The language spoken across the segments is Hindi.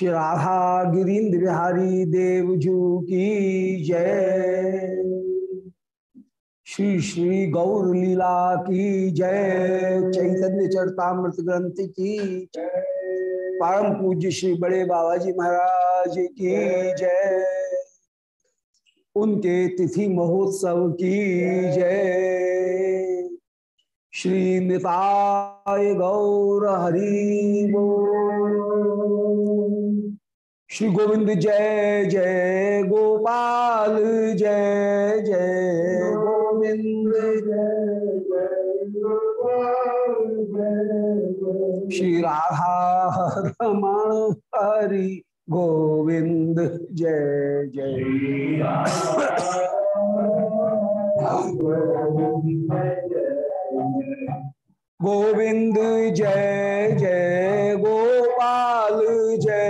श्री राधा गिरीन्द्र बिहारी देवजू की जय। श्री श्री गौर लीला की जय। चैतन्य चरतामृत ग्रंथ की परम पूज्य श्री बड़े बाबा जी महाराज की जय। उनके तिथि महोत्सव की जय। श्री निताय गौर हरि श्री गोविंद जय जय गोपाल जय जय। गोविंद जय जय श्री राधा रमण हरि गोविंद जय जय। गोविंद जय जय गोपाल जय।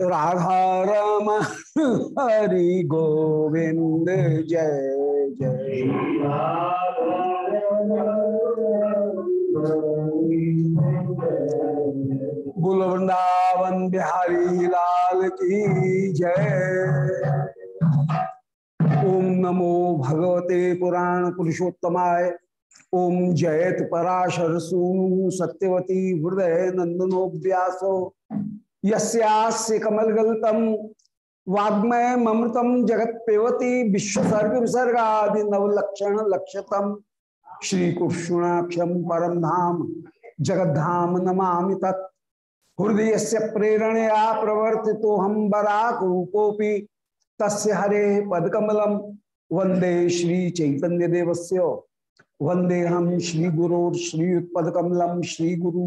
राधा रम हरि गोविंद जय जय। गुल वृंदावन बिहारी लाल की जय। ओम नमो भगवते पुराण पुरुषोत्तमाय। ओम जयत पराशर सूनु सत्यवती हृदय नंदनो व्यासो यस्यास्य कमलगल्तम वाग्मय ममृतम जगत पेवती विश्वसर्ग विसर्गा नवलक्षण लक्षतम। श्री कृष्णाक्षम परम धाम जगद्धाम नमा तत्। हृदय से प्रेरणया प्रवर्ति तो हम बराक रूपोपि तस्य हरे पदकमलम। वंदे श्री चैतन्य देवस्य वंदे हम श्री गुरु श्रीयुत्पकमलम श्री गुरु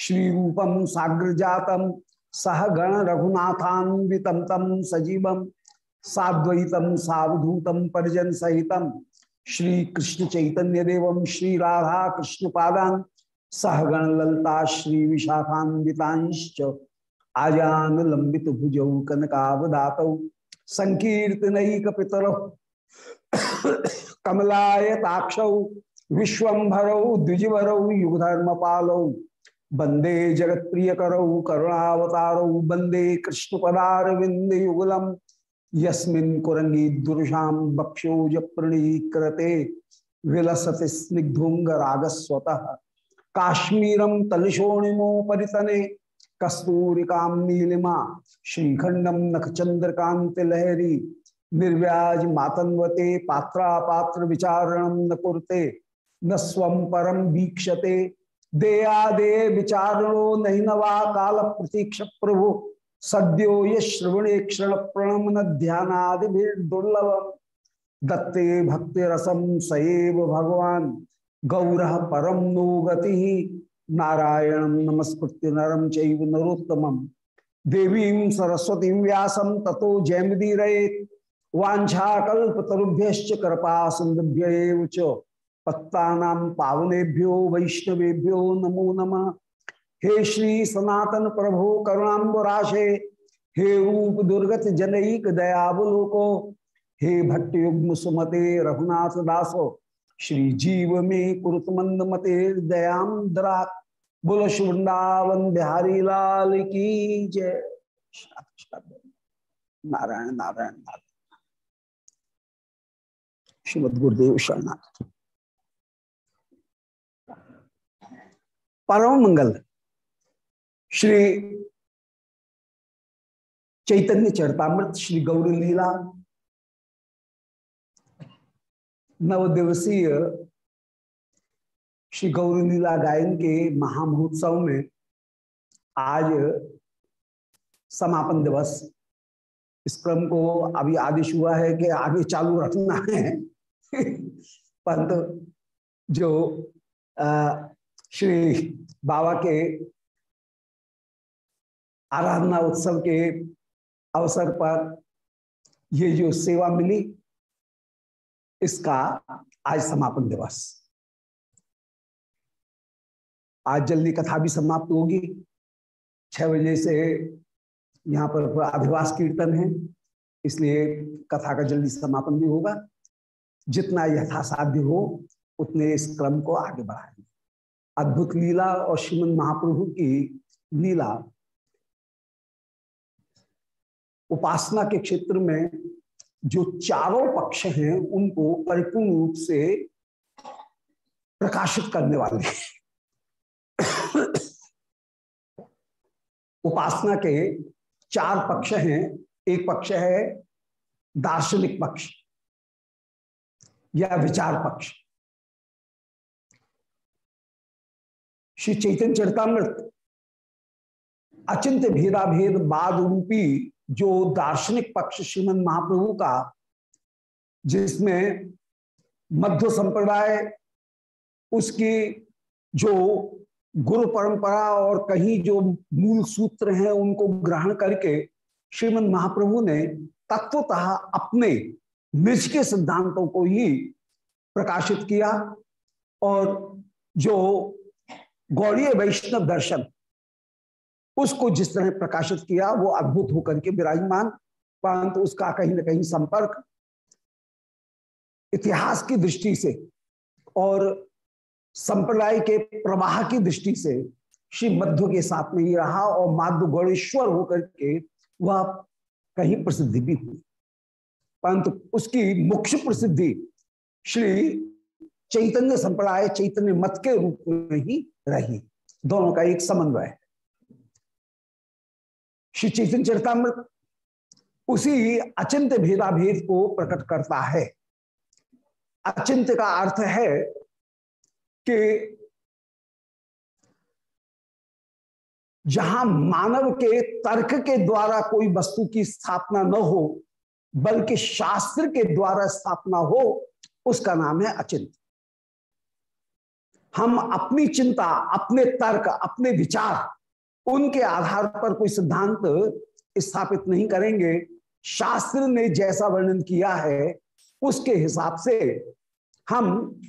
श्री रूपम साग्र जातम सह गण रघुनाथान्वितम तम सजीवम साद्वैतम सावधूतम परिजन सहितम श्री कृष्ण चैतन्य देवम श्री राधा कृष्ण पादान सहगण ललता श्री विशाखान्वितांश्च आजान लंबित भुजौ कनकावदात संकीर्तनैक पितरौ कमलायताक्ष विश्वभरौ द्विजवरौ युगधर्म पालौ वंदे जगत प्रिय करौ करुणावतारौ वंदे कृष्ण पदारविंद युगलम यस्मिन् कुरंगी दुर्शाम बक्षोज प्रणीकृते विलसति स्निग्धुंगरागस्वतः काश्मीरम तलशोणिमो परितने, कस्तूरिका नीलिमा श्रीखंडम नखचंद्रकांत लहरी निर्व्याज मातन्वते पात्रा पात्र विचारणम न कुरते, न स्वम परम वीक्षते देया दे विचारणो नहीं नवा काल प्रतीक्ष प्रभु सद्यो ये श्रवणे क्षण प्रणमन ध्यानादि दुर्लभम दत्ते भक्ति रसम सएव भगवान। गौर परम नो गति। नारायण नमस्कृत्य नरम चैव नरोत्तम देवी सरस्वती व्यासम ततो जयमदीरेत वाछाकुभ्य कृपा सिंधुभ्य पत्ता पावनेभ्यो, वैष्णवेभ्यो नमो नमः। हे श्री सनातन प्रभो करुणाबराशे हे रूप दुर्गत जनईक दयावलोको, हे भट्ट युग्म सुमते रघुनाथ दासो, श्री जीव में कुरुत मंद मते दयाम दरा। बोलो वृंदावन बिहारी लाल की जय। नारायण नारायण नारायण। श्रीमद गुरुदेव शरणाथ परम मंगल। श्री चैतन्य चरतामृत श्री गौरी लीला। नव दिवसीय श्री गौरी लीला गायन के महामहोत्सव में आज समापन दिवस। इस क्रम को अभी आदेश हुआ है कि आगे चालू रखना है। परंतु जो आ, श्री बाबा के आराधना उत्सव के अवसर पर ये जो सेवा मिली, इसका आज समापन दिवस। आज जल्दी कथा भी समाप्त होगी। छह बजे से यहाँ पर अधिवास कीर्तन है, इसलिए कथा का जल्दी समापन भी होगा। जितना यथासाध्य हो, उतने इस क्रम को आगे बढ़ाएँगे। अद्भुत लीला और श्रीमद महाप्रभु की लीला उपासना के क्षेत्र में जो चारों पक्ष हैं, उनको परिपूर्ण रूप से प्रकाशित करने वाले उपासना के चार पक्ष हैं। एक पक्ष है दार्शनिक पक्ष या विचार पक्ष। श्री चैतन्य चरतामृत। अचिंत भेदाभेद बाद रूपी जो दार्शनिक पक्ष श्रीमद महाप्रभु का, जिसमें मध्य संप्रदाय, उसकी जो गुरु परंपरा और कहीं जो मूल सूत्र हैं, उनको ग्रहण करके श्रीमद महाप्रभु ने तत्वतः अपने निज के सिद्धांतों को ही प्रकाशित किया और जो गौड़ीय वैष्णव दर्शन। उसको जिस तरह प्रकाशित किया, वो अद्भुत होकर के विराजमान, परंतु उसका कहीं ना कहीं संपर्क इतिहास की दृष्टि से और संप्रदाय के प्रवाह की दृष्टि से श्री मध्य के साथ में ही रहा और माध्य गौड़ेश्वर होकर के वह कहीं प्रसिद्धि भी हुई। परंतु उसकी मुख्य प्रसिद्धि श्री चैतन्य संप्रदाय, चैतन्य मत के रूप में ही रही दोनों का एक समन्वय है। श्री चैतन्य चरितमृत उसी अचिंत भेदाभेद को प्रकट करता है। अचिंत का अर्थ है कि जहाँ मानव के तर्क के द्वारा कोई वस्तु की स्थापना न हो, बल्कि शास्त्र के द्वारा स्थापना हो, उसका नाम है अचिंत हम अपनी चिंता, अपने तर्क, अपने विचार, उनके आधार पर कोई सिद्धांत स्थापित नहीं करेंगे। शास्त्र ने जैसा वर्णन किया है, उसके हिसाब से हम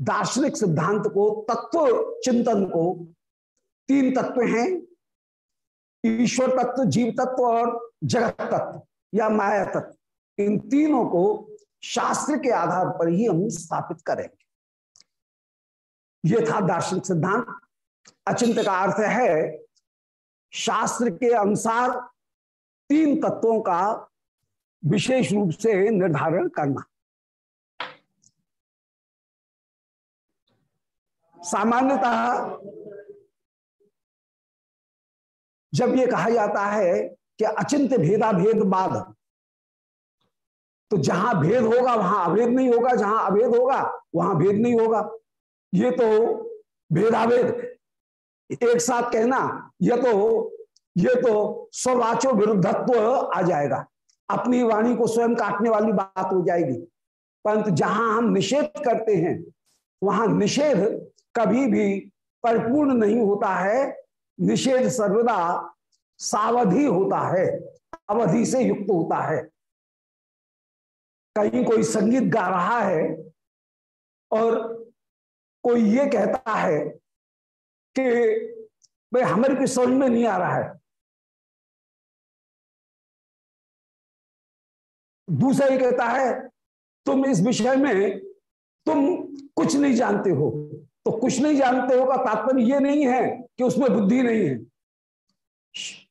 दार्शनिक सिद्धांत को, तत्व चिंतन को, तीन तत्व हैं, ईश्वर तत्व, जीव तत्व और जगत तत्व या माया तत्व। इन तीनों को शास्त्र के आधार पर ही हम स्थापित करेंगे। यह था दार्शनिक सिद्धांत अचिंत का अर्थ है, शास्त्र के अनुसार तीन तत्वों का विशेष रूप से निर्धारण करना। सामान्यतः जब ये कहा जाता है कि अचिंत भेदा भेद बाद तो जहाँ भेद होगा वहाँ अभेद नहीं होगा, जहाँ अभेद होगा वहाँ भेद नहीं होगा। ये तो भेदाभेद। एक साथ कहना, ये तो ये तो स्ववाचो विरुद्धत्व आ जाएगा। अपनी वाणी को स्वयं काटने वाली बात हो जाएगी। परंतु जहाँ हम निषेध करते हैं, वहाँ निषेध कभी भी परिपूर्ण नहीं होता है। निषेध सर्वदा सावधि होता है, अवधि से युक्त होता है। कहीं कोई संगीत गा रहा है और कोई ये कहता है कि भाई हमारे को समझ में नहीं आ रहा है। दूसरा ही कहता है, तुम इस विषय में, तुम कुछ नहीं जानते हो। तो कुछ नहीं जानते हो का तात्पर्य ये नहीं है कि उसमें बुद्धि नहीं है।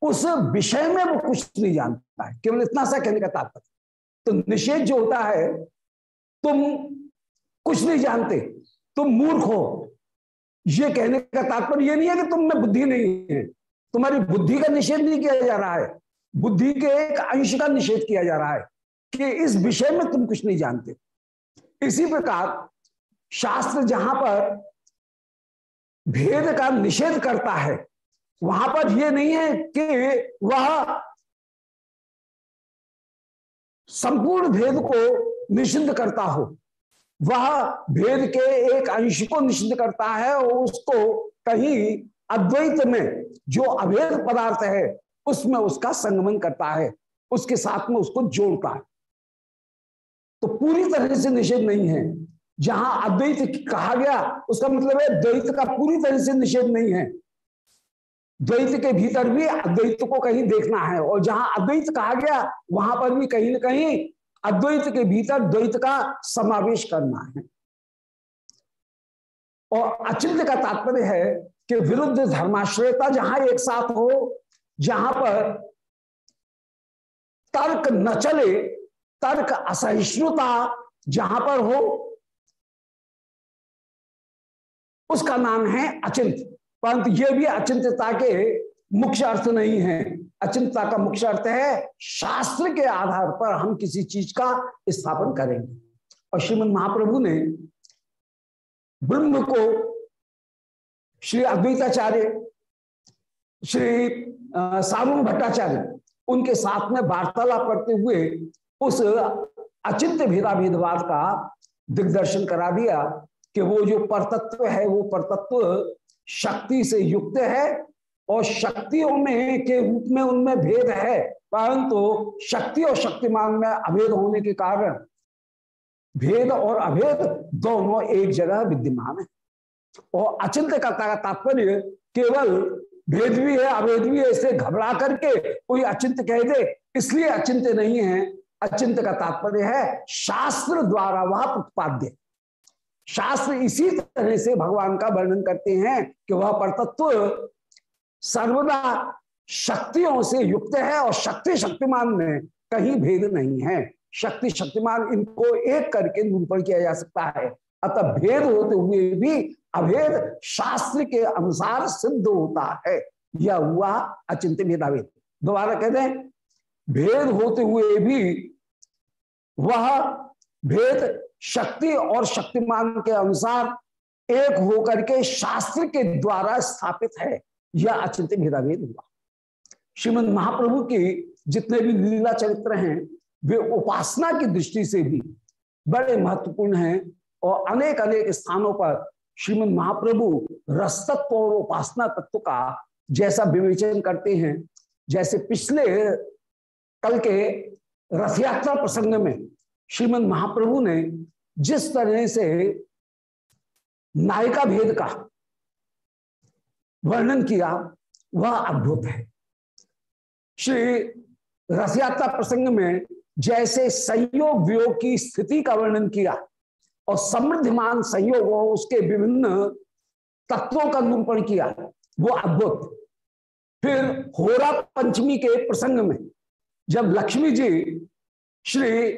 उस विषय में वो कुछ नहीं जानता है, केवल इतना सा कहने का तात्पर्य। तो निषेध जो होता है, तुम कुछ नहीं जानते। तुम मूर्ख हो। ये कहने का तात्पर्य ये नहीं है कि तुम में बुद्धि नहीं है। तुम्हारी बुद्धि का निषेध नहीं किया जा रहा है। बुद्धि के एक अंश का निषेध किया जा रहा है कि इस विषय में तुम कुछ नहीं जानते। इसी प्रकार शास्त्र जहाँ पर भेद का निषेध करता है, वहाँ पर यह नहीं है कि वह संपूर्ण भेद को निषिद्ध करता हो। वह भेद के एक अंश को निषिद्ध करता है और उसको कहीं अद्वैत में जो अभेद पदार्थ है, उसमें उसका संगमन करता है, उसके साथ में उसको जोड़ता है। तो पूरी तरह से निषेध नहीं है। जहाँ अद्वैत कहा गया, उसका मतलब है द्वैत का पूरी तरह से निषेध नहीं है। द्वैत के भीतर भी अद्वैत को कहीं देखना है और जहाँ अद्वैत कहा गया, वहाँ पर भी कहीं ना कहीं अद्वैत के भीतर द्वैत का समावेश करना है। और अचिंत का तात्पर्य है कि विरुद्ध धर्माश्रयता जहाँ एक साथ हो, जहाँ पर तर्क न चले, तर्क असहिष्णुता जहाँ पर हो, उसका नाम है अचिंत परंतु यह भी अचिंतता के मुख्य अर्थ नहीं है। अचिंतता का मुख्य अर्थ है शास्त्र के आधार पर हम किसी चीज़ का स्थापन करेंगे। और श्रीमद महाप्रभु ने ब्रह्म को श्री अद्वैताचार्य, श्री सारूण भट्टाचार्य, उनके साथ में वार्तालाप करते हुए उस अचिंत भेदा भेदवाद का दिग्दर्शन करा दिया कि वो जो परतत्व है, वो परतत्व शक्ति से युक्त है और शक्तियों में के रूप में उनमें भेद है, परंतु शक्ति और शक्तिमान में अभेद होने के कारण भेद और अभेद दोनों एक जगह विद्यमान है। और अचिंत करता का तात्पर्य केवल भेद भी है, अभेद भी है, इसे घबरा करके कोई अचिंत कह दे, इसलिए अचिंत नहीं है। अचिंत का तात्पर्य है, शास्त्र द्वारा वह प्रतिपाद्य शास्त्र इसी तरह से भगवान का वर्णन करते हैं कि वह परतत्व सर्वदा शक्तियों से युक्त है और शक्ति शक्तिमान में कहीं भेद नहीं है। शक्ति शक्तिमान इनको एक करके निरूपण किया जा सकता है। अतः भेद होते हुए भी अभेद शास्त्र के अनुसार सिद्ध होता है। यह हुआ अचिंत भेदाभेद। दोबारा कहते हैं, भेद होते हुए भी वह भेद शक्ति और शक्तिमान के अनुसार एक होकर के शास्त्र के द्वारा स्थापित है। यह अचिंत भेदाभेद हुआ श्रीमद महाप्रभु की जितने भी लीला चरित्र हैं, वे उपासना की दृष्टि से भी बड़े महत्वपूर्ण हैं और अनेक अनेक स्थानों पर श्रीमद महाप्रभु रस तत्व और उपासना तत्व का जैसा विवेचन करते हैं, जैसे पिछले कल के रथ यात्रा प्रसंग में श्रीमद महाप्रभु ने जिस तरह से नायिका भेद का वर्णन किया, वह अद्भुत है। श्री रथ यात्रा प्रसंग में जैसे संयोग वियोग की स्थिति का वर्णन किया और समृद्धिमान संयोग हो उसके विभिन्न तत्वों का निरूपण किया, वो अद्भुत। फिर होरा पंचमी के प्रसंग में जब लक्ष्मी जी श्री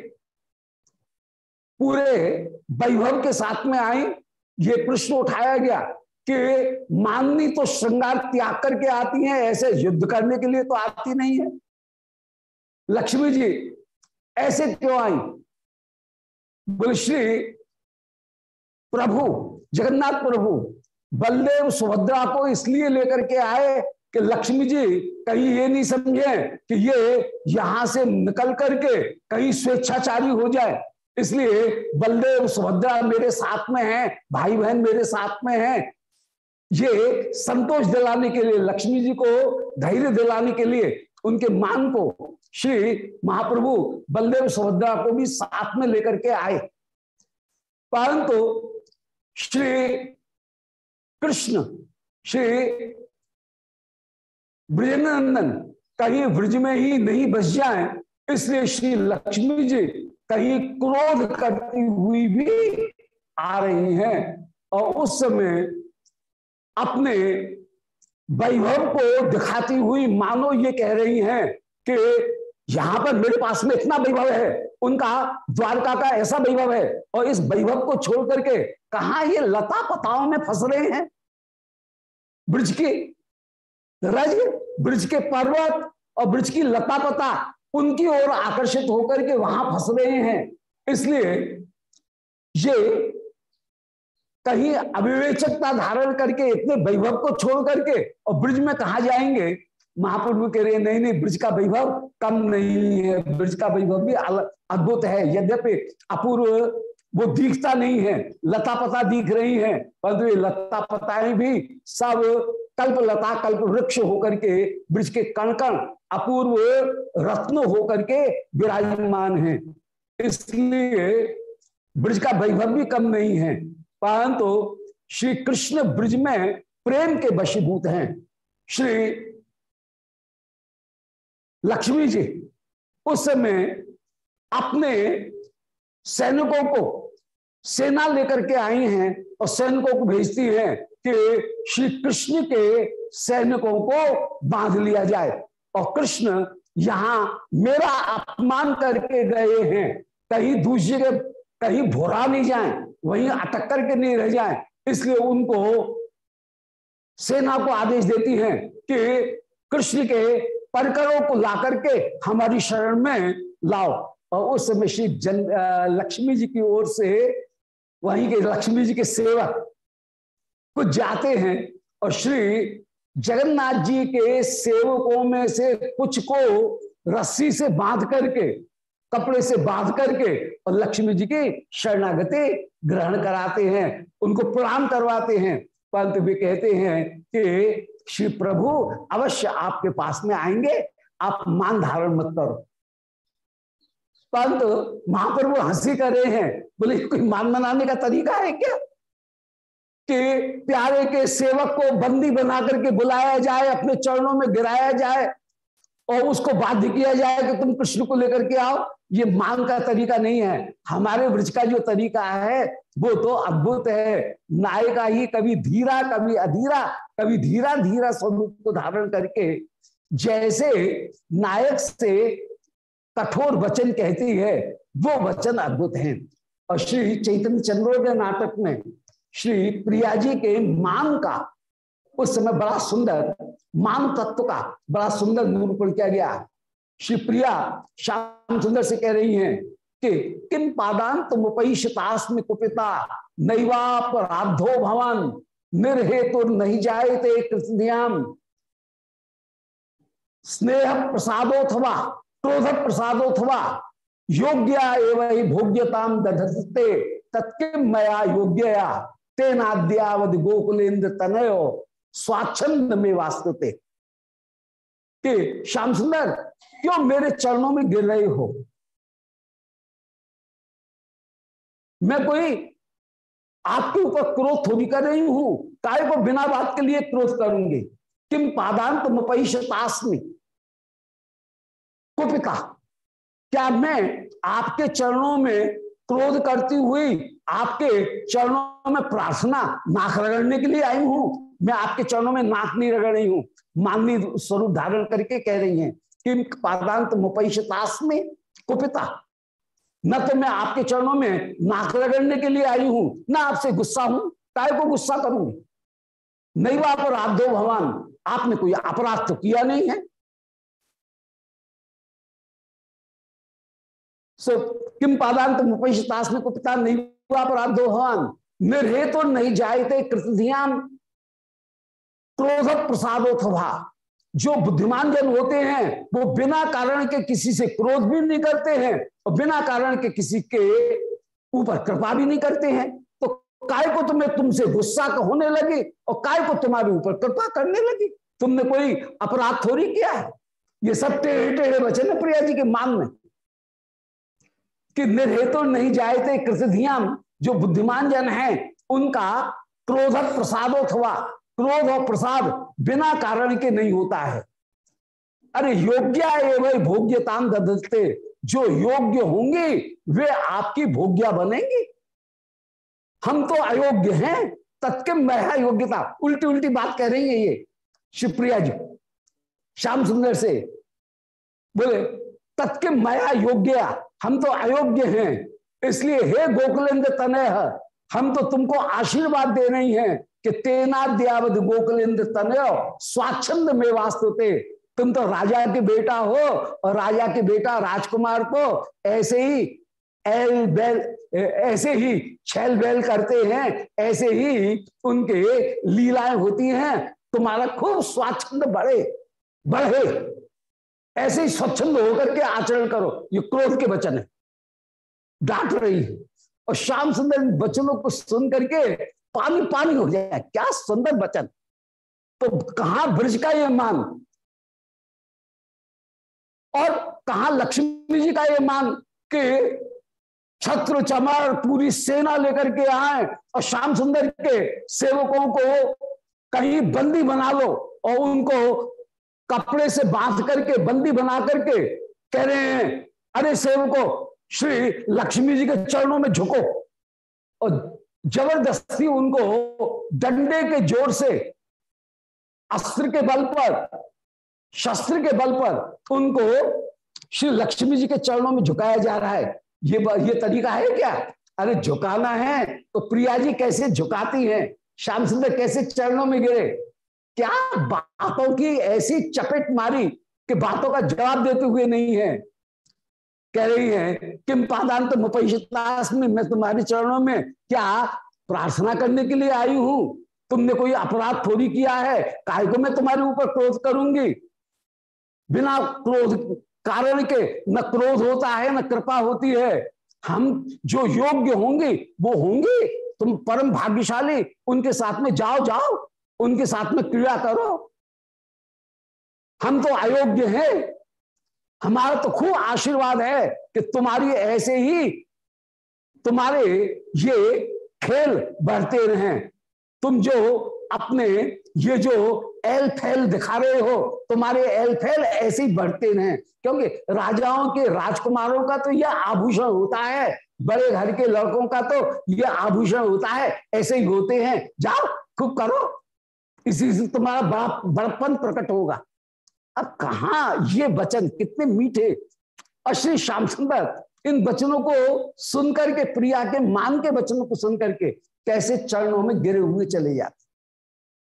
पूरे वैभव के साथ में आई, ये प्रश्न उठाया गया कि माननी तो श्रृंगार त्याग करके आती हैं, ऐसे युद्ध करने के लिए तो आती नहीं है। लक्ष्मी जी, ऐसे क्यों आई? बोले, श्री प्रभु, जगन्नाथ प्रभु, बलदेव सुभद्रा को इसलिए लेकर के आए कि लक्ष्मी जी कहीं ये नहीं समझे कि ये यहाँ से निकल करके कहीं स्वेच्छाचारी हो जाए। इसलिए बलदेव सुभद्रा मेरे साथ में हैं भाई बहन मेरे साथ में हैं ये संतोष दिलाने के लिए, लक्ष्मी जी को धैर्य दिलाने के लिए, उनके मान को श्री महाप्रभु बलदेव सुभद्रा को भी साथ में लेकर के आए। परंतु श्री कृष्ण, श्री ब्रजनंदन कहीं ब्रज में ही नहीं बस जाए, इसलिए श्री लक्ष्मी जी कहीं क्रोध करती हुई भी आ रही हैं। और उस समय अपने वैभव को दिखाती हुई मानो ये कह रही हैं कि यहाँ पर मेरे पास में इतना वैभव है, उनका द्वारका का ऐसा वैभव है, और इस वैभव को छोड़ करके कहा ये लता पताओं में फंस रहे हैं? ब्रज के रज, ब्रज के पर्वत और ब्रज की लता पता उनकी ओर आकर्षित होकर के वहाँ फंस रहे हैं। इसलिए ये कहीं अविवेचकता धारण करके, इतने वैभव को छोड़ करके, और ब्रिज में कहा जाएँगे? महाप्रभु कह रहे नहीं नहीं, ब्रिज का वैभव कम नहीं है, ब्रिज का वैभव भी अद्भुत है, यद्यपि अपूर्व वो दिखता नहीं है लता पता दिख रही है, परंतु ये लता पताएँ भी सब कल्प लता कल्प वृक्ष होकर के, ब्रिज के कण कण अपूर्व रत्न होकर के विराजमान है। इसलिए ब्रिज का वैभव भी कम नहीं है। परंतु श्री कृष्ण ब्रिज में प्रेम के वशीभूत हैं। श्री लक्ष्मी जी, उस समय अपने सैनिकों को सेना लेकर के आई हैं और सैनिकों को भेजती हैं कि श्री कृष्ण के सैनिकों को बाँध लिया जाए और कृष्ण यहाँ मेरा अपमान करके गए हैं। कहीं दूसरी कहीं भोरा नहीं जाए। वहीं अटक करके नहीं रह जाए, इसलिए उनको सेना को आदेश देती हैं कि कृष्ण के परकरों को ला करके हमारी शरण में लाओ। और उस समय श्री जन लक्ष्मी जी की ओर से वहीं के लक्ष्मी जी के सेवक कुछ जाते हैं और श्री जगन्नाथ जी के सेवकों में से कुछ को रस्सी से बाँध करके कपड़े से बाँध करके और लक्ष्मी जी की शरणागति ग्रहण कराते हैं, उनको प्रणाम करवाते हैं। परंतु वे कहते हैं कि, श्री प्रभु, अवश्य आपके पास में आएँगे, आप मान धारण मत करो। परंतु महाप्रभु हँसी कर रहे हैं, बोले, कोई मान मनाने का तरीका है क्या? कि प्यारे के सेवक को बंदी बना करके बुलाया जाए, अपने चरणों में गिराया जाए और उसको बाध्य किया जाए कि तुम कृष्ण को लेकर के आओ। ये मांग का तरीका नहीं है। हमारे ब्रज का जो तरीका है, वो तो अद्भुत है। नायिका ही कभी धीरा, कभी अधीरा, कभी धीरा धीरा स्वरूप को धारण करके जैसे नायक से कठोर वचन कहती है, वो वचन अद्भुत है। और श्री चैतन्य चंद्रोदय नाटक में श्री प्रिया जी के मांग का उस समय बड़ा सुंदर मान तत्व का बड़ा सुंदर निरूपण किया गया। श्री प्रिया श्याम सुंदर से कह रही हैं कि किन पादांत मुपैशतास्म कुपिता नैवापराधो भवन निर्हेतु नहीं जाए ते कृतध्याम स्नेह प्रसादोथवा क्रोध प्रसादोथवा योग्य एवं भोग्यताम दधते तत्किम मया योग्यया, तेनाद्यावध गोकुलेन्द्र तनयो स्वाच्छंद में वास्तुते कि श्याम सुंदर, क्यों मेरे चरणों में गिर रहे हो? मैं कोई आपके ऊपर क्रोध थोड़ी कर रही हूँ, काय को बिना बात के लिए क्रोध करूँगी? किम पादांत मुपैशतास्मी। कुपिता, क्या मैं आपके चरणों में क्रोध करती हुई आपके चरणों में प्रार्थना नाक रगड़ने के लिए आई हूँ? मैं आपके चरणों में नाक नहीं रगड़ रही हूँ। माननी स्वरूप धारण करके कह रही हैं कि पादांत मुपैशतास में कुपिता। न तो मैं आपके चरणों में नाक रगड़ने के लिए आई हूँ, ना आपसे गुस्सा हूँ काय को गुस्सा करूँगी। नहीं वो अपराध दो भगवान, आपने कोई अपराध तो किया नहीं है। सो किम पादांत मुपैशतास में कुपिता? नहीं अपराध दो भगवान। निर्हे तो नहीं जायते कृतधियान क्रोध प्रसादोथवा जो बुद्धिमान जन होते हैं, वो बिना कारण के किसी से क्रोध भी नहीं करते हैं और बिना कारण के किसी के ऊपर कृपा भी नहीं करते हैं। तो काय को तुम्हें तुमसे गुस्सा होने लगी और काय को तुम्हारे ऊपर कृपा करने लगी? तुमने कोई अपराध थोड़ी किया है? ये सब टेढ़े टेढ़े वचन है प्रिया जी के मान में। कि निर्हेतु नहीं थे कृतधियाम जो बुद्धिमान जन है, उनका क्रोधक प्रसादोथवा क्रोध और प्रसाद बिना कारण के नहीं होता है। अरे योग्य एवं भोग्यता जो योग्य होंगे, वे आपकी भोग्या बनेंगी। हम तो अयोग्य हैं, तत्कम महा योग्यता। उल्टी उल्टी बात कह रही है ये। शिवप्रिया जी, श्याम सुंदर से बोले, तत्कम मया योग्य, हम तो अयोग्य हैं। इसलिए हे गोकुलंद तनय, हम तो तुमको आशीर्वाद दे रही हैं। कि तेनाद्यावध गोकुलेंद्र तनय स्वाच्छंद में वास्तुते। तुम तो राजा के बेटा हो और राजा के बेटा राजकुमार को ऐसे ही एल बैल ऐसे ही छल बैल करते हैं, ऐसे ही उनके लीलाएँ होती हैं। तुम्हारा खूब स्वाच्छंद बढ़े बढ़े। ऐसे ही स्वच्छंद होकर के आचरण करो। ये क्रोध के वचन है। डांट रही है। और श्याम सुंदर वचनों को सुन करके पानी पानी हो जाए क्या सुंदर वचन। तो कहा ब्रज का ये मान? और कहा लक्ष्मी जी का यह मान कि छत्र चमार, पूरी सेना लेकर के आए और श्याम सुंदर के सेवकों को कहीं बंदी बना लो और उनको कपड़े से बाँध करके, बंदी बना करके कह रहे हैं, अरे सेवको, श्री लक्ष्मी जी के चरणों में झुको और ज़बरदस्ती उनको डंडे के ज़ोर से, अस्त्र के बल पर, शस्त्र के बल पर उनको श्री लक्ष्मी जी के चरणों में झुकाया जा रहा है। ये ये तरीका है क्या? अरे झुकाना है तो प्रिया जी कैसे झुकाती हैं? श्याम सुंदर कैसे चरणों में गिरे? क्या बातों की ऐसी चपेट मारी कि बातों का जवाब देते हुए नहीं है? कह रही है, किम पादांत मुपैतास में मैं तुम्हारे चरणों में क्या प्रार्थना करने के लिए आई हूँ? तुमने कोई अपराध थोड़ी किया है? काय को मैं तुम्हारे ऊपर क्रोध करूँगी? बिना क्रोध कारण के न क्रोध होता है, न कृपा होती है। हम जो योग्य होंगे, वो होंगे। तुम परम भाग्यशाली, उनके साथ में जाओ जाओ, उनके साथ में क्रिया करो। हम तो अयोग्य हैं। हमारा तो खूब आशीर्वाद है कि तुम्हारी ऐसे ही तुम्हारे ये खेल बढ़ते रहे। तुम जो अपने ये जो एल फैल दिखा रहे हो, तुम्हारे एल फैल ऐसे ही बढ़ते रहे। क्योंकि राजाओं के राजकुमारों का तो यह आभूषण होता है, बड़े घर के लड़कों का तो यह आभूषण होता है, ऐसे ही होते हैं। जाओ, खूब करो। इसी से तुम्हारा बड़ा बड़पन प्रकट होगा। अब कहा ये वचन? कितने मीठे। और श्री श्याम सुंदर, इन वचनों को सुनकर के, प्रिया के, मान के वचनों को सुनकर के कैसे चरणों में गिरे हुए चले जाते।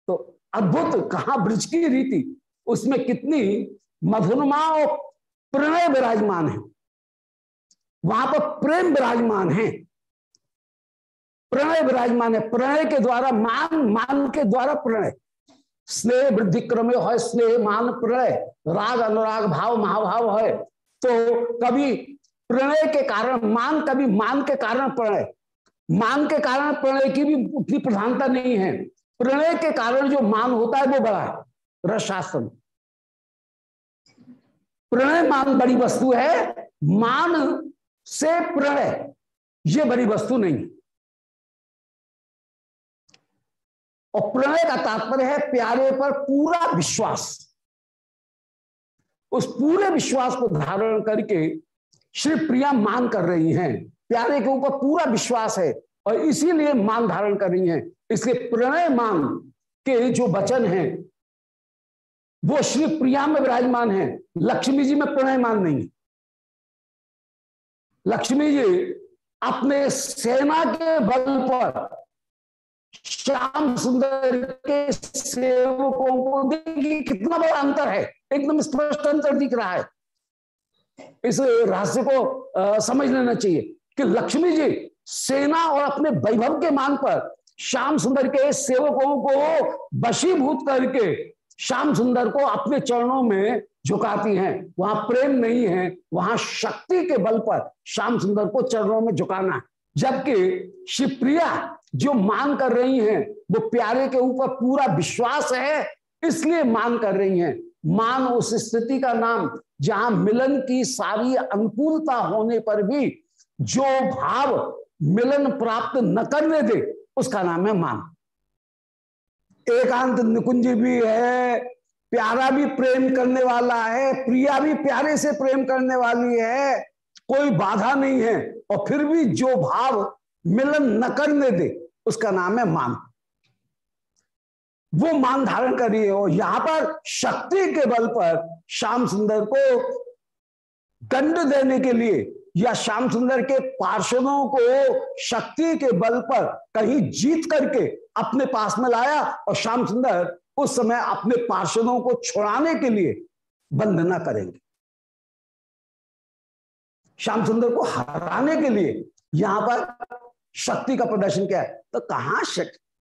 तो अद्भुत, कहा ब्रज की रीति। उसमें कितनी मधुरमा और प्रणय विराजमान है। वहाँ पर प्रेम विराजमान है। प्रणय विराजमान है। प्रणय के द्वारा मान मान के द्वारा प्रणय। स्नेह वृद्धि क्रम है, स्नेह मान प्रणय, राग अनुराग भाव, महाभाव है। तो कभी प्रणय के कारण, मान कभी मान के कारण प्रणय। मान के कारण प्रणय की भी उतनी प्रधानता नहीं है। प्रणय के कारण जो मान होता है, वो बड़ा है। प्रणय मान बड़ी वस्तु है, मान से प्रणय, ये बड़ी वस्तु नहीं और प्रणय का तात्पर्य है प्यारे पर पूरा विश्वास। उस पूरे विश्वास को धारण करके श्री प्रिया मान कर रही हैं। प्यारे के ऊपर पूरा विश्वास है और इसीलिए मान धारण कर रही हैं। इसलिए प्रणय मान के जो वचन हैं, वो श्री प्रिया में विराजमान है। लक्ष्मी जी में प्रणय मान नहीं लक्ष्मी जी अपने सेना के बल पर श्याम सुंदर के सेवकों को देखिए कितना बड़ा अंतर है, एकदम स्पष्ट अंतर दिख रहा है। इस रहस्य को समझ लेना चाहिए कि लक्ष्मी जी सेना और अपने वैभव के मान पर श्याम सुंदर के सेवकों को वशीभूत करके श्याम सुंदर को अपने चरणों में झुकाती हैं। वहाँ प्रेम नहीं है, वहाँ शक्ति के बल पर श्याम सुंदर को चरणों में झुकाना है। जबकि शिवप्रिया जो मान कर रही हैं, वो प्यारे के ऊपर पूरा विश्वास है, इसलिए मान कर रही हैं। मान उस स्थिति का नाम, जहाँ मिलन की सारी अनुकूलता होने पर भी जो भाव मिलन प्राप्त न करने दे, उसका नाम है मान एकांत निकुंज भी है, प्यारा भी प्रेम करने वाला है, प्रिया भी प्यारे से प्रेम करने वाली है, कोई बाधा नहीं है, और फिर भी जो भाव मिलन न करने दे उसका नाम है मान। वो मान धारण कर रही है यहाँ पर शक्ति के बल पर श्याम सुंदर को दंड देने के लिए या श्याम सुंदर के पार्षदों को शक्ति के बल पर कहीं जीत करके अपने पास में लाया और श्याम सुंदर उस समय अपने पार्षदों को छुड़ाने के लिए वंदना करेंगे। श्याम सुंदर को हराने के लिए यहाँ पर शक्ति का प्रदर्शन क्या है। तो कहा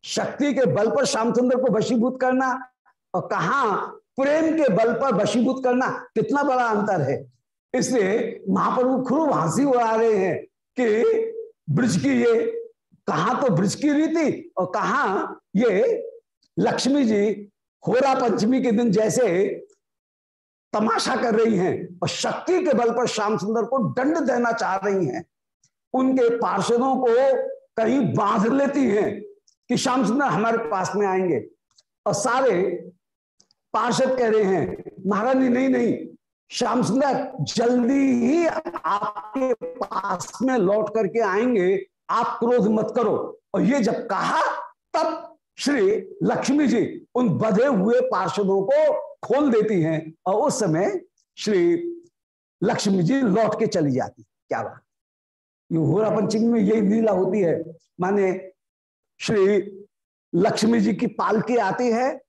शक्ति के बल पर श्याम सुंदर को वशीभूत करना और कहा प्रेम के बल पर वशीभूत करना, कितना बड़ा अंतर है। इसलिए महाप्रभु खूब हँसी उड़ा रहे हैं कि ब्रज की ये, कहा तो ब्रज की रीति और कहा ये लक्ष्मी जी होरा पंचमी के दिन जैसे तमाशा कर रही हैं और शक्ति के बल पर श्याम सुंदर को दंड देना चाह रही हैं। उनके पार्षदों को कहीं बाँध लेती हैं कि श्याम सुंदर हमारे पास में आएँगे। और सारे पार्षद कह रहे हैं महारानी नहीं नहीं, श्याम सुंदर जल्दी ही आपके पास में लौट करके आएँगे, आप क्रोध मत करो। और ये जब कहा, तब श्री लक्ष्मी जी उन बधे हुए पार्षदों को खोल देती हैं। और उस समय श्री लक्ष्मी जी लौट के चली जाती। क्या बात। होरा पंचमी में यही लीला होती है। माने श्री लक्ष्मी जी की पालकी आती है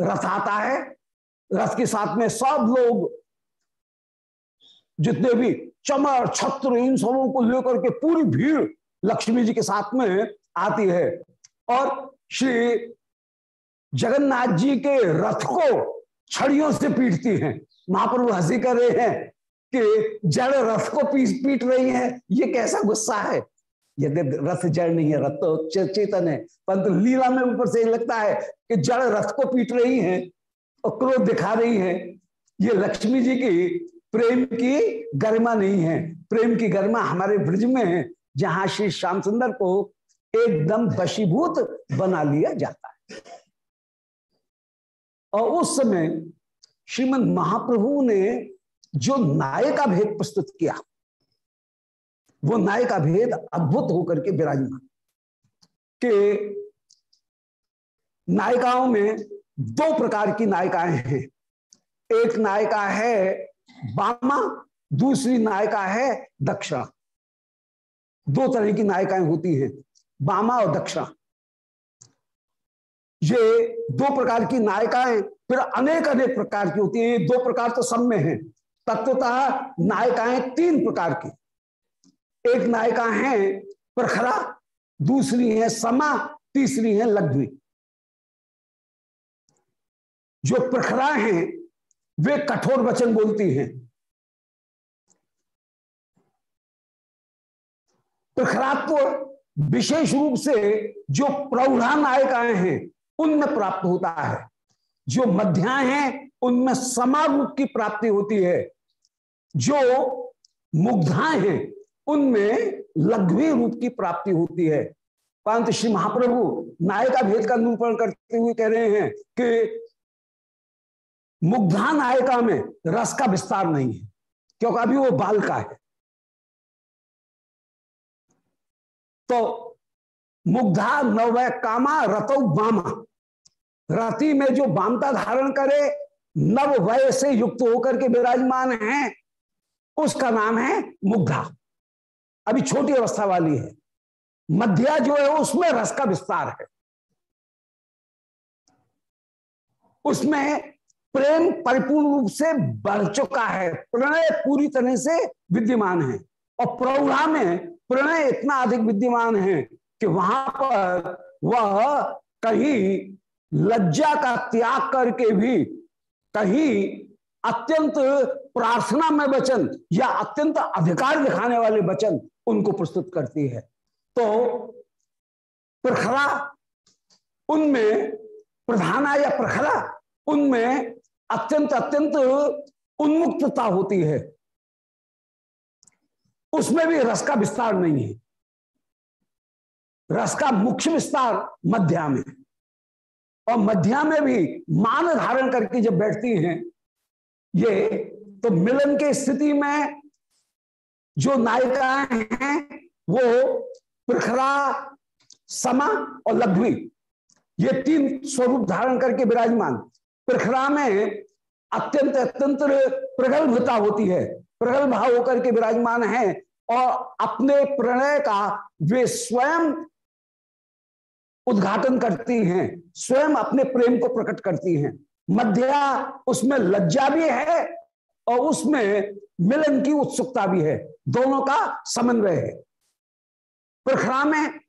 रथ आता है रथ के साथ में सब लोग जितने भी चमर, छत्र, इन सबों को लेकर के पूरी भीड़ लक्ष्मी जी के साथ में आती है। और श्री जगन्नाथ जी के रथ को छड़ियों से पीटती हैं। महाप्रभु हँसी कर रहे हैं। कि जड़ रथ को पीट पीट रही है, ये कैसा गुस्सा है? यदि रथ जड़ नहीं है रथ तो चेतन है। परंतु लीला में ऊपर से लगता है कि जड़ रथ को पीट रही है और क्रोध दिखा रही है। ये लक्ष्मी जी की प्रेम की गरिमा नहीं है। प्रेम की गरिमा हमारे ब्रज में है, जहाँ श्री श्याम सुंदर को एकदम वशीभूत बना लिया जाता है। और उस समय श्रीमद महाप्रभु ने जो नाय का भेद प्रस्तुत किया, वो नाय का भेद अद्भुत होकर के विराजमान। के नायिकाओं में दो प्रकार की नायिकाएँ हैं। एक नायिका है बामा, दूसरी नायिका है दक्षिणा दो तरह की नायिकाएँ होती हैं, बामा और दक्षिणा ये दो प्रकार की नायिकाएँ, फिर अनेक अनेक प्रकार की होती है। ये दो प्रकार तो सब में है। तत्वतः नायिकाएँ तीन प्रकार की। एक नायिका है प्रखरा, दूसरी है समा, तीसरी है लघ्वी। जो प्रखरा हैं, वे कठोर वचन बोलती हैं। प्रखरात्व विशेष रूप से जो प्रौढ़ा नायिकाएँ हैं, उनमें प्राप्त होता है। जो मध्या हैं, उनमें समारूप की प्राप्ति होती है। जो मुग्धाएँ हैं, उनमें लघ्वी रूप की प्राप्ति होती है। परंतु श्री महाप्रभु नायिका भेद का निरूपण करते हुए कह रहे हैं कि मुग्धा नायिका में रस का विस्तार नहीं है, क्योंकि अभी वो बाल का है। तो मुग्धा नव कामा रतो बामा। रति में जो बामता धारण करे नव वय से युक्त होकर के विराजमान है। उसका नाम है मुग्धा। अभी छोटी अवस्था वाली है। मध्या जो है, उसमें रस का विस्तार है। उसमें प्रेम परिपूर्ण रूप से बढ़ चुका है। प्रणय पूरी तरह से विद्यमान है। और प्रौढ़ा में प्रणय इतना अधिक विद्यमान है कि वहाँ पर वह कहीं लज्जा का त्याग करके भी कहीं अत्यंत प्रार्थना में वचन या अत्यंत अधिकार दिखाने वाले वचन उनको प्रस्तुत करती है। तो प्रखरा उनमें, प्रधाना या प्रखरा उनमें अत्यंत अत्यंत उन्मुक्तता होती है। उसमें भी रस का विस्तार नहीं है। रस का मुख्य विस्तार मध्या में और मध्या में भी मान धारण करके जब बैठती हैं ये तो मिलन के स्थिति में जो नायिकाएँ हैं, वो प्रखरा समा और लघ्वी। ये तीन स्वरूप धारण करके विराजमान। प्रखरा में अत्यंत अत्यंत प्रगल्भता होती है, प्रगल्भ भाव होकर के विराजमान है और अपने प्रणय का वे स्वयं उद्घाटन करती हैं, स्वयं अपने प्रेम को प्रकट करती हैं। मध्या, उसमें लज्जा भी है और उसमें मिलन की उत्सुकता भी है। दोनों का समन्वय है। प्रखरा में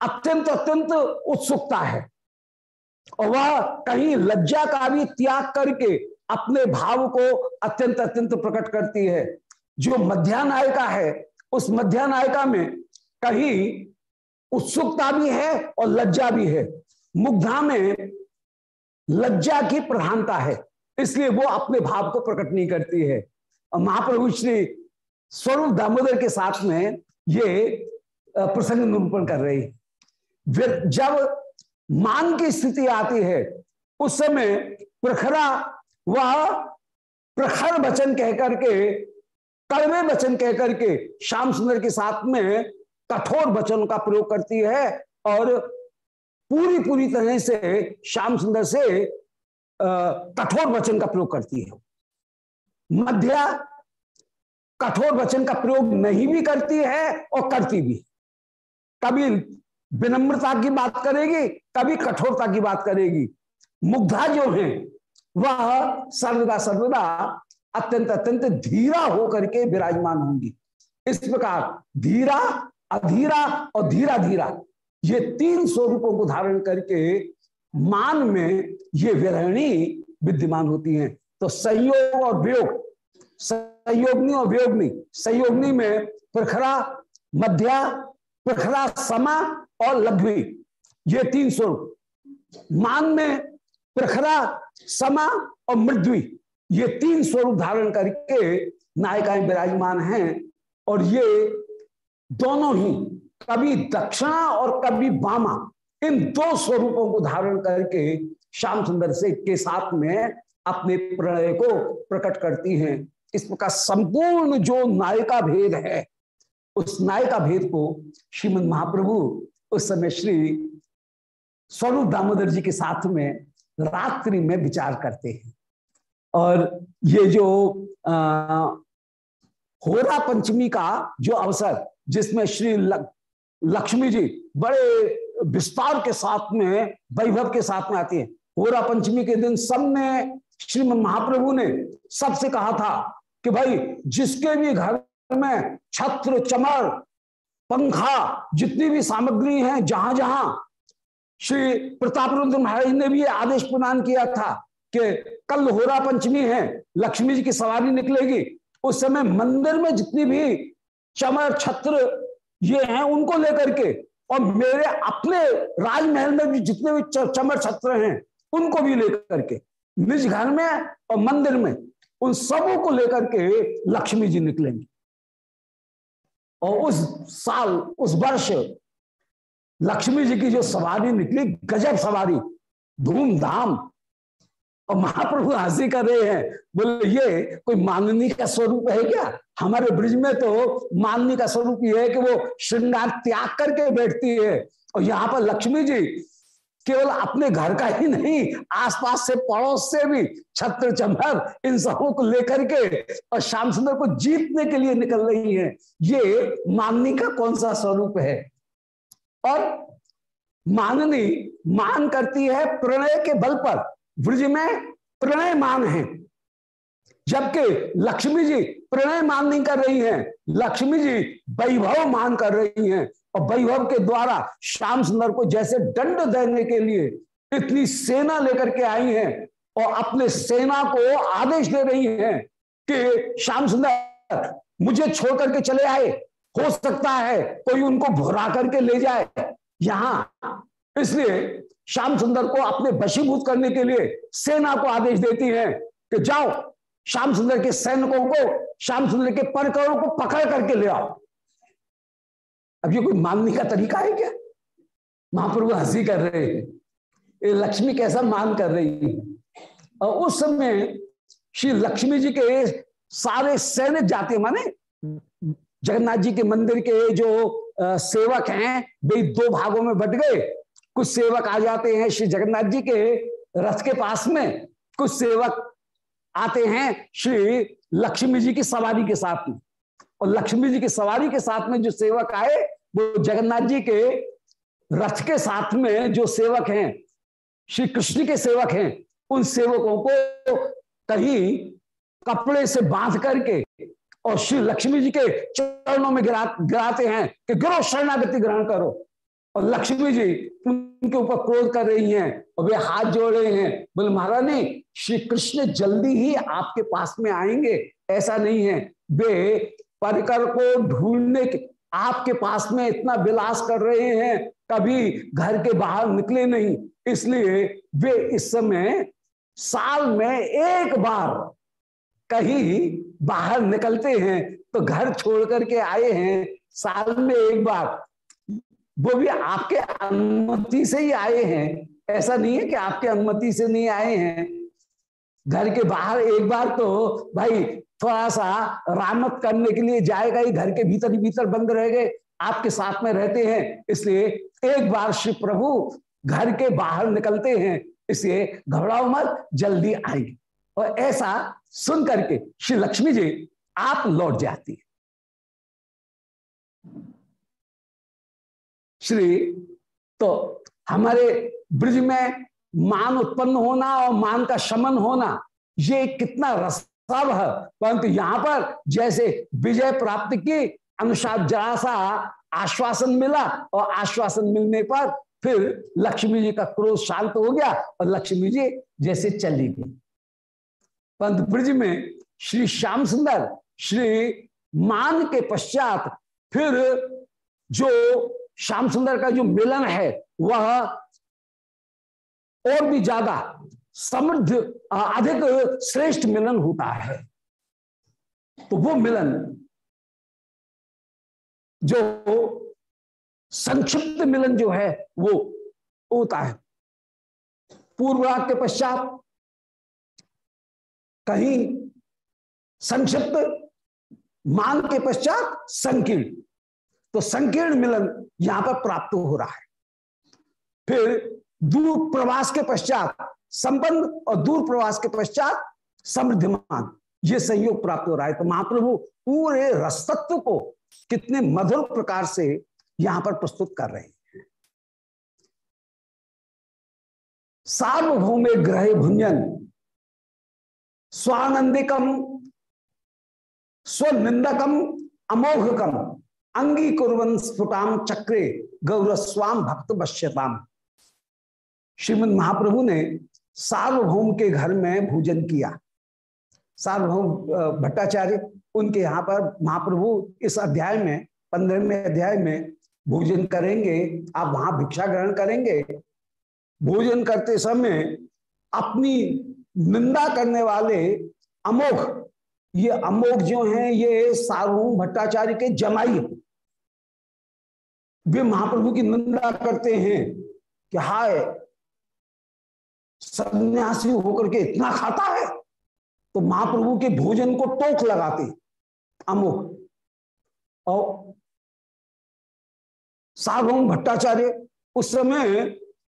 अत्यंत अत्यंत उत्सुकता है और वह कहीं लज्जा का भी त्याग करके अपने भाव को अत्यंत अत्यंत प्रकट करती है। जो मध्या नायिका है, उस मध्या नायिका में कहीं उत्सुकता भी है और लज्जा भी है। मुग्धा में लज्जा की प्रधानता है। इसलिए वो अपने भाव को प्रकट नहीं करती है। महाप्रभु श्री स्वरूप दामोदर के साथ में ये प्रसंग निरूपण कर रही जब मान की स्थिति आती है, उस समय प्रखरा, वह प्रखर वचन कहकर के, कड़वे वचन कहकर के श्याम सुंदर के साथ में कठोर वचन का प्रयोग करती है और पूरी पूरी तरह से श्याम सुंदर से कठोर वचन का प्रयोग करती है। मध्या कठोर वचन का प्रयोग नहीं भी करती है और करती भी कभी विनम्रता की बात करेगी, कभी कठोरता की बात करेगी। मुग्धा जो है, वह सर्वदा सर्वदा अत्यंत अत्यंत धीरा होकर के विराजमान होंगी। इस प्रकार धीरा, अधीरा और धीरा धीरा ये तीन स्वरूपों को धारण करके मान में ये विरहणी विद्यमान होती हैं। तो संयोग और वियोग, संयोगनी और वियोगनी, संयोगनी में प्रखरा, मध्या, प्रखरा समा और लघ्वी ये तीन स्वरूप। मान में प्रखरा, समा और मृद्वी, ये तीन स्वरूप धारण करके नायिकाएँ विराजमान हैं और ये दोनों ही कभी दक्षिणा और कभी बामा इन दो स्वरूपों को धारण करके श्याम सुंदर से के साथ में अपने प्रणय को प्रकट करती हैं। इस प्रकार संपूर्ण जो नायिका भेद है उस नायिका भेद को श्रीमद महाप्रभु उस समय श्री स्वरूप दामोदर जी के साथ में रात्रि में विचार करते हैं। और ये जो आ, होरा पंचमी का जो अवसर जिसमें श्री लक्ष्मी जी बड़े विस्तार के साथ में, वैभव के साथ में आती है। होरा पंचमी के दिन सब में श्रीमद महाप्रभु ने सबसे कहा था कि भाई, जिसके भी घर में छत्र, चमर, पंखा, जितनी भी सामग्री है जहाँ जहाँ श्री प्रताप रुद्र महाराज ने भी आदेश प्रदान किया था कि कल होरा पंचमी है, लक्ष्मी जी की सवारी निकलेगी। उस समय मंदिर में जितनी भी चमर, छत्र ये हैं उनको लेकर के। और मेरे अपने राजमहल में भी जितने भी चमर छत्र हैं, उनको भी लेकर के। निज घर में और मंदिर में उन सबों को लेकर के लक्ष्मी जी निकलेंगे। और उस साल, उस वर्ष लक्ष्मी जी की जो सवारी निकली, गजब सवारी, धूमधाम और महाप्रभु हँसी कर रहे हैं। बोले, ये कोई माननी का स्वरूप है क्या? हमारे ब्रिज में तो माननी का स्वरूप ये है कि वो श्रृंगार त्याग करके बैठती है। और यहाँ पर लक्ष्मी जी केवल अपने घर का ही नहीं, आसपास से पड़ोस से भी छत्र चमर इन सबों को लेकर के और श्याम सुंदर को जीतने के लिए निकल रही है। ये माननी का कौन सा स्वरूप है? और माननी मान करती है प्रणय के बल पर। ब्रज में प्रणय मान है। जबकि लक्ष्मी जी प्रणय मान नहीं कर रही हैं। लक्ष्मी जी वैभव मान कर रही हैं और वैभव के द्वारा श्याम सुंदर को जैसे दंड देने के लिए इतनी सेना लेकर के आई हैं और अपने सेना को आदेश दे रही हैं कि श्याम सुंदर, मुझे छोड़ करके चले आए। हो सकता है कोई उनको भुरा करके ले जाए। यहाँ इसलिए श्याम सुंदर को अपने वशीभूत करने के लिए सेना को आदेश देती है कि जाओ, श्याम सुंदर के सैनिकों को, श्याम सुंदर के परकरों को पकड़ करके ले आओ। अब ये कोई मानने का तरीका है क्या? महाप्रभु हँसी कर रहे हैं। ये लक्ष्मी कैसा मान कर रही है? और उस समय श्री लक्ष्मी जी के सारे सैनिक जाते, माने जगन्नाथ जी के मंदिर के जो सेवक हैं, वे दो भागों में बट गए। कुछ सेवक आ जाते हैं, श्री जगन्नाथ जी के रथ के पास में। कुछ सेवक आते हैं श्री लक्ष्मी जी की सवारी के साथ में। और लक्ष्मी जी की सवारी के साथ में जो सेवक आए, वो जगन्नाथ जी के रथ के साथ में जो सेवक हैं, श्री कृष्ण के सेवक हैं, उन सेवकों को कहीं कपड़े से बाँध करके और श्री लक्ष्मी जी के चरणों में गिरा, गिराते हैं कि गिरो शरणागति ग्रहण करो। और लक्ष्मी जी उनके ऊपर क्रोध कर रही हैं और वे हाथ जोड़ रहे हैं। बोले, महारानी श्री कृष्ण जल्दी ही आपके पास में आएँगे। ऐसा नहीं है। वे परिकर को ढूँढने के, आपके पास में इतना विलास कर रहे हैं, कभी घर के बाहर निकले नहीं। इसलिए वे इस समय साल में एक बार कहीं बाहर निकलते हैं तो घर छोड़ करके आए हैं, साल में एक बार। वो भी आपके अनुमति से ही आए हैं। ऐसा नहीं है कि आपके अनुमति से नहीं आए हैं। घर के बाहर एक बार तो भाई थोड़ा सा रामत करने के लिए जाएगा ही, घर के भीतर ही भीतर बंद रह गए, आपके साथ में रहते हैं। इसलिए एक बार श्री प्रभु घर के बाहर निकलते हैं, इसलिए घबराओ मत, जल्दी आएँगे। और ऐसा सुन करके श्री लक्ष्मी जी, आप लौट जाती है। श्री तो हमारे ब्रिज में मान उत्पन्न होना और मान का शमन होना, ये कितना रसाव है। परंतु यहाँ पर जैसे विजय प्राप्त की, अनुसार जरा सा आश्वासन मिला और आश्वासन मिलने पर फिर लक्ष्मी जी का क्रोध शांत हो गया और लक्ष्मी जी जैसे चली गई। पंत ब्रज में श्री श्याम सुंदर, श्री मान के पश्चात फिर जो श्याम सुंदर का जो मिलन है, वह और भी ज़्यादा समृद्ध अधिक श्रेष्ठ मिलन होता है। तो वो मिलन जो संक्षिप्त मिलन जो है, वो होता है। पूर्वराग के पश्चात कहीं संक्षिप्त मान के पश्चात संकीर्ण। तो संकीर्ण मिलन यहाँ पर प्राप्त हो रहा है। फिर दूर प्रवास के पश्चात संबंध और दूर प्रवास के पश्चात समृद्धिमान, ये संयोग प्राप्त हो रहा है। तो महाप्रभु पूरे रसतत्व को कितने मधुर प्रकार से यहाँ पर प्रस्तुत कर रहे हैं। सार्वभौमे ग्रह भुंजन स्वानंदिकम, स्वनिंदकम, अमोघकम अंगीकुर्वन स्फुटाम चक्रे गौरस्वाम भक्त बश्यताम श्रीमद महाप्रभु ने सार्वभौम के घर में भोजन किया। सार्वभौम भट्टाचार्य उनके यहाँ पर महाप्रभु इस अध्याय में, पंद्रहवें अध्याय में भोजन करेंगे, आप वहाँ भिक्षा ग्रहण करेंगे। भोजन करते समय अपनी निंदा करने वाले अमोघ, ये अमोघ जो हैं, ये सार्वभौम भट्टाचार्य के जमाई वे महाप्रभु की निंदा करते हैं कि हाय, सन्यासी होकर के इतना खाता है तो महाप्रभु के भोजन को टोक लगाते। अमोघ और सार्वभौम भट्टाचार्य उस समय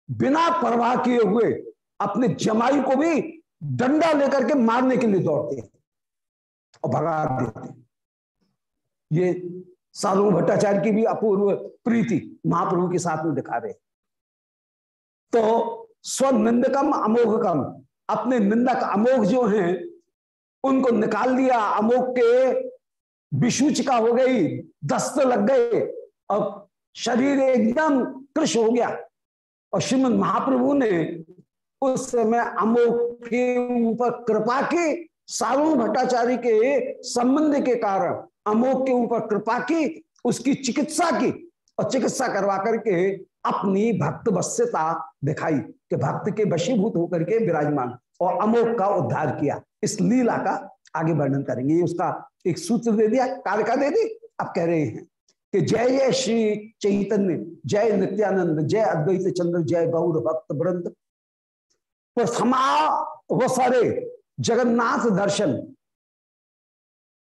बिना परवाह किए हुए अपने जमाई को भी डंडा लेकर के मारने के लिए दौड़ते और भगा देते ये साधु भट्टाचार्य की भी अपूर्व प्रीति महाप्रभु के साथ में दिखा रहे। तो स्वनिंदकम अमोघकम, अपने निंदक अमोघ जो हैं, उनको निकाल दिया। अमोघ के विसूचिका हो गई, दस्त लग गए और शरीर एकदम कृष हो गया। और श्रीमद महाप्रभु ने उस समय अमोघ के ऊपर कृपा की सारू भट्टाचार्य के संबंध के कारण अमोघ के ऊपर कृपा की, उसकी चिकित्सा की और चिकित्सा करवा करके अपनी भक्त वश्यता दिखाई कि भक्त के वशीभूत होकर के विराजमान और अमोक का उद्धार किया। इस लीला का आगे वर्णन करेंगे। उसका एक सूत्र दे दिया कार्य का दे दी। अब कह रहे हैं कि जय जय श्री चैतन्य, जय नित्यानंद, जय अद्वैत चंद्र, जय गौर भक्त वृंद। प्रथमा वसरे जगन्नाथ दर्शन।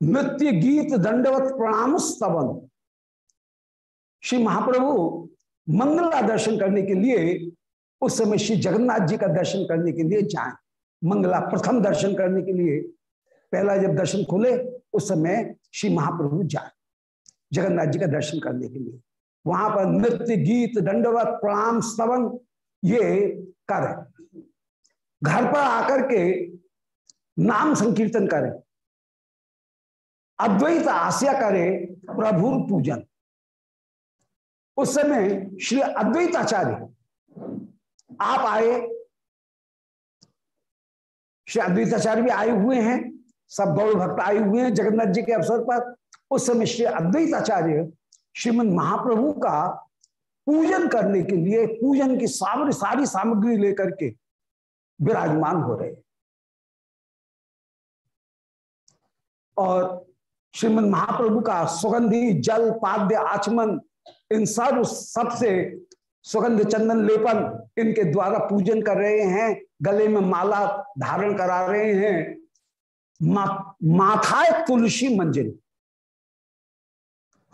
नृत्य गीत दंडवत प्रणाम स्तवन श्री महाप्रभु मंगला दर्शन करने के लिए, उस समय श्री जगन्नाथ जी का दर्शन करने के लिए जाए। मंगला प्रथम दर्शन करने के लिए, पहला जब दर्शन खुले, उस समय श्री महाप्रभु जाए, जगन्नाथ जी का दर्शन करने के लिए। वहाँ पर नृत्य गीत दंडवत प्रणाम स्तवन ये कर घर पर आकर के नाम संकीर्तन करें। अद्वैत आस्या करे प्रभु पूजन। उस समय श्री अद्वैत आचार्य, आप आए, श्री अद्वैत आचार्य भी आए हुए हैं, सब गौर भक्त आए हुए हैं जगन्नाथ जी के अवसर पर। उस समय श्री अद्वैत आचार्य श्रीमद महाप्रभु का पूजन करने के लिए, पूजन की सारी सारी सामग्री लेकर के विराजमान हो रहे और श्रीमद महाप्रभु का सुगंधी जल पाद्य आचमन इन सब सबसे सुगंध चंदन लेपन इनके द्वारा पूजन कर रहे हैं गले में माला धारण करा रहे हैं। मा, माथाए तुलसी मंजिल।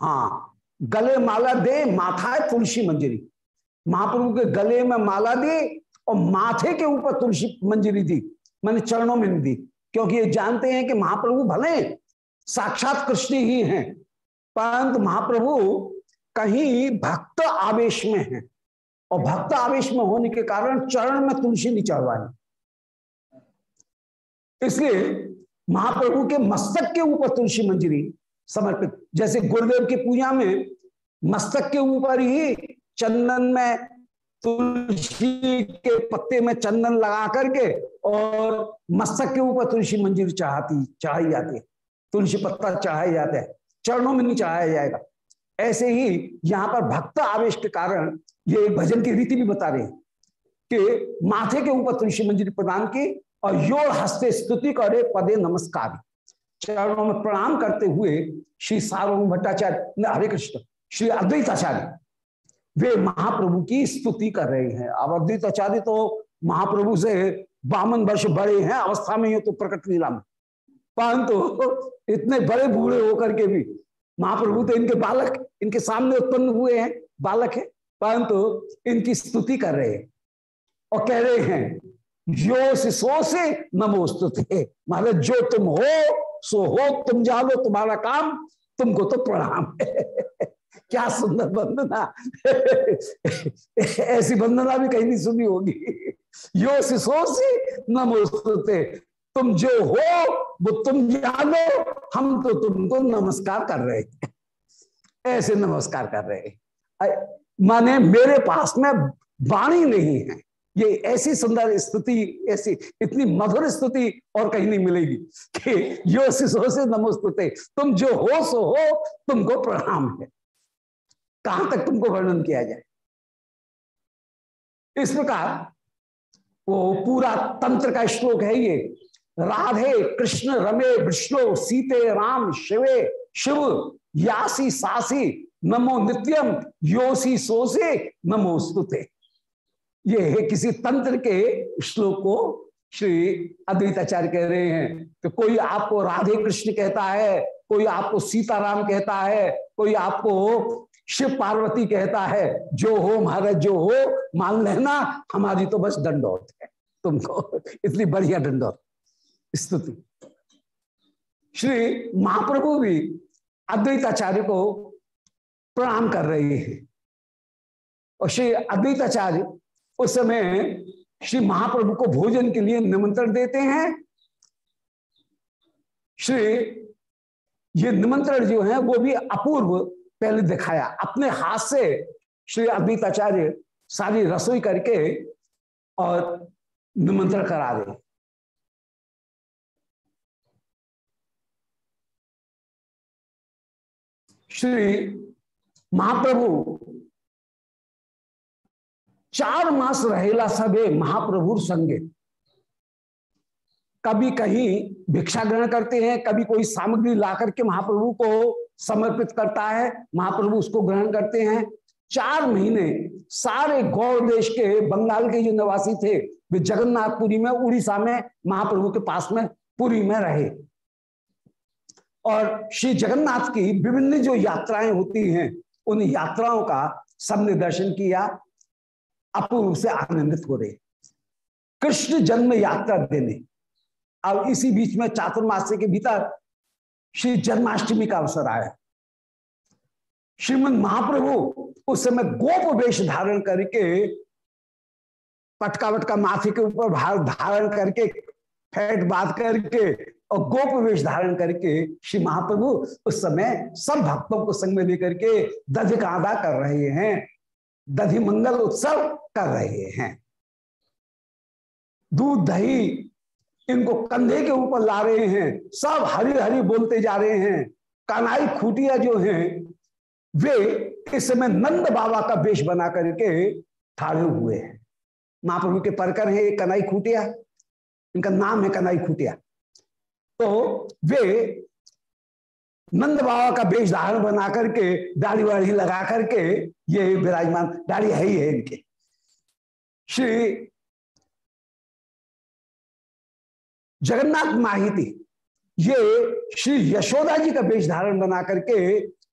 हाँ गले माला दे माथाए तुलसी मंजरी महाप्रभु के गले में माला दी और माथे के ऊपर तुलसी मंजरी दी मैंने चरणों में दी। क्योंकि ये जानते हैं कि महाप्रभु भले साक्षात कृष्ण ही हैं। परंतु महाप्रभु, कहीं भक्त आवेश में हैं और भक्त आवेश में होने के कारण चरण में तुलसी नहीं चढ़वानी। इसलिए महाप्रभु के मस्तक के ऊपर तुलसी मंजरी समर्पित। जैसे गुरुदेव की पूजा में मस्तक के ऊपर ही चंदन में तुलसी के पत्ते में चंदन लगा करके और मस्तक के ऊपर तुलसी मंजिल चढ़ाती, चढ़ाई जाती है। तुलसी पत्ता चढ़ाया जाता है, चरणों में नहीं चढ़ाया जाएगा। ऐसे ही यहाँ पर भक्त आवेश के कारण ये भजन की रीति भी बता रहे हैं कि माथे के ऊपर तुलसी मंजिल प्रदान की और योर हस्ते स्तुति करे, पदे नमस्कार। चरणों में प्रणाम करते हुए श्री सार्वभौम भट्टाचार्य हरे कृष्ण, श्री अद्वैताचार्य, वे महाप्रभु की स्तुति कर रहे हैं। अब अद्वैताचार्य तो महाप्रभु से बावन वर्ष बड़े हैं, अवस्था में ही तो प्रकट लीला में। परंतु तो इतने बड़े बूढ़े होकर के भी। महाप्रभु तो इनके बालक, इनके सामने उत्पन्न हुए हैं, बालक है। परंतु तो इनकी स्तुति कर रहे हैं और कह रहे हैं, जो सो से नमोस्तुते महाराज, जो तुम हो, सो हो। तुम जानो, तुम्हारा काम, तुमको तो प्रणाम क्या सुंदर वंदना। ऐसी वंदना भी कहीं नहीं सुनी होगी। यो शिशो से नमोस्तुते तुम जो हो, वो तुम जानो। हम तो तुमको नमस्कार कर रहे हैं। ऐसे नमस्कार कर रहे माने मेरे पास में वाणी नहीं है। ये ऐसी सुंदर स्तुति, ऐसी इतनी मधुर स्तुति और कहीं नहीं मिलेगी कि यो शिशो से नमोस्तुते तुम जो हो, सो हो, तुमको प्रणाम है। कहाँ तक तुमको वर्णन किया जाए? इस प्रकार वो पूरा तंत्र का श्लोक है ये। राधे कृष्ण रमे विष्णु सीते राम शिवे शिव यासी सासी नमो नित्यम योसी सोसे नमो स्तुते। ये है किसी तंत्र के श्लोक को श्री अद्वैताचार्य कह रहे हैं। तो कोई आपको राधे कृष्ण कहता है, कोई आपको सीताराम कहता है, कोई आपको शिव पार्वती कहता है, जो हो महाराज, जो हो, मान लेना, हमारी तो बस दंडौत है। तुमको इतनी बढ़िया दंडौत। स्तुति। श्री महाप्रभु भी अद्वैताचार्य को प्रणाम कर रहे हैं। और श्री अद्वैताचार्य उस समय श्री महाप्रभु को भोजन के लिए निमंत्रण देते हैं। श्री, ये निमंत्रण जो है, वो भी अपूर्व पहले दिखाया। अपने हाथ से श्री अद्वैताचार्य सारी रसोई करके और निमंत्रण करा दे श्री महाप्रभु। चार मास रहेला सबे महाप्रभु संगे। कभी कहीं भिक्षा ग्रहण करते हैं, कभी कोई सामग्री ला करके महाप्रभु को समर्पित करता है, महाप्रभु उसको ग्रहण करते हैं। चार महीने सारे गौर देश के, बंगाल के जो निवासी थे, वे जगन्नाथपुरी में, उड़ीसा में, महाप्रभु के पास में, पुरी में रहे। और श्री जगन्नाथ की विभिन्न जो यात्राएँ होती हैं, उन यात्राओं का सबने दर्शन किया, अपूर्व से आनंदित हो रहे। कृष्ण जन्म यात्रा देने। अब इसी बीच में चातुर्मास के भीतर श्री जन्माष्टमी का अवसर आया। श्रीमद महाप्रभु उस समय गोप वेश धारण करके पटका वटका माथे के ऊपर भार धारण करके, फैट बात करके और गोप वेश धारण करके श्री महाप्रभु उस समय सब भक्तों को संग में लेकर के दधि कांदा कर रहे हैं, दधि मंगल उत्सव कर रहे हैं। दूध, दही इनको कंधे के ऊपर ला रहे हैं, सब हरी हरी बोलते जा रहे हैं। कनाई खूटिया जो हैं, वे इस समय नंद बाबा का वेश बना करके ठाड़े हुए हैं। महाप्रभु के परकर है कनाई खूटिया। इनका नाम है कनाई खूटिया। तो वे नंद बाबा का वेश धारण बना करके, दाढ़ी वाड़ी लगा करके, ये विराजमान, दाढ़ी है ही है इनके। श्री जगन्नाथ माहिती, ये श्री यशोदा जी का वेश धारण बना करके,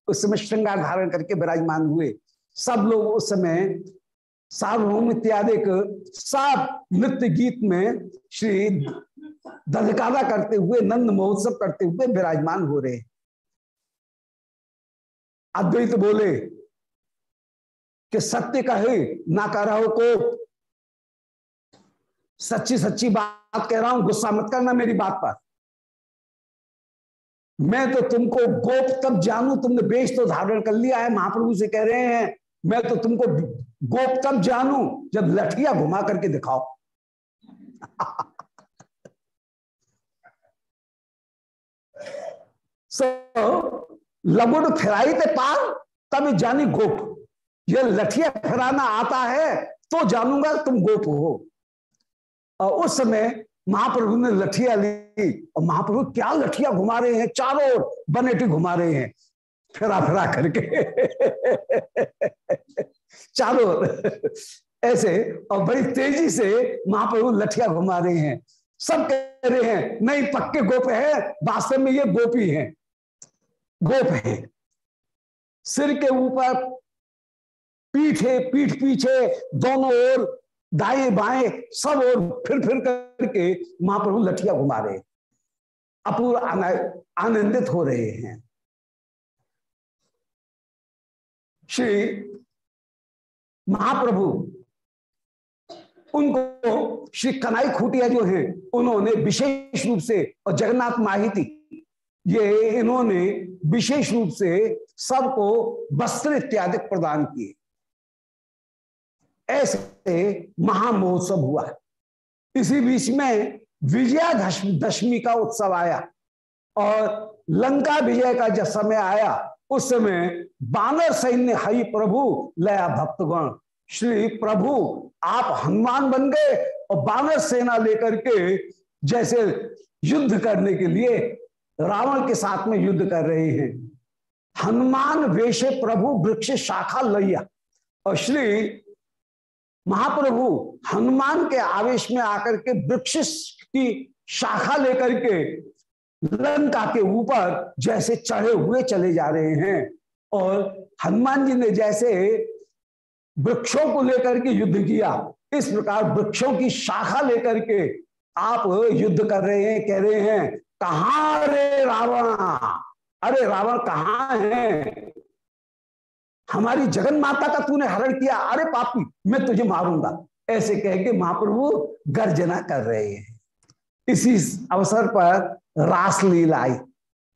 उस समय श्रृंगार धारण करके विराजमान हुए। सब लोग उस समय सार्वभौम इत्यादि सब नृत्य गीत में श्री दधकादा करते हुए, नंद महोत्सव करते हुए विराजमान हो रहे अद्वैत बोले कि सत्य कहे ना कर रहा हो को सच्ची सच्ची बात कह रहा हूँ, गुस्सा मत करना मेरी बात पर। मैं तो तुमको गोप तब जानू, तुमने बेच तो धारण कर लिया है, महाप्रभु से कह रहे हैं, मैं तो तुमको गोप तब जानू जब लठिया घुमा करके दिखाओ। सो फिराई ते पार तब जानी गोप। ये लठिया फिराना आता है तो जानूँगा तुम गोप हो। और उस समय महाप्रभु ने लठिया ली, और महाप्रभु क्या लठिया घुमा रहे हैं, चारों ओर बनेटी घुमा रहे हैं। फिरा फिरा करके। चारों ऐसे, और बड़ी तेज़ी से महाप्रभु लठिया घुमा रहे हैं। सब कह रहे हैं, नहीं, पक्के गोप है, वास्तव में ये गोपी हैं। गोप है। सिर के ऊपर पीठे, पीठ पीछे दोनों ओर, दाएँ बाएँ सब और फिर फिर करके महाप्रभु लठिया घुमा रहे अपूर्व आनंदित हो रहे हैं। श्री महाप्रभु, उनको श्री कनाई खूटिया जो हैं, उन्होंने विशेष रूप से और जगन्नाथ माहिती ये इन्होंने विशेष रूप से सबको वस्त्र इत्यादि प्रदान किए। ऐसे महामहोत्सव हुआ। इसी बीच में विजया दशमी का उत्सव आया और लंका विजय का जब समय आया, उस समय बानर सैन्य हई प्रभु, लया भक्तगण, श्री प्रभु, आप हनुमान बन गए और बानर सेना लेकर के जैसे युद्ध करने के लिए रावण के साथ में युद्ध कर रहे हैं। हनुमान वेश प्रभु वृक्ष शाखा लैया। और श्री महाप्रभु हनुमान के आवेश में आकर के वृक्ष की शाखा लेकर के लंका के ऊपर जैसे चढ़े हुए चले जा रहे हैं। और हनुमान जी ने जैसे वृक्षों को लेकर के युद्ध किया, इस प्रकार वृक्षों की शाखा लेकर के आप युद्ध कर रहे हैं, कह रहे हैं कहा रे रावण? अरे रावण कहा है? हमारी जगन माता का तूने हरण किया। अरे पापी, मैं तुझे मारूँगा। ऐसे कह के महाप्रभु गर्जना कर रहे हैं। इसी अवसर पर रासलीला आई।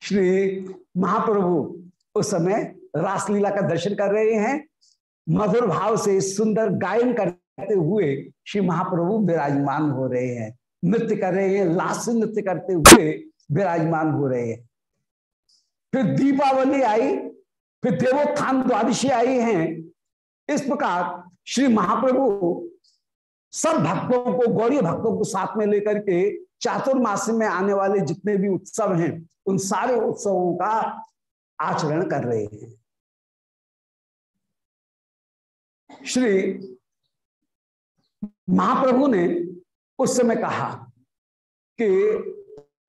श्री महाप्रभु उस समय रासलीला का दर्शन कर रहे हैं। मधुर भाव से सुंदर गायन करते हुए श्री महाप्रभु विराजमान हो रहे हैं। नृत्य कर रहे हैं लास्य नृत्य करते हुए विराजमान हो रहे हैं। फिर दीपावली आई, फिर देवोत्थान द्वादशी आई हैं। इस प्रकार श्री महाप्रभु सब भक्तों को, गौरी भक्तों को साथ में लेकर के चातुर्मास में आने वाले जितने भी उत्सव हैं, उन सारे उत्सवों का आचरण कर रहे हैं। श्री महाप्रभु ने उस समय कहा कि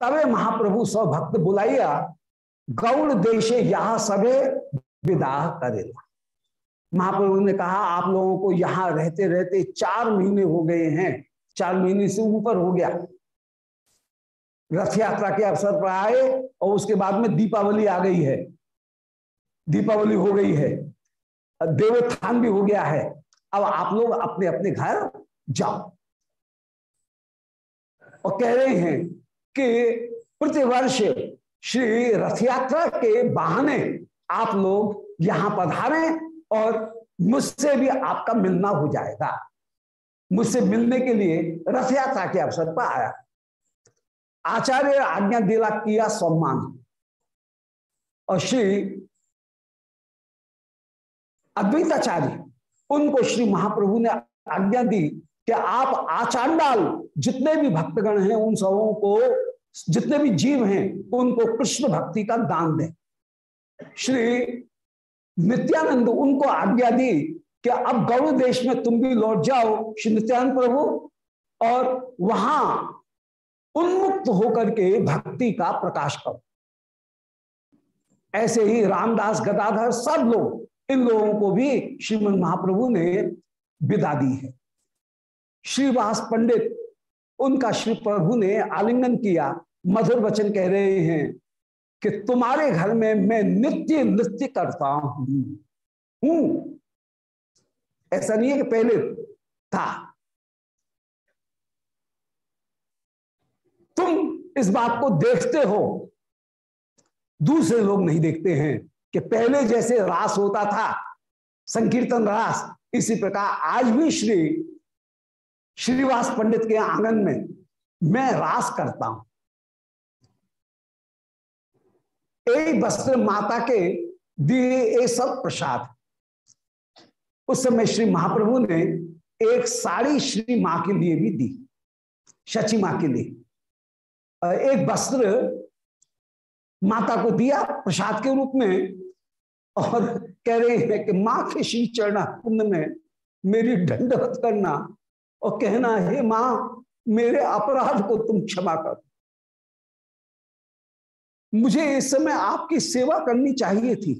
तबे महाप्रभु सौ भक्त बुलाइया गौड़ देशे यहाँ सबे विदा करेगा महाप्रभु ने कहा, आप लोगों को यहाँ रहते रहते चार महीने हो गए हैं। चार महीने से ऊपर हो गया। रथ यात्रा के अवसर पर आए और उसके बाद में दीपावली आ गई है। दीपावली हो गई है। देवोत्थान भी हो गया है। अब आप लोग अपने अपने घर जाओ। और कह रहे हैं कि प्रतिवर्ष श्री रथ यात्रा के बहाने आप लोग यहाँ पधारे और मुझसे भी आपका मिलना हो जाएगा। मुझसे मिलने के लिए रथ यात्रा के अवसर पर आया। आचार्य आज्ञा दिला किया सम्मान। और श्री अद्वैताचार्य, उनको श्री महाप्रभु ने आज्ञा दी कि आप आचांडाल जितने भी भक्तगण हैं उन सबों को जितने भी जीव हैं, उनको कृष्ण भक्ति का दान दें। श्री नित्यानंद उनको आज्ञा दी कि अब गौड़ देश में तुम भी लौट जाओ, श्री नित्यानंद प्रभु, और वहाँ उन्मुक्त होकर के भक्ति का प्रकाश करो। ऐसे ही रामदास, गदाधर सब लोग, इन लोगों को भी श्रीमद महाप्रभु ने विदा दी है। श्रीवास पंडित, उनका श्री प्रभु ने आलिंगन किया मधुर वचन कह रहे हैं कि तुम्हारे घर में मैं नित्य नृत्य करता हूँ। हूँ। ऐसा नहीं है कि पहले था। तुम इस बात को देखते हो। दूसरे लोग नहीं देखते हैं कि पहले जैसे रास होता था, संकीर्तन रास, इसी प्रकार आज भी श्री, श्रीवास पंडित के आँगन में मैं रास करता हूँ। वस्त्र माता के दिए ये सब प्रसाद। उस समय श्री महाप्रभु ने एक साड़ी श्री माँ के लिए भी दी, शची माँ के लिए। एक वस्त्र माता को दिया प्रसाद के रूप में और कह रहे हैं कि, माँ के श्री चरण कुंड में मेरी दंडवत करना और कहना, हे माँ, मेरे अपराध को तुम क्षमा कर मुझे इस समय आपकी सेवा करनी चाहिए थी,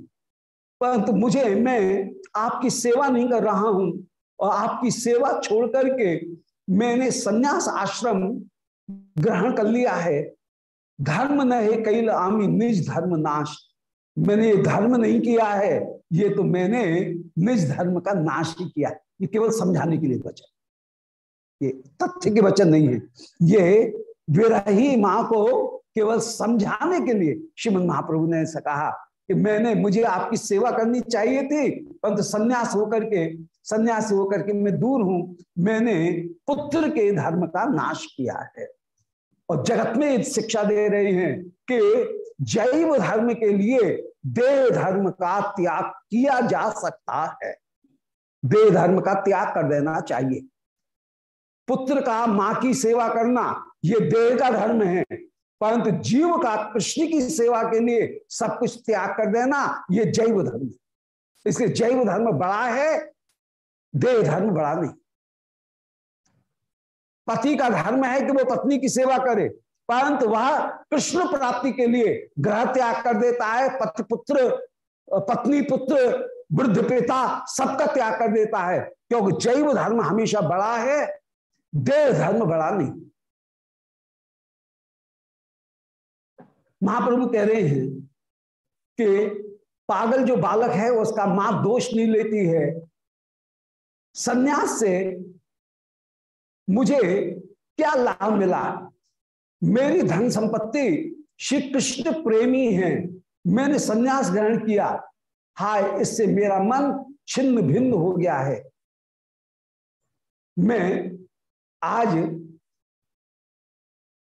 परंतु मुझे, मैं आपकी सेवा नहीं कर रहा हूँ और आपकी सेवा छोड़ करके मैंने संन्यास आश्रम ग्रहण कर लिया है। धर्म न है कैल आमी, निज धर्म नाश। मैंने ये धर्म नहीं किया है, ये तो मैंने निज धर्म का नाश ही किया। ये केवल समझाने के लिए वचन। ये तथ्य के वचन नहीं है। ये विरही माँ को केवल समझाने के लिए श्रीमद महाप्रभु ने ऐसा कहा कि मैंने, मुझे आपकी सेवा करनी चाहिए थी। परंतु संन्यास होकर के, संन्यास होकर के मैं दूर हूँ। मैंने पुत्र के धर्म का नाश किया है। और जगत में शिक्षा दे रहे हैं कि जैव धर्म के लिए देह धर्म का त्याग किया जा सकता है। देह धर्म का त्याग कर देना चाहिए। पुत्र का, माँ की सेवा करना, ये देह का धर्म है। परंतु जीव का कृष्ण की सेवा के लिए सब कुछ त्याग कर देना, ये जैव धर्म इसलिए जैव धर्म बड़ा है, देह धर्म बड़ा नहीं। पति का धर्म है कि वो पत्नी की सेवा करे, परंतु वह कृष्ण प्राप्ति के लिए ग्रह त्याग कर देता है पति पुत्र पत्नी, पुत्र, वृद्ध पिता, सबका त्याग कर देता है, क्योंकि जैव धर्म हमेशा बड़ा है, देह धर्म बड़ा नहीं। महाप्रभु कह रहे हैं कि पागल जो बालक है, उसका माँ दोष नहीं लेती है। सन्यास से मुझे क्या लाभ मिला? मेरी धन संपत्ति, श्री कृष्ण प्रेमी है। मैंने सन्यास ग्रहण किया। हाय, इससे मेरा मन छिन्न भिन्न हो गया है। मैं आज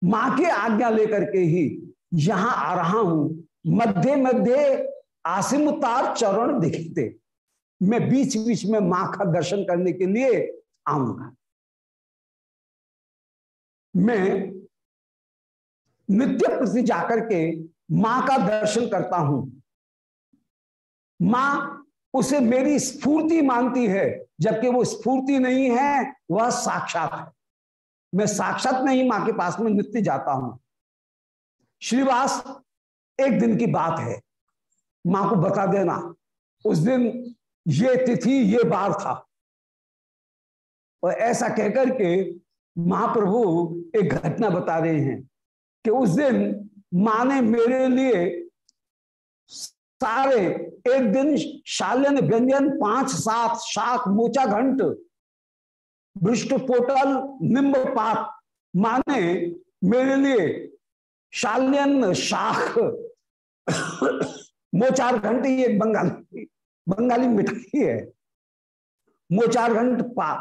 माँ के आज्ञा लेकर के ही यहाँ आ रहा हूँ, मध्य मध्य आसिमतार चरण दिखते। मैं बीच बीच में माँ का दर्शन करने के लिए आऊँगा। मैं नित्य प्रति जाकर के माँ का दर्शन करता हूँ। माँ उसे मेरी स्फूर्ति मानती है, जबकि वो स्फूर्ति नहीं है, वह साक्षात है। मैं साक्षात में ही माँ के पास में नित्य जाता हूँ। श्रीवास, एक दिन की बात है। माँ को बता देना, उस दिन ये तिथि, ये बार था। और ऐसा कहकर के महाप्रभु एक घटना बता रहे हैं कि उस दिन माँ ने मेरे लिए सारे, एक दिन शालन व्यंजन, पाँच सात शाक, मोचा घंट पोटल निम्ब पात माने मेरे लिए शाल्यन शाख। मोचार घंट ये बंगाली बंगाली मिठाई है। मोचार घंट पा,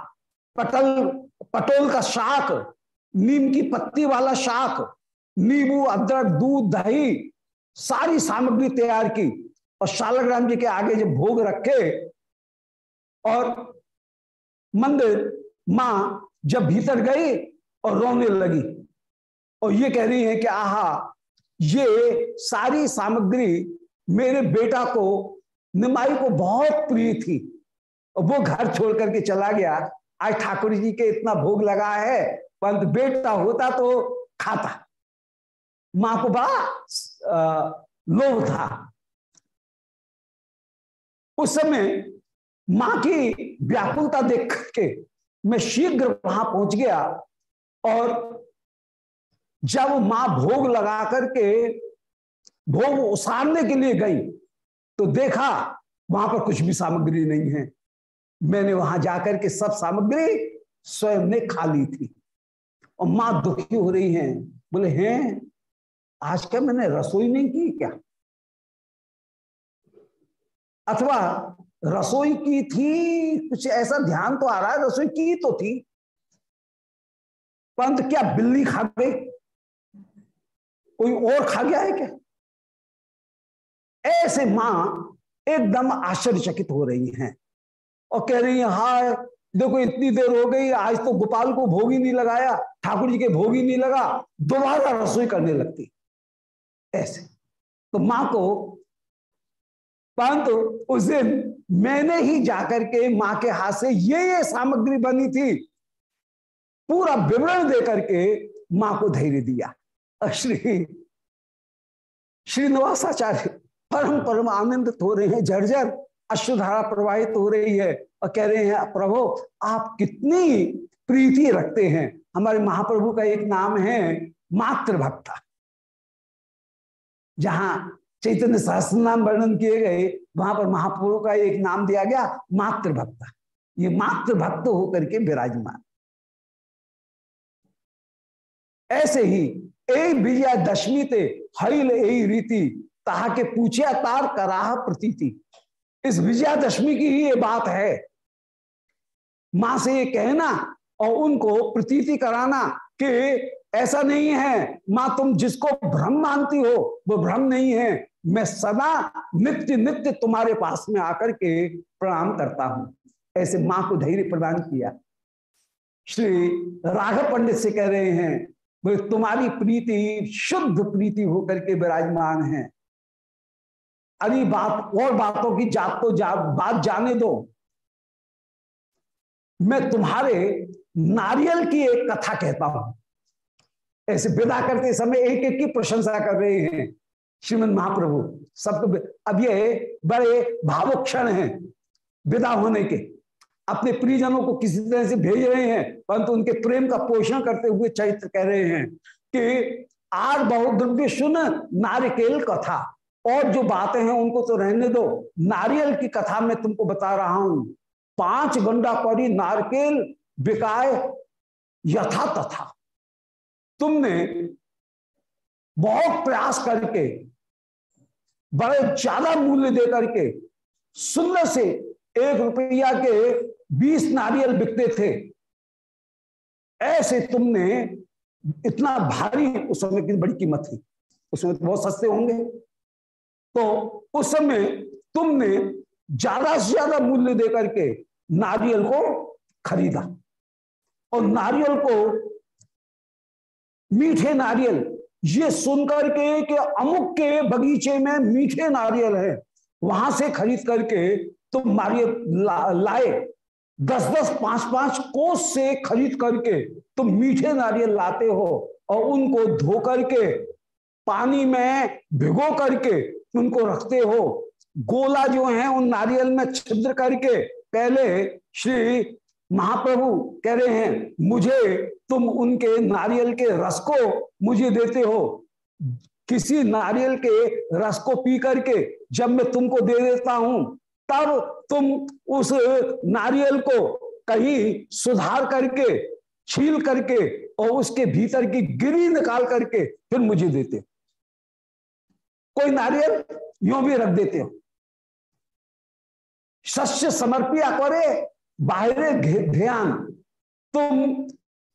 पटल, पटोल का शाक, नीम की पत्ती वाला शाक, नींबू, अदरक, दूध, दही, सारी सामग्री तैयार की और शालग्राम जी के आगे जब भोग रखे और मंदिर, माँ जब भीतर गई और रोने लगी। और ये कह रही है कि आहा, ये सारी सामग्री मेरे बेटा को, निमाई को बहुत प्रिय थी। वो घर छोड़ करके चला गया। आज ठाकुर जी के इतना भोग लगा है परंतु बेटा होता तो खाता। माँ को बड़ा लोभ था। उस समय माँ की व्याकुलता देख करके मैं शीघ्र वहाँ पहुँच गया और जब माँ भोग लगा करके भोग उसारने के लिए गई तो देखा वहाँ पर कुछ भी सामग्री नहीं है। मैंने वहाँ जाकर के सब सामग्री स्वयं ने खा ली थी। और माँ दुखी हो रही हैं। बोले, हैं? आज क्या मैंने रसोई नहीं की क्या? अथवा, रसोई की थी? कुछ ऐसा ध्यान तो आ रहा है, रसोई की तो थी। परंतु क्या बिल्ली खा गई? कोई और खा गया है क्या? ऐसे माँ एकदम आश्चर्यचकित हो रही हैं और कह रही हैं, हाय, देखो इतनी देर हो गई, आज तो गोपाल को भोग ही नहीं लगाया, ठाकुर जी के भोग ही नहीं लगा, दोबारा रसोई करने लगती। ऐसे। तो माँ को, परंतु उस दिन मैंने ही जाकर के माँ के हाथ से ये ये सामग्री बनी थी, पूरा विवरण दे करके माँ को धैर्य दिया। श्री श्रीनिवासाचार्य, परम परम आनंदित हो रहे हैं झरझर अश्वधारा प्रवाहित हो रही है और कह रहे हैं, प्रभु, आप कितनी प्रीति रखते हैं। हमारे महाप्रभु का एक नाम है मातृभक्ता। जहाँ चैतन्य सहस्त्र नाम वर्णन किए गए, वहाँ पर महाप्रभु का एक नाम दिया गया, मातृभक्ता। ये मातृभक्त होकर के विराजमान। ऐसे ही ए विजया दशमी ते हईल ए रीति तहा के पूछिया तार कराह प्रतीति। इस विजयादशमी की ही ये बात है। माँ से ये कहना और उनको प्रतीति कराना कि ऐसा नहीं है, माँ तुम जिसको भ्रम मानती हो, वो भ्रम नहीं है। मैं सदा नित्य नित्य तुम्हारे पास में आकर के प्रणाम करता हूँ। ऐसे माँ को धैर्य प्रदान किया। श्री राघव पंडित से कह रहे हैं तुम्हारी प्रीति शुद्ध प्रीति होकर के विराजमान है। अरे बात और बातों की जात को जा, बात जाने दो। मैं तुम्हारे नारियल की एक कथा कहता हूँ। ऐसे विदा करते समय एक एक की प्रशंसा कर रहे हैं श्रीमद महाप्रभु। सबको अब ये बड़े भावुक क्षण हैं विदा होने के। अपने प्रियजनों को किसी तरह से भेज रहे हैं, परंतु उनके प्रेम का पोषण करते हुए चरित्र कह रहे हैं कि आर बहुत द्रव्य सुन नारिकेल कथा, और जो बातें हैं उनको तो रहने दो। नारियल की कथा में तुमको बता रहा हूँ। पाँच गंडा परी नारकेल बिकाय यथा तथा तुमने बहुत प्रयास करके, बड़े ज़्यादा मूल्य दे करके सुंदर से एक रुपया के बीस नारियल बिकते थे। ऐसे तुमने इतना भारी उस समय की बड़ी कीमत थी। उसमें तो बहुत सस्ते होंगे। तो उस समय तुमने ज़्यादा से ज़्यादा मूल्य देकर के नारियल को खरीदा। और नारियल को मीठे नारियल ये सुनकर के कि अमुक के बगीचे में मीठे नारियल है वहाँ से खरीद करके तुम नारियल ला, लाए। दस दस पाँच पाँच कोस से खरीद करके तुम मीठे नारियल लाते हो और उनको धो करके, पानी में भिगो करके उनको रखते हो। गोला जो है, उन नारियल में छिद्र करके पहले श्री महाप्रभु कह रहे हैं, मुझे तुम उनके नारियल के रस को मुझे देते हो। किसी नारियल के रस को पी करके जब मैं तुमको दे देता हूँ तब तुम उस नारियल को कहीं सुधार करके, छील करके और उसके भीतर की गिरी निकाल करके फिर मुझे देते कोई नारियल यूँ भी रख देते हो। शस्य समर्पिया करे बाहरे ध्यान। तुम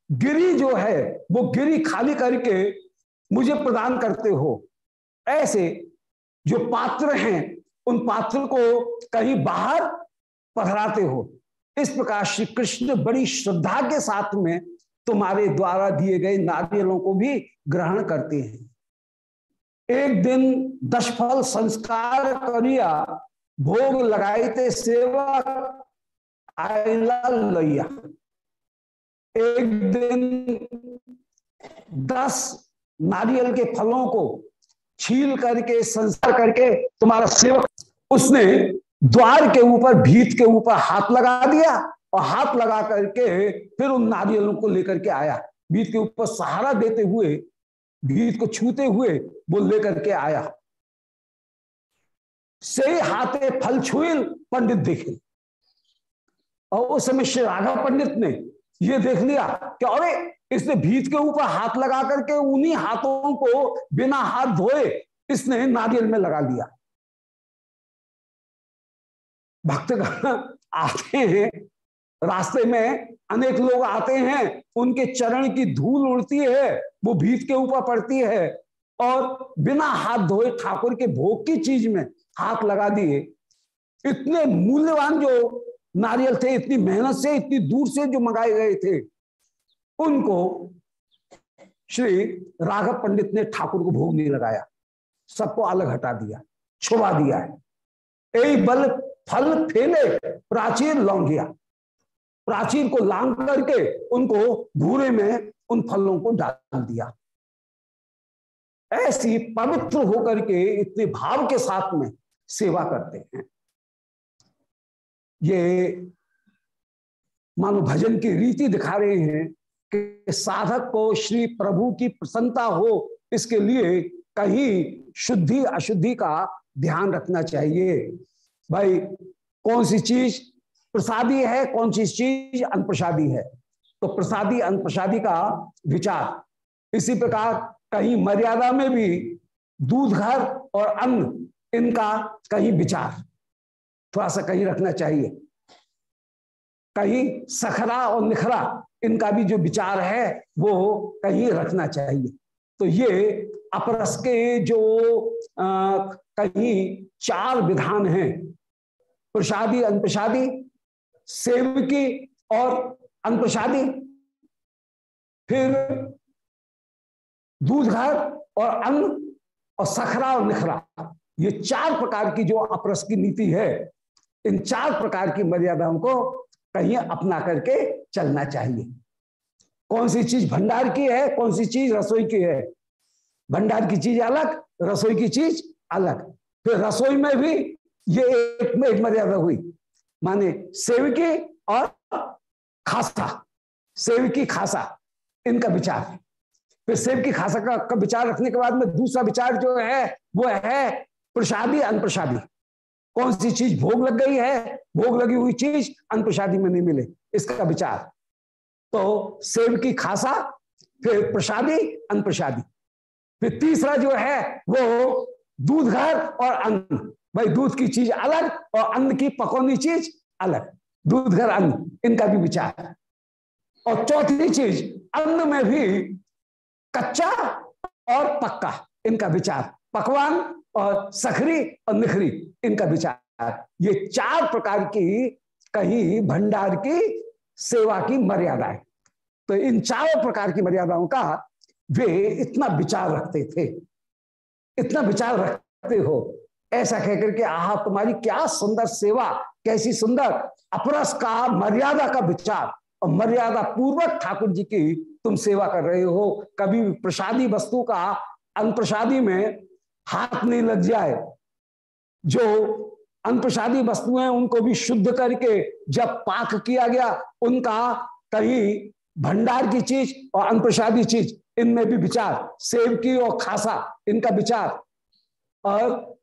गिरी जो है, वो गिरी खाली करके मुझे प्रदान करते हो। ऐसे जो पात्र हैं उन पात्र को कहीं बाहर पधराते हो। इस प्रकार श्री कृष्ण बड़ी श्रद्धा के साथ में तुम्हारे द्वारा दिए गए नारियलों को भी ग्रहण करते हैं। एक दिन दशफल संस्कार करिया, भोग लगाए सेवा आयला लैया एक दिन दस नारियल के फलों को छील करके, संस्कार करके तुम्हारा सेवक उसने द्वार के ऊपर, भीत के ऊपर हाथ लगा दिया और हाथ लगा करके फिर उन नारियलों को लेकर के आया। भीत के ऊपर सहारा देते हुए, भीत को छूते हुए वो लेकर के आया। से हाथे फल छुईल पंडित देखे। और उस समय श्री राघव पंडित ने ये देख लिया कि अरे, इसने भीत के ऊपर हाथ लगा करके उन्हीं हाथों को बिना हाथ धोए इसने नारियल में लगा लिया। भक्तगण आते हैं, रास्ते में अनेक लोग आते हैं, उनके चरण की धूल उड़ती है, वो भीत के ऊपर पड़ती है और बिना हाथ धोए ठाकुर के भोग की चीज़ में हाथ लगा दिए। इतने मूल्यवान जो नारियल थे, इतनी मेहनत से, इतनी दूर से जो मंगाए गए थे, उनको श्री राघव पंडित ने ठाकुर को भोग नहीं लगाया। सबको अलग हटा दिया, छुपा दिया है। एक बल फल फेले, प्राचीन लौंगिया। प्राचीर को लांग करके उनको भूरे में उन फलों को डाल दिया। ऐसी पवित्र होकर के इतने भाव के साथ में सेवा करते हैं। ये मानो भजन की रीति दिखा रहे हैं कि साधक को श्री प्रभु की प्रसन्नता हो, इसके लिए कहीं शुद्धि अशुद्धि का ध्यान रखना चाहिए। भाई कौन सी चीज़ प्रसादी है कौन सी चीज़ अनप्रसादी है? तो प्रसादी अनप्रसादी का विचार। इसी प्रकार कहीं मर्यादा में भी दूध घर और अन्न इनका कहीं विचार। थोड़ा सा कहीं रखना चाहिए। कहीं सखरा और निखरा इनका भी जो विचार है वो कहीं रखना चाहिए। तो ये अपरस के जो आ, कहीं चार विधान हैं प्रसादी अनप्रसादी सेवकी और अनप्रसादी फिर दूध घर और अन्न और सखरा और निखरा। ये चार प्रकार की जो अपरस की नीति है, इन चार प्रकार की मर्यादाओं को कहीं अपना करके चलना चाहिए। कौन सी चीज़ भंडार की है, कौन सी चीज़ रसोई की है? भंडार की चीज़ अलग, रसोई की चीज़ अलग। फिर रसोई में भी ये एक एक मर्यादा हुई। माने सेवकी और खासा सेवकी खासा इनका विचार। फिर सेवकी खासा का, का विचार रखने के बाद में दूसरा विचार जो है वो है प्रसादी अनप्रसादी। कौन सी चीज़ भोग लग गई है भोग लगी हुई चीज़ अनप्रसादी में नहीं मिले इसका विचार। तो सेव की खासा फिर प्रसादी अनप्रसादी। फिर तीसरा जो है वो दूध घर और अन्न। भाई, दूध की चीज़ अलग और अन्न की पकौनी चीज़ अलग। दूध घर अन्न, इनका भी विचार। है और चौथी चीज़, अन्न में भी कच्चा और पक्का, इनका विचार। पकवान और सखरी और निखरी, इनका विचार। ये चार प्रकार की कहीं भंडार की सेवा की मर्यादा है। तो इन चारों प्रकार की मर्यादाओं का वे इतना विचार रखते थे। इतना विचार रखते हो ऐसा कहकर के, आहा, तुम्हारी क्या सुंदर सेवा, कैसी सुंदर, अपरस का मर्यादा का विचार और मर्यादा पूर्वक ठाकुर जी की तुम सेवा कर रहे हो। कभी प्रसादी वस्तु का अनप्रसादी में हाथ नहीं लग जाए। जो अनप्रसादी वस्तुएँ उनको भी शुद्ध करके जब पाक किया गया, उनका कहीं भंडार की चीज़ और अनप्रसादी चीज़, इनमें भी विचार, सेव की और खासा, इनका विचार और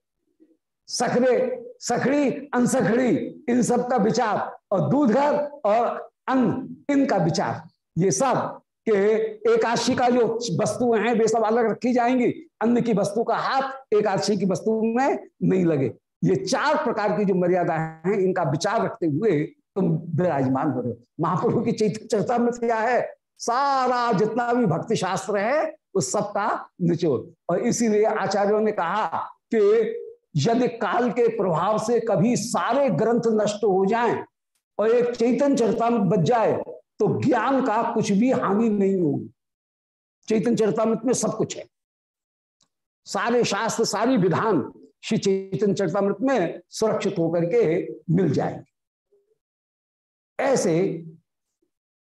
सखरे सखड़ी अनसखड़ी इन सब का विचार, और दूधर और अन्न इनका विचार। ये सब के एकादशी का जो वस्तुएँ हैं, वे सब अलग रखी जाएँगी। अन्न की वस्तु का हाथ एकादशी की वस्तु में नहीं लगे। ये चार प्रकार की जो मर्यादा है, इनका विचार रखते हुए तुम विराजमान हो रहे हो। महाप्रभु की चैत्र चर्चा में क्या है? सारा जितना भी भक्ति शास्त्र है, उस सबका निचोड़। और इसीलिए आचार्यों ने कहा कि यदि काल के प्रभाव से कभी सारे ग्रंथ नष्ट हो जाएँ और एक चैतन चरतामृत बच जाए तो ज्ञान का कुछ भी हानि नहीं होगी। चैतन चरतामृत में सब कुछ है। सारे शास्त्र, सारी विधान श्री चैतन चरतामृत में सुरक्षित होकर के मिल जाएँगे। ऐसे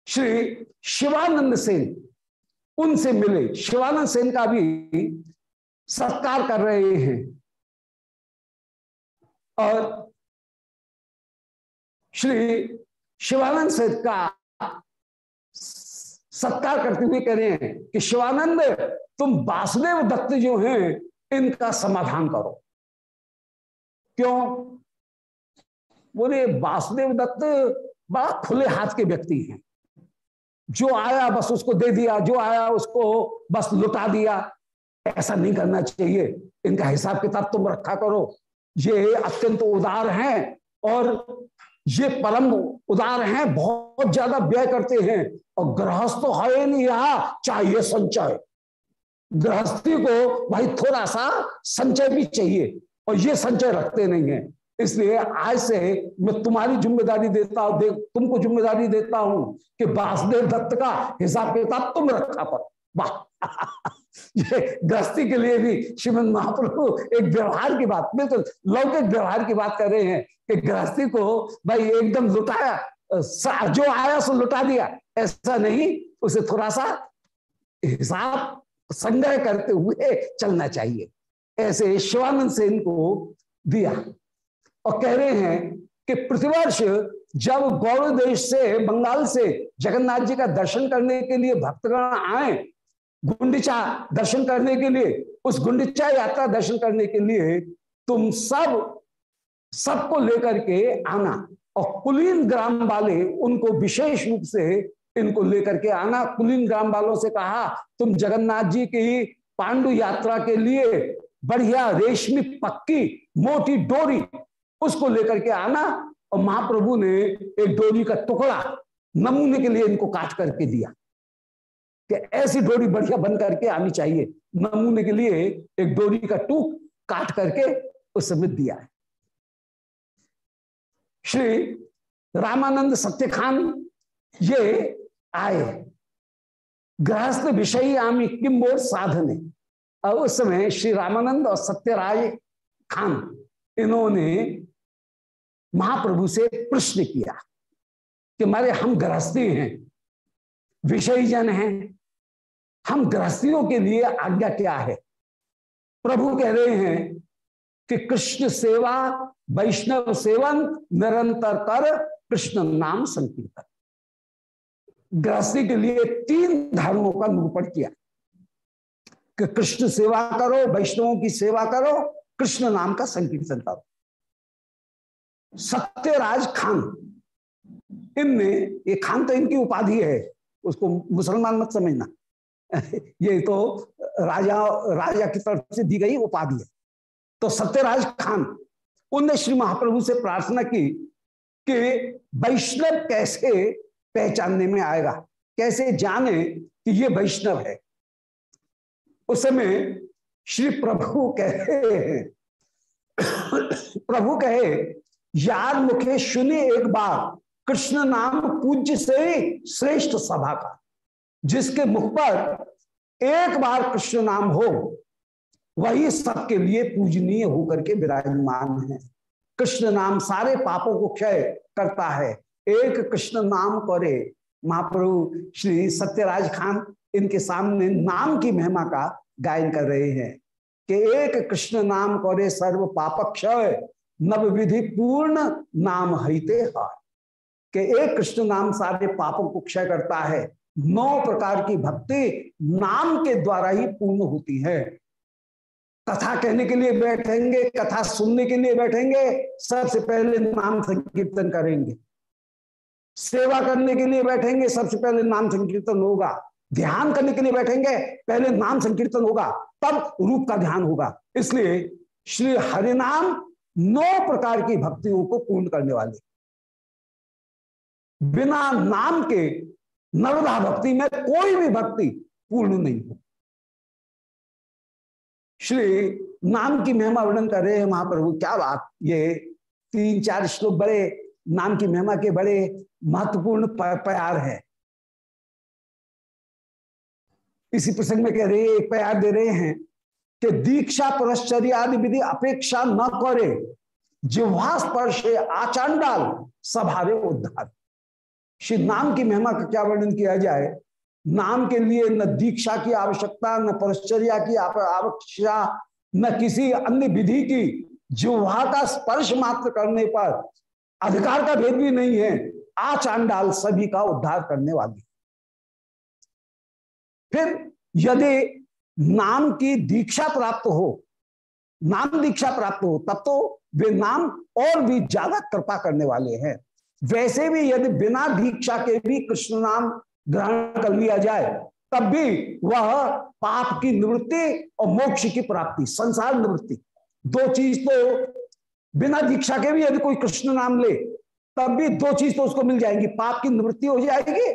श्री शिवानंद सेन, उनसे मिले, शिवानंद सेन का भी सत्कार कर रहे हैं। और श्री शिवानंद सेन का सत्कार करते हुए कह रहे हैं कि शिवानंद, तुम वासुदेव दत्त जो हैं, इनका समाधान करो। क्यों? बोले, वासुदेव दत्त बड़ा खुले हाथ के व्यक्ति हैं। जो आया, बस उसको दे दिया, जो आया, उसको बस लुटा दिया। ऐसा नहीं करना चाहिए। इनका हिसाब किताब तुम रखा करो। ये अत्यंत उदार हैं और ये परम उदार हैं बहुत ज़्यादा व्यय करते हैं। और गृहस्थ तो है नहीं रहा चाहिए संचय। गृहस्थी को भाई थोड़ा सा संचय भी चाहिए और ये संचय रखते नहीं है। इसलिए आज से मैं तुम्हारी ज़िम्मेदारी देता हूँ दे, तुमको ज़िम्मेदारी देता हूँ कि वासुदेव दत्त का हिसाब किताब तुम रखा पर वाह। गृहस्थी के लिए भी श्रीमद महाप्रभु एक व्यवहार की बात, बिल्कुल तो लौकिक व्यवहार की बात कर रहे हैं कि गृहस्थी को भाई एकदम लुटाया जो आया सो लुटा दिया। ऐसा नहीं, उसे थोड़ा सा हिसाब संग्रह करते हुए चलना चाहिए। ऐसे शिवानंद सेन को दिया। और कह रहे हैं कि प्रतिवर्ष जब गौरव देश से, बंगाल से जगन्नाथ जी का दर्शन करने के लिए भक्तगण आए गुंडिचा दर्शन करने के लिए, उस गुंडिचा यात्रा दर्शन करने के लिए तुम सब, सबको लेकर के आना। और कुलीन ग्राम वाले उनको विशेष रूप से इनको लेकर के आना। कुलीन ग्राम वालों से कहा, तुम जगन्नाथ जी की पांडु यात्रा के लिए बढ़िया रेशमी पक्की मोटी डोरी, उसको लेकर के आना। और महाप्रभु ने एक डोरी का टुकड़ा नमूने के लिए इनको काट करके दिया। कि ऐसी डोरी बढ़िया बन करके आनी चाहिए। नमूने के लिए एक डोरी का टूक काट करके उस समय दिया है। श्री रामानंद सत्य खान ये आए। गृहस्थ विषयी आमी किम्बोर साधने। और उस समय श्री रामानंद और सत्यराय खान, इन्होंने महाप्रभु से प्रश्न किया कि मारे हम गृहस्थी हैं विषयी जन हैं हम गृहस्थियों के लिए आज्ञा क्या है? प्रभु कह रहे हैं कि कृष्ण सेवा, वैष्णव सेवन निरंतर कर कृष्ण नाम संकीर्तन। गृहस्थी के लिए तीन धर्मों का निरूपण किया। कि कृष्ण सेवा करो, वैष्णवों की सेवा करो, कृष्ण नाम का संकीर्तन करो। सत्यराज खान, इनमें, ये खान तो इनकी उपाधि है, उसको मुसलमान मत समझना। ये तो राजा राजा की तरफ़ से दी गई उपाधि है। तो सत्यराज खान, उनने श्री महाप्रभु से प्रार्थना की कि वैष्णव कैसे पहचानने में आएगा, कैसे जाने कि ये वैष्णव है। उस समय श्री प्रभु कहे प्रभु कहे यार मुखे सुने एक बार, कृष्ण नाम पूज्य से श्रेष्ठ सभा का। जिसके मुख पर एक बार कृष्ण नाम हो, वही सबके लिए पूजनीय होकर के विराजमान है। कृष्ण नाम सारे पापों को क्षय करता है। एक कृष्ण नाम करे महाप्रभु श्री सत्यराज खान इनके सामने नाम की महिमा का गायन कर रहे हैं कि एक कृष्ण नाम करे सर्व पाप क्षय नव विधि पूर्ण नाम हईते है कि एक कृष्ण नाम सारे पापों को क्षय करता है। नौ प्रकार की भक्ति नाम के द्वारा ही पूर्ण होती है। कथा कहने के लिए बैठेंगे, कथा सुनने के लिए बैठेंगे, सबसे पहले नाम संकीर्तन करेंगे। सेवा करने के लिए बैठेंगे, सबसे पहले नाम संकीर्तन होगा। ध्यान करने के लिए बैठेंगे, पहले नाम संकीर्तन होगा, तब रूप का ध्यान होगा। इसलिए श्री हरिनाम नौ प्रकार की भक्तियों को पूर्ण करने वाले। बिना नाम के नवधा भक्ति में कोई भी भक्ति पूर्ण नहीं हो। श्री नाम की महिमा वर्णन कर रहे हैं महाप्रभु, क्या बात ये? तीन चार श्लोक बड़े, नाम की महिमा के बड़े महत्वपूर्ण प्यार है। इसी प्रसंग में कह रहे एक प्यार दे रहे हैं कि दीक्षा पुरश्चर्यादि विधि अपेक्षा न करे जिह्वा स्पर्शे आचांडाल सभारे उद्धार। श्री नाम की महिमा का क्या वर्णन किया जाए? नाम के लिए न दीक्षा की आवश्यकता, न परश्चर्या की आवश्यकता, न किसी अन्य विधि की जिह्वा का स्पर्श मात्र करने पर अधिकार का भेद भी नहीं है। आचांडाल सभी का उद्धार करने वाली। फिर यदि नाम की दीक्षा प्राप्त हो, नाम दीक्षा प्राप्त हो, तब तो वे नाम और भी ज़्यादा कृपा करने वाले हैं। वैसे भी यदि बिना दीक्षा के भी कृष्ण नाम ग्रहण कर लिया जाए, तब भी वह पाप की निवृत्ति और मोक्ष की प्राप्ति, संसार निवृत्ति। दो चीज़ तो बिना दीक्षा के भी यदि कोई कृष्ण नाम ले, तब भी दो चीज़ तो उसको मिल जाएँगी, पाप की निवृत्ति हो जाएगी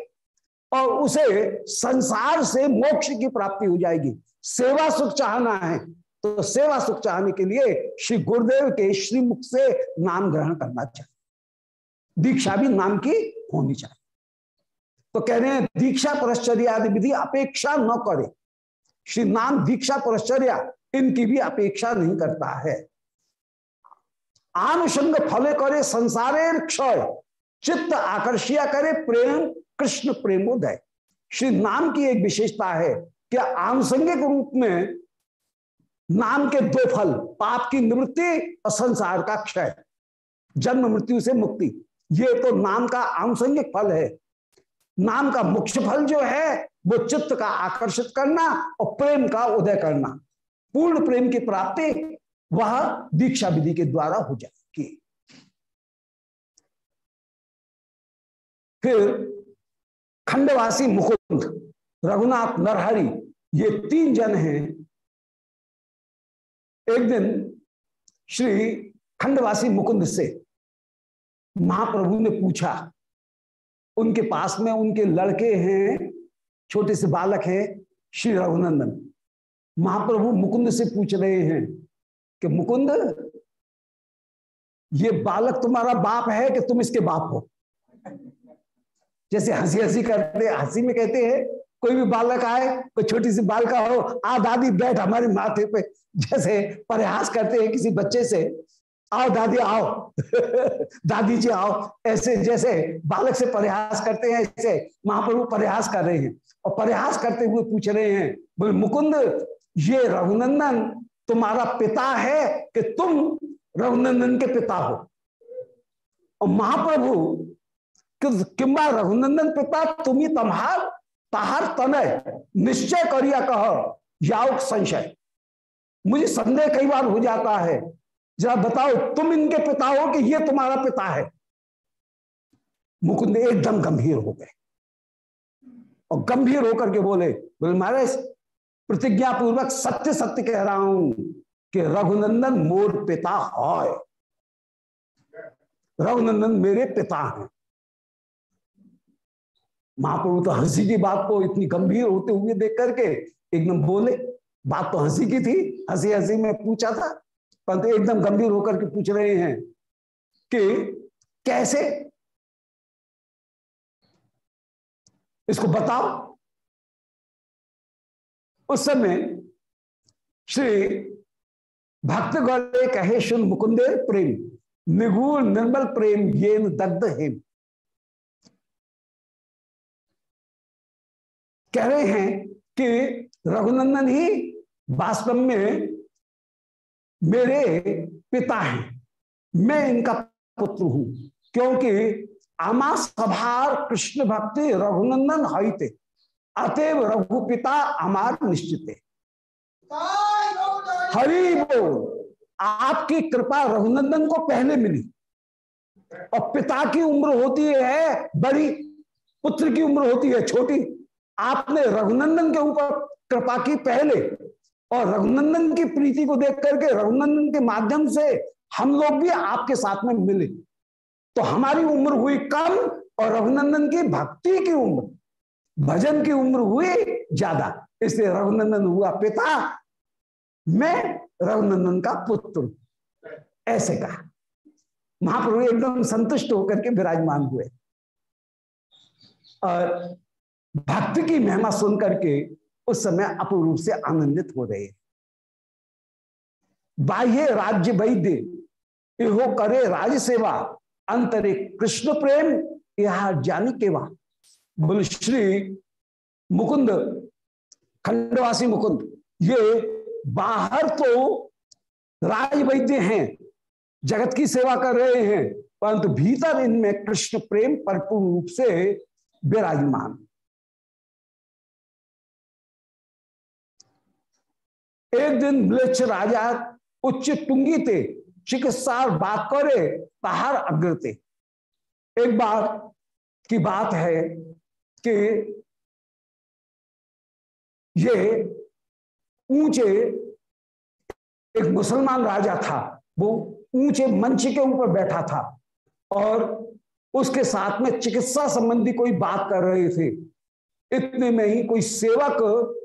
और उसे संसार से मोक्ष की प्राप्ति हो जाएगी। सेवा सुख चाहना है तो सेवा सुख चाहने के लिए श्री गुरुदेव के श्रीमुख से नाम ग्रहण करना चाहिए। दीक्षा भी नाम की होनी चाहिए। तो कह रहे हैं, दीक्षा पुरश्चर्या आदि विधि अपेक्षा न करे। श्री नाम दीक्षा पुरश्चर्या, इनकी भी अपेक्षा नहीं करता है। आनुषंग फले करे संसारे क्षय। चित्त आकर्षिया करे, प्रेम, कृष्ण प्रेमोदय। श्री नाम की एक विशेषता है कि आनुषंगिक रूप में नाम के दो फल, पाप की निवृत्ति और संसार का क्षय। जन्म मृत्यु से मुक्ति। ये तो नाम का आनुषंगिक फल है। नाम का मुख्य फल जो है, वो चित्त का आकर्षित करना और प्रेम का उदय करना। पूर्ण प्रेम की प्राप्ति वह दीक्षा विधि के द्वारा हो जाएगी फिर खंडवासी मुकुंद, रघुनाथ नरहरि, ये तीन जन हैं। एक दिन श्री खंडवासी मुकुंद से महाप्रभु ने पूछा, उनके पास में उनके लड़के हैं, छोटे से बालक हैं, श्री रघुनंदन? महाप्रभु मुकुंद से पूछ रहे हैं कि, मुकुंद, ये बालक तुम्हारा बाप है कि तुम इसके बाप हो? जैसे हँसी हँसी करते, हँसी में कहते हैं, कोई भी बालक आए, कोई छोटी सी बालका हो, आ दादी बैठ हमारे माथे पे। जैसे प्रयास करते हैं किसी बच्चे से आओ, दादी आओ। दादी जी आओ। ऐसे जैसे बालक से प्रयास करते हैं, ऐसे महाप्रभु प्रयास कर रहे हैं। और प्रयास करते हुए पूछ रहे हैं, बोले, मुकुंद, ये रघुनंदन तुम्हारा पिता है कि तुम रघुनंदन के पिता हो? और महाप्रभु किम्बा रघुनंदन पिता, तुम ही तम्हार, ताहार तनय, निश्चय करिया कह याउक संशय। मुझे संदेह कई बार हो जाता है जरा बताओ, तुम इनके पिता हो कि ये तुम्हारा पिता है। मुकुंद एकदम गंभीर हो गए। और गंभीर होकर के बोले बोले, महाराज प्रतिज्ञा पूर्वक सत्य सत्य कह रहा हूँ कि रघुनंदन मोर पिता है। रघुनंदन मेरे पिता हैं। महाप्रभु तो हँसी की बात को इतनी गंभीर होते हुए देख करके एकदम बोले, बात तो हँसी की थी हँसी हँसी में पूछा था परंतु एकदम गंभीर होकर के पूछ रहे हैं कि कैसे इसको बताओ। उस समय श्री भक्त गौरे कहे, सुन मुकुंदे, प्रेम। निगूर निर्मल प्रेम ये दग्ध हेम। कह रहे हैं कि रघुनंदन ही वास्तव में मेरे पिता हैं। मैं इनका पुत्र हूँ, क्योंकि आमा सभार कृष्ण भक्ति रघुनंदन हईते अतएव रघुपिता अमार निश्चित। हरि बोल, आपकी कृपा रघुनंदन को पहले मिली। और पिता की उम्र होती है बड़ी, पुत्र की उम्र होती है छोटी। आपने रघुनंदन के ऊपर कृपा की पहले। और रघुनंदन की प्रीति को देख करके रघुनंदन के माध्यम से हम लोग भी आपके साथ में मिले। तो हमारी उम्र हुई कम और रघुनंदन की भक्ति की उम्र, भजन की उम्र हुई ज़्यादा। इसलिए रघुनंदन हुआ पिता, मैं रघुनंदन का पुत्र। ऐसे कहा। महाप्रभु एकदम संतुष्ट होकर के विराजमान हुए। और भक्ति की महिमा सुन करके उस समय अपूर्व से आनंदित हो रहे। बाह्य राज्य वैद्य, इहो करे राज सेवा, अंतरे कृष्ण प्रेम यह जानी केवा। बोल, श्री मुकुंद, खंडवासी मुकुंद, ये बाहर तो राज वैद्य हैं, जगत की सेवा कर रहे हैं, परंतु भीतर इनमें कृष्ण प्रेम, परिपूर्ण रूप से विराजमान। एक दिन म्लेच्छ राजा उच्च टुंगी थे चिकित्सा बात करे ताहार अग्रते एक बार की बात है कि ये ऊँचे एक मुसलमान राजा था, वो ऊँचे मंच के ऊपर बैठा था और उसके साथ में चिकित्सा संबंधी कोई बात कर रहे थे। इतने में ही कोई सेवक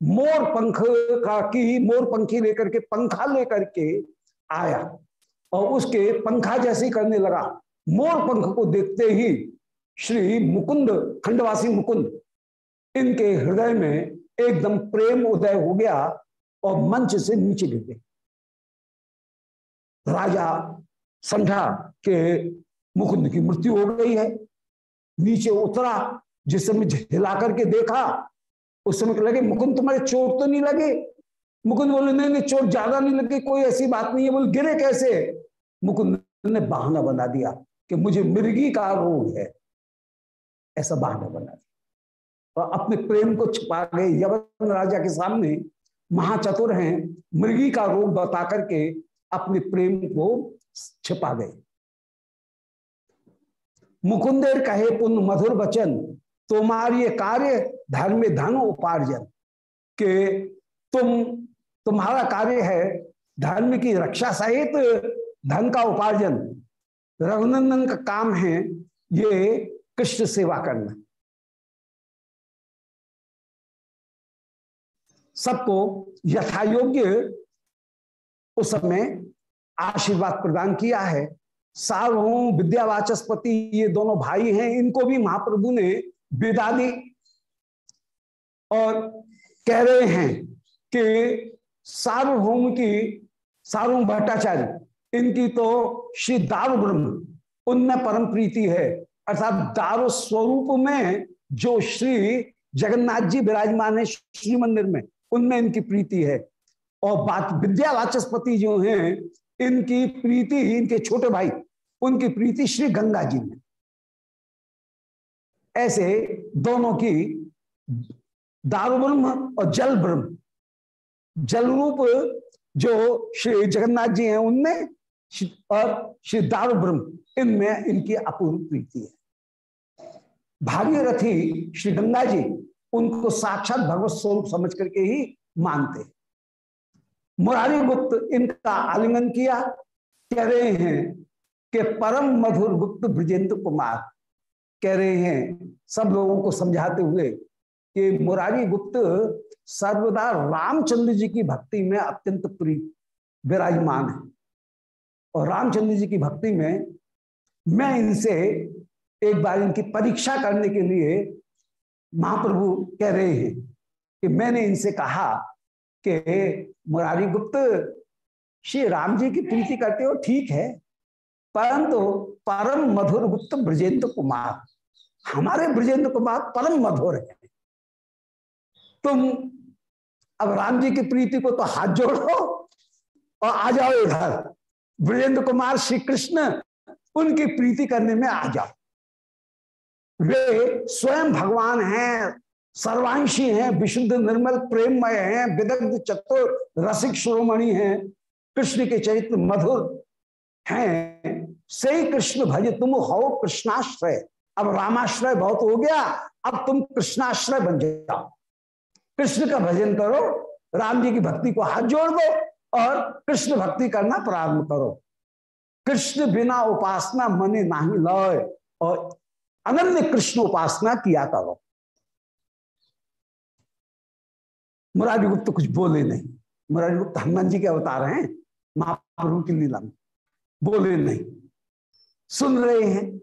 मोर पंख का की, मोर पंखी लेकर के, पंखा लेकर के आया और उसके पंखा जैसे करने लगा, मोर पंख को देखते ही श्री मुकुंद, खंडवासी मुकुंद, इनके हृदय में एकदम प्रेम उदय हो गया और मंच से नीचे गिर गए। राजा समझा के मुकुंद की मृत्यु हो गई है। नीचे उतरा, जिस समय हिला करके देखा उस समय लगे, मुकुंद तुम्हारे चोट तो नहीं लगे? मुकुंद बोले, नहीं नहीं चोट ज़्यादा नहीं लगी, कोई ऐसी बात नहीं है। बोले, गिरे कैसे? मुकुंद ने बहाना बना दिया कि मुझे मृगी का रोग है। ऐसा बहाना बना दिया। और अपने प्रेम को छुपा गए यवन राजा के सामने, महाचतुर हैं मृगी का रोग बता करके अपने प्रेम को छिपा गए। मुकुंदेर कहे पुण्य मधुर वचन, तुम्हारी कार्य धर्म धन उपार्जन, के तुम, तुम्हारा कार्य है धर्म की रक्षा सहित धन का उपार्जन। रघुनंदन का काम है ये कृष्ण सेवा करना। सबको यथा योग्य उस समय आशीर्वाद प्रदान किया है। सार्वभौम विद्यावाचस्पति ये दोनों भाई हैं, इनको भी महाप्रभु ने विदा दी और कह रहे हैं कि सार्वभौम की, सार्वभौम भट्टाचार्य, इनकी तो श्री दारू ब्रह्म, उनमें परम प्रीति है। अर्थात दारू स्वरूप में जो श्री जगन्नाथ जी विराजमान है श्री मंदिर में, उनमें इनकी प्रीति है। और बात विद्या वाचस्पति जो हैं, इनकी प्रीति इनके छोटे भाई, उनकी प्रीति श्री गंगा जी में। ऐसे दोनों की दारु ब्रह्म और जल ब्रह्म। जल रूप जो श्री जगन्नाथ जी हैं, उनमें और श्री दारु ब्रह्म, इनमें इनकी अपूर्व प्रीति है। भागीरथी श्री गंगा जी उनको साक्षात भगवत स्वरूप समझ करके ही मानते मुरारी गुप्त इनका आलिंगन किया, कह रहे हैं कि परम मधुर गुप्त ब्रजेंद्र कुमार, कह रहे हैं सब लोगों को समझाते हुए कि मुरारी गुप्त सर्वदा रामचंद्र जी की भक्ति में अत्यंत प्रिय, विराजमान है। और रामचंद्र जी की भक्ति में मैं इनसे एक बार इनकी परीक्षा करने के लिए महाप्रभु कह रहे हैं कि मैंने इनसे कहा कि मुरारी गुप्त, श्री राम जी की प्रीति करते हो, ठीक है, परंतु परम मधुर गुप्त ब्रजेंद्र कुमार, हमारे ब्रजेंद्र कुमार परम मधुर है। तुम अब राम जी की प्रीति को तो हाथ जोड़ो और आ जाओ इधर। ब्रजेंद्र कुमार श्री कृष्ण उनकी प्रीति करने में आ जाओ। वे स्वयं भगवान हैं, सर्वांशी हैं, विशुद्ध, निर्मल, प्रेममय हैं, विदग्ध, चतुर, रसिक, श्रोमणि हैं, कृष्ण के चरित्र मधुर हैं। से कृष्ण भज, तुम हो कृष्णाश्रय। अब रामाश्रय बहुत हो गया, अब तुम कृष्णाश्रय बन जाओ। कृष्ण का भजन करो, राम जी की भक्ति को हाथ जोड़ दो और कृष्ण भक्ति करना प्रारंभ करो। कृष्ण बिना उपासना मने नहीं लय और अनन्य कृष्ण उपासना किया करो। मुरारी गुप्त तो कुछ बोले नहीं। मुरारी गुप्त हनुमान जी के अवतार हैं, महाप्रभु की लीला में बोले नहीं। सुन रहे हैं,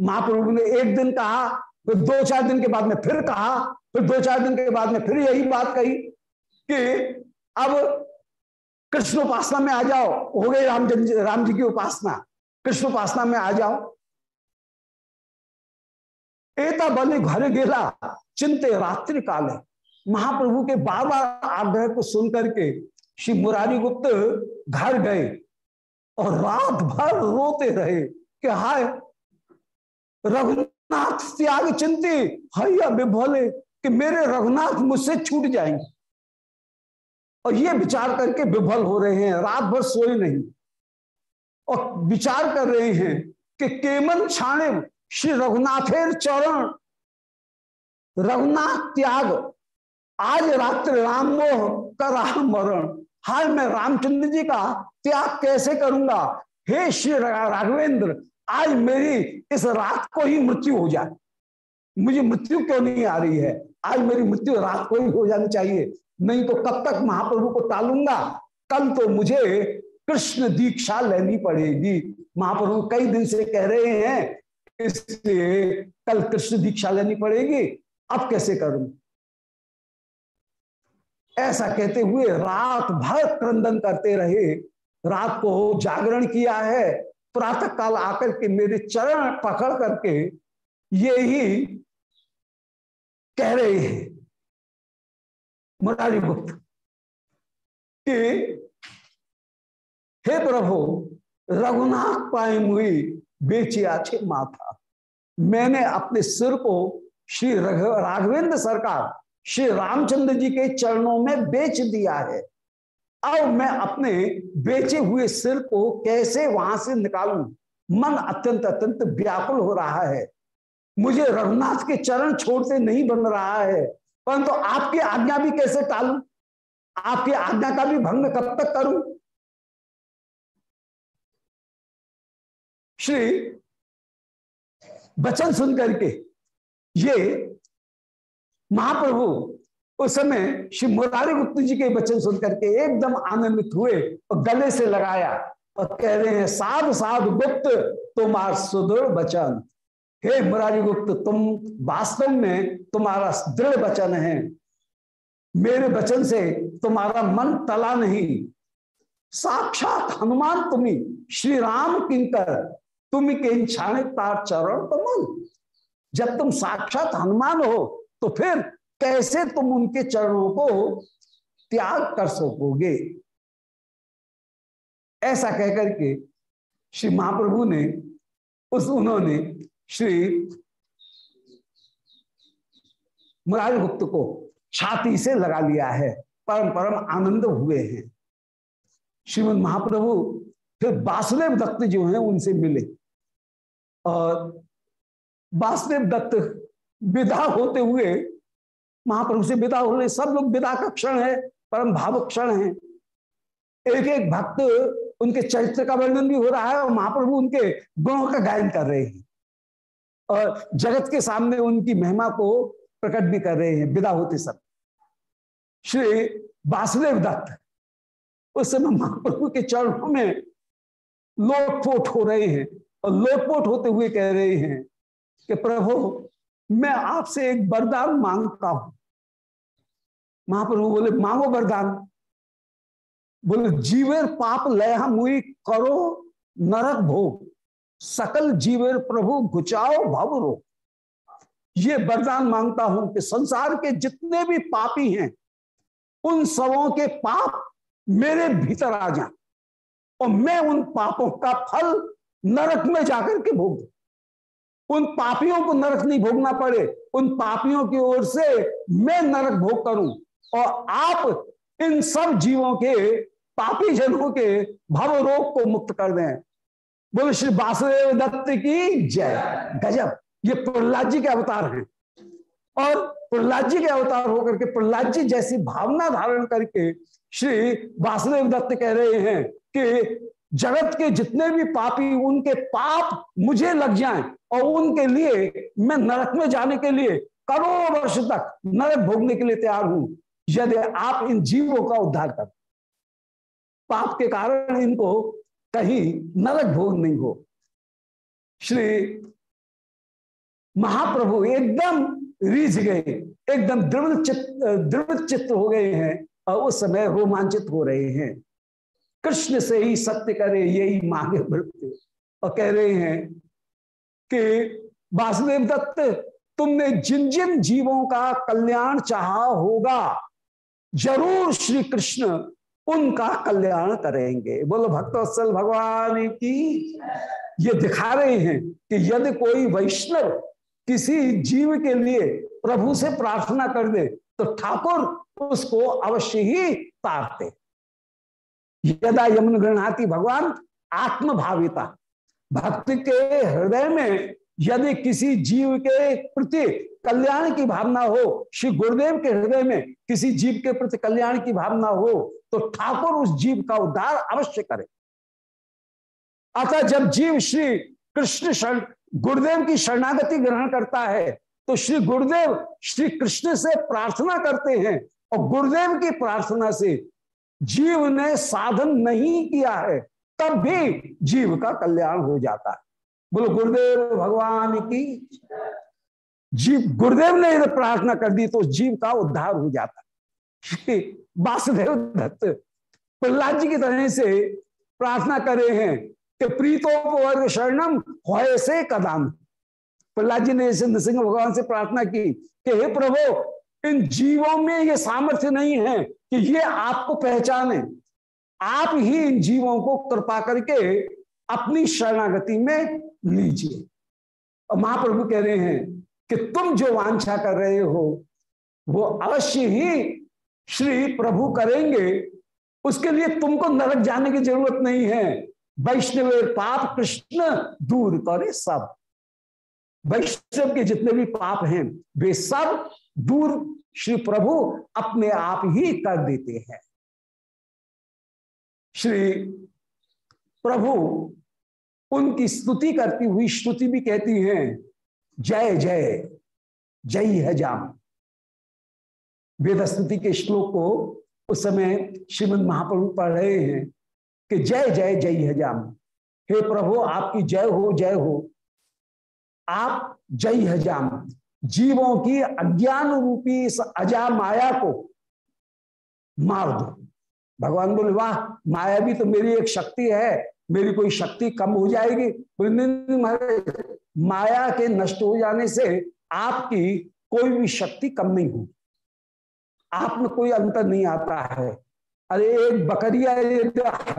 महाप्रभु ने एक दिन कहा फिर दो चार दिन के बाद में फिर कहा, फिर दो चार दिन के बाद में फिर यही बात कही कि अब कृष्ण उपासना में आ जाओ। हो गई राम राम जी की उपासना। कृष्ण उपासना में आ जाओ। एता बने घर गेला, चिंते रात्रि काले। महाप्रभु के बार बार आग्रह को सुनकर के श्री मुरारी गुप्त घर गए और रात भर रोते रहे कि हाय रघुनाथ त्याग चिंती हैया बोले कि मेरे रघुनाथ मुझसे छूट जाएँगे। और ये विचार करके विफल हो रहे हैं, रात भर सोए नहीं। और विचार कर रहे हैं कि केमन छाणे श्री रघुनाथेर चरण। रघुनाथ त्याग, आज रात्र राम मोह कर मरण। हाल मैं रामचंद्र जी का त्याग कैसे करूँगा? हे श्री राघवेंद्र आज मेरी इस रात को ही मृत्यु हो जाए। मुझे मृत्यु क्यों नहीं आ रही है? आज मेरी मृत्यु रात को ही हो जानी चाहिए। नहीं तो कब तक महाप्रभु को टालूँगा? कल तो मुझे कृष्ण दीक्षा लेनी पड़ेगी। महाप्रभु कई दिन से कह रहे हैं, इसलिए कल कृष्ण दीक्षा लेनी पड़ेगी। अब कैसे करूँ? ऐसा कहते हुए रात भर क्रंदन करते रहे। रात को जागरण किया है। प्रातः काल आकर के मेरे चरण पकड़ करके ये ही कह रहे हैं। मुरारी गुप्त, कि हे प्रभु, रघुनाथ पाए हुई बेची आछे माथा। मैंने अपने सिर को श्री राघवेंद्र सरकार, श्री रामचंद्र जी के चरणों में बेच दिया है। अब मैं अपने बेचे हुए सिर को कैसे वहाँ से निकालूं? मन अत्यंत अत्यंत व्याकुल हो रहा है। मुझे रघुनाथ के चरण छोड़ते नहीं बन रहा है। परंतु तो आपकी आज्ञा भी कैसे टालू? आपकी आज्ञा का भी भंग कब तक करूँ? श्री वचन सुन करके ये महाप्रभु उस समय श्री मुरारी गुप्त जी के वचन सुन करके एकदम आनंदित हुए और गले से लगाया और कह रहे हैं, साध साध गुप्त, तुम्हार सुदृढ़ वचन। हे मुरारी गुप्त, तुम वास्तव में तुम्हारा दृढ़ वचन है। मेरे वचन से तुम्हारा मन तला नहीं। साक्षात हनुमान तुम्ही, श्री राम किंकर तुम के तार चरण तो मन जब तुम साक्षात हनुमान हो तो फिर कैसे तुम उनके चरणों को त्याग कर सकोगे? ऐसा कहकर के श्री महाप्रभु ने उस उन्होंने श्री मुरारी गुप्त को छाती से लगा लिया है। परम परम आनंद हुए हैं। श्रीमद महाप्रभु फिर वासुदेव दत्त जो हैं उनसे मिले और वासुदेव दत्त विदा होते हुए महाप्रभु से विदा हो रहे सब लोग विदा का क्षण है, परम भाव क्षण है। एक एक भक्त उनके चरित्र का वर्णन भी हो रहा है और महाप्रभु उनके गुणों का गायन कर रहे हैं। और जगत के सामने उनकी महिमा को प्रकट भी कर रहे हैं, विदा होते सब। श्री वासुदेव दत्त, उस समय महाप्रभु के चरणों में लोटपोट हो रहे हैं और लोटपोट होते हुए कह रहे हैं कि प्रभु मैं आपसे एक वरदान माँगता हूँ। महाप्रभु बोले, मांगो वरदान। बोले, जीवेर पाप लय मुई करो नरक भोग, सकल जीवेर प्रभु घुचाओ भव रो ये वरदान माँगता हूँ कि संसार के जितने भी पापी हैं, उन सबों के पाप मेरे भीतर आ जाए और मैं उन पापों का फल नरक में जाकर के भोग। उन पापियों को नरक नहीं भोगना पड़े, उन पापियों की ओर से मैं नरक भोग करूँ। और आप इन सब जीवों के, पापी जनों के भव रोग को मुक्त कर दें। बोले, श्री वासुदेव दत्त की जय। गजब। ये प्रहलाद जी के अवतार हैं। और प्रहलाद जी के अवतार होकर के प्रहलाद जी जैसी भावना धारण करके श्री वासुदेव दत्त कह रहे हैं कि जगत के जितने भी पापी, उनके पाप मुझे लग जाएँ और उनके लिए मैं नरक में जाने के लिए करोड़ वर्ष तक नरक भोगने के लिए तैयार हूँ। यदि आप इन जीवों का उद्धार कर, पाप के कारण इनको कहीं नरक भोग नहीं हो। श्री महाप्रभु एकदम रीझ गए, एकदम दृढ़ चित्र दृढ़ चित्र हो गए हैं और उस समय रोमांचित हो रहे हैं। कृष्ण से ही सत्य करे, यही मांगे वृत्ति और कह रहे हैं कि वासुदेव दत्त, तुमने जिन जिन जीवों का कल्याण चाहा होगा, ज़रूर श्री कृष्ण उनका कल्याण करेंगे। बोलो भक्तवत्सल भगवान की। ये दिखा रहे हैं कि यदि कोई वैष्णव किसी जीव के लिए प्रभु से प्रार्थना कर दे तो ठाकुर उसको अवश्य ही तारते। यदा यमुन गृहणाती भगवान आत्मभाविता। भक्त के हृदय में यदि किसी जीव के प्रति कल्याण की भावना हो, श्री गुरुदेव के हृदय में किसी जीव के प्रति कल्याण की भावना हो तो ठाकुर उस जीव का उद्धार अवश्य करे। अतः जब जीव श्री कृष्ण शरण, गुरुदेव की शरणागति ग्रहण करता है तो श्री गुरुदेव श्री कृष्ण से प्रार्थना करते हैं और गुरुदेव की प्रार्थना से जीव ने साधन नहीं किया है, तब भी जीव का कल्याण हो जाता है। बोलो, गुरुदेव भगवान की जीव, गुरुदेव ने यदि प्रार्थना कर दी तो जीव का उद्धार हो जाता वासुदेव दत्त प्रहलाद जी की तरह से प्रार्थना करे हैं कि प्रीतोपवर्ग शरणम हो से कदम। प्रहलाद जी ने ऐसे नृसिंह भगवान से प्रार्थना की कि हे प्रभु, इन जीवों में ये सामर्थ्य नहीं है कि ये आपको पहचाने। आप ही इन जीवों को कृपा करके अपनी शरणागति में लीजिए। और महाप्रभु कह रहे हैं कि तुम जो वांछा कर रहे हो, वो अवश्य ही श्री प्रभु करेंगे। उसके लिए तुमको नरक जाने की ज़रूरत नहीं है। वैष्णव पाप कृष्ण दूर करे सब। वैष्णव के जितने भी पाप हैं, वे सब दूर श्री प्रभु अपने आप ही कर देते हैं। श्री प्रभु उनकी स्तुति करती हुई श्रुति भी कहती हैं, जय जय जय है जाम। वेद स्तुति के श्लोक को उस समय श्रीमद महाप्रभु पढ़ रहे हैं कि जय जय जय है जाम। हे प्रभु, आपकी जय हो जय हो। आप जय हजाम जीवों की अज्ञान रूपी इस अजा माया को मार दो। भगवान बोले, वाह, माया भी तो मेरी एक शक्ति है, मेरी कोई शक्ति कम हो जाएगी। माया के नष्ट हो जाने से आपकी कोई भी शक्ति कम नहीं होगी। आप में कोई अंतर नहीं आता है। अरे, एक बकरिया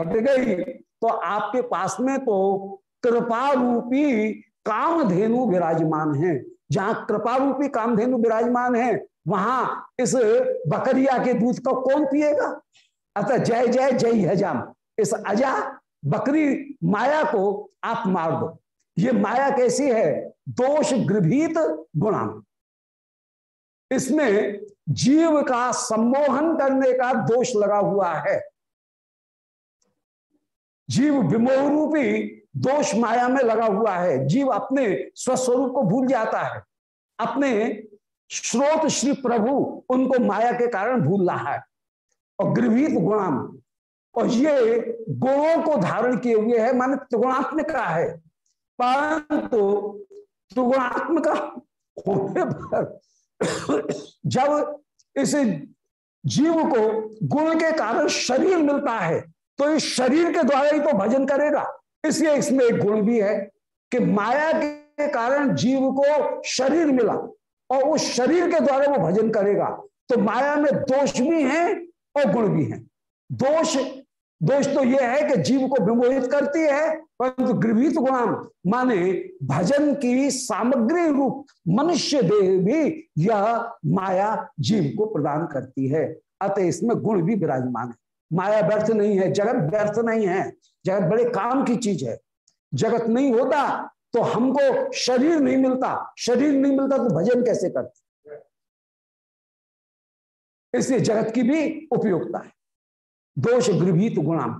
हट गई तो आपके पास में तो कृपा रूपी कामधेनु विराजमान है। जहाँ कृपा रूपी कामधेनु विराजमान है, वहाँ इस बकरिया के दूध को कौन पिएगा? अतः जय जय जय हजाम इस अजा बकरी माया को आप मार दो। ये माया कैसी है? दोष गृभीत गुणा इसमें जीव का सम्मोहन करने का दोष लगा हुआ है। जीव विमोह रूपी दोष माया में लगा हुआ है। जीव अपने स्वस्वरूप को भूल जाता है। अपने स्रोत श्री प्रभु उनको माया के कारण भूल रहा है। और गृहित गुणाम, और ये गुणों को धारण किए हुए है, माने त्रिगुणात्मक का है। परंतु त्रिगुणात्मक होने पर जब इस जीव को गुण के कारण शरीर मिलता है तो इस शरीर के द्वारा ही तो भजन करेगा। इसलिए इसमें एक गुण भी है कि माया के कारण जीव को शरीर मिला और उस शरीर के द्वारा वो भजन करेगा। तो माया में दोष भी है और गुण भी है। दोष दोष तो यह है कि जीव को विमोहित करती है, परंतु गृहित गुणाम माने भजन की सामग्री रूप मनुष्य देह भी यह माया जीव को प्रदान करती है। अतः इसमें गुण भी विराजमान है। माया व्यर्थ नहीं है, जगत व्यर्थ नहीं है, जगत बड़े काम की चीज़ है। जगत नहीं होता तो हमको शरीर नहीं मिलता। शरीर नहीं मिलता तो भजन कैसे करते? इसलिए जगत की भी उपयोगिता है। दोष गृभीत गुणाम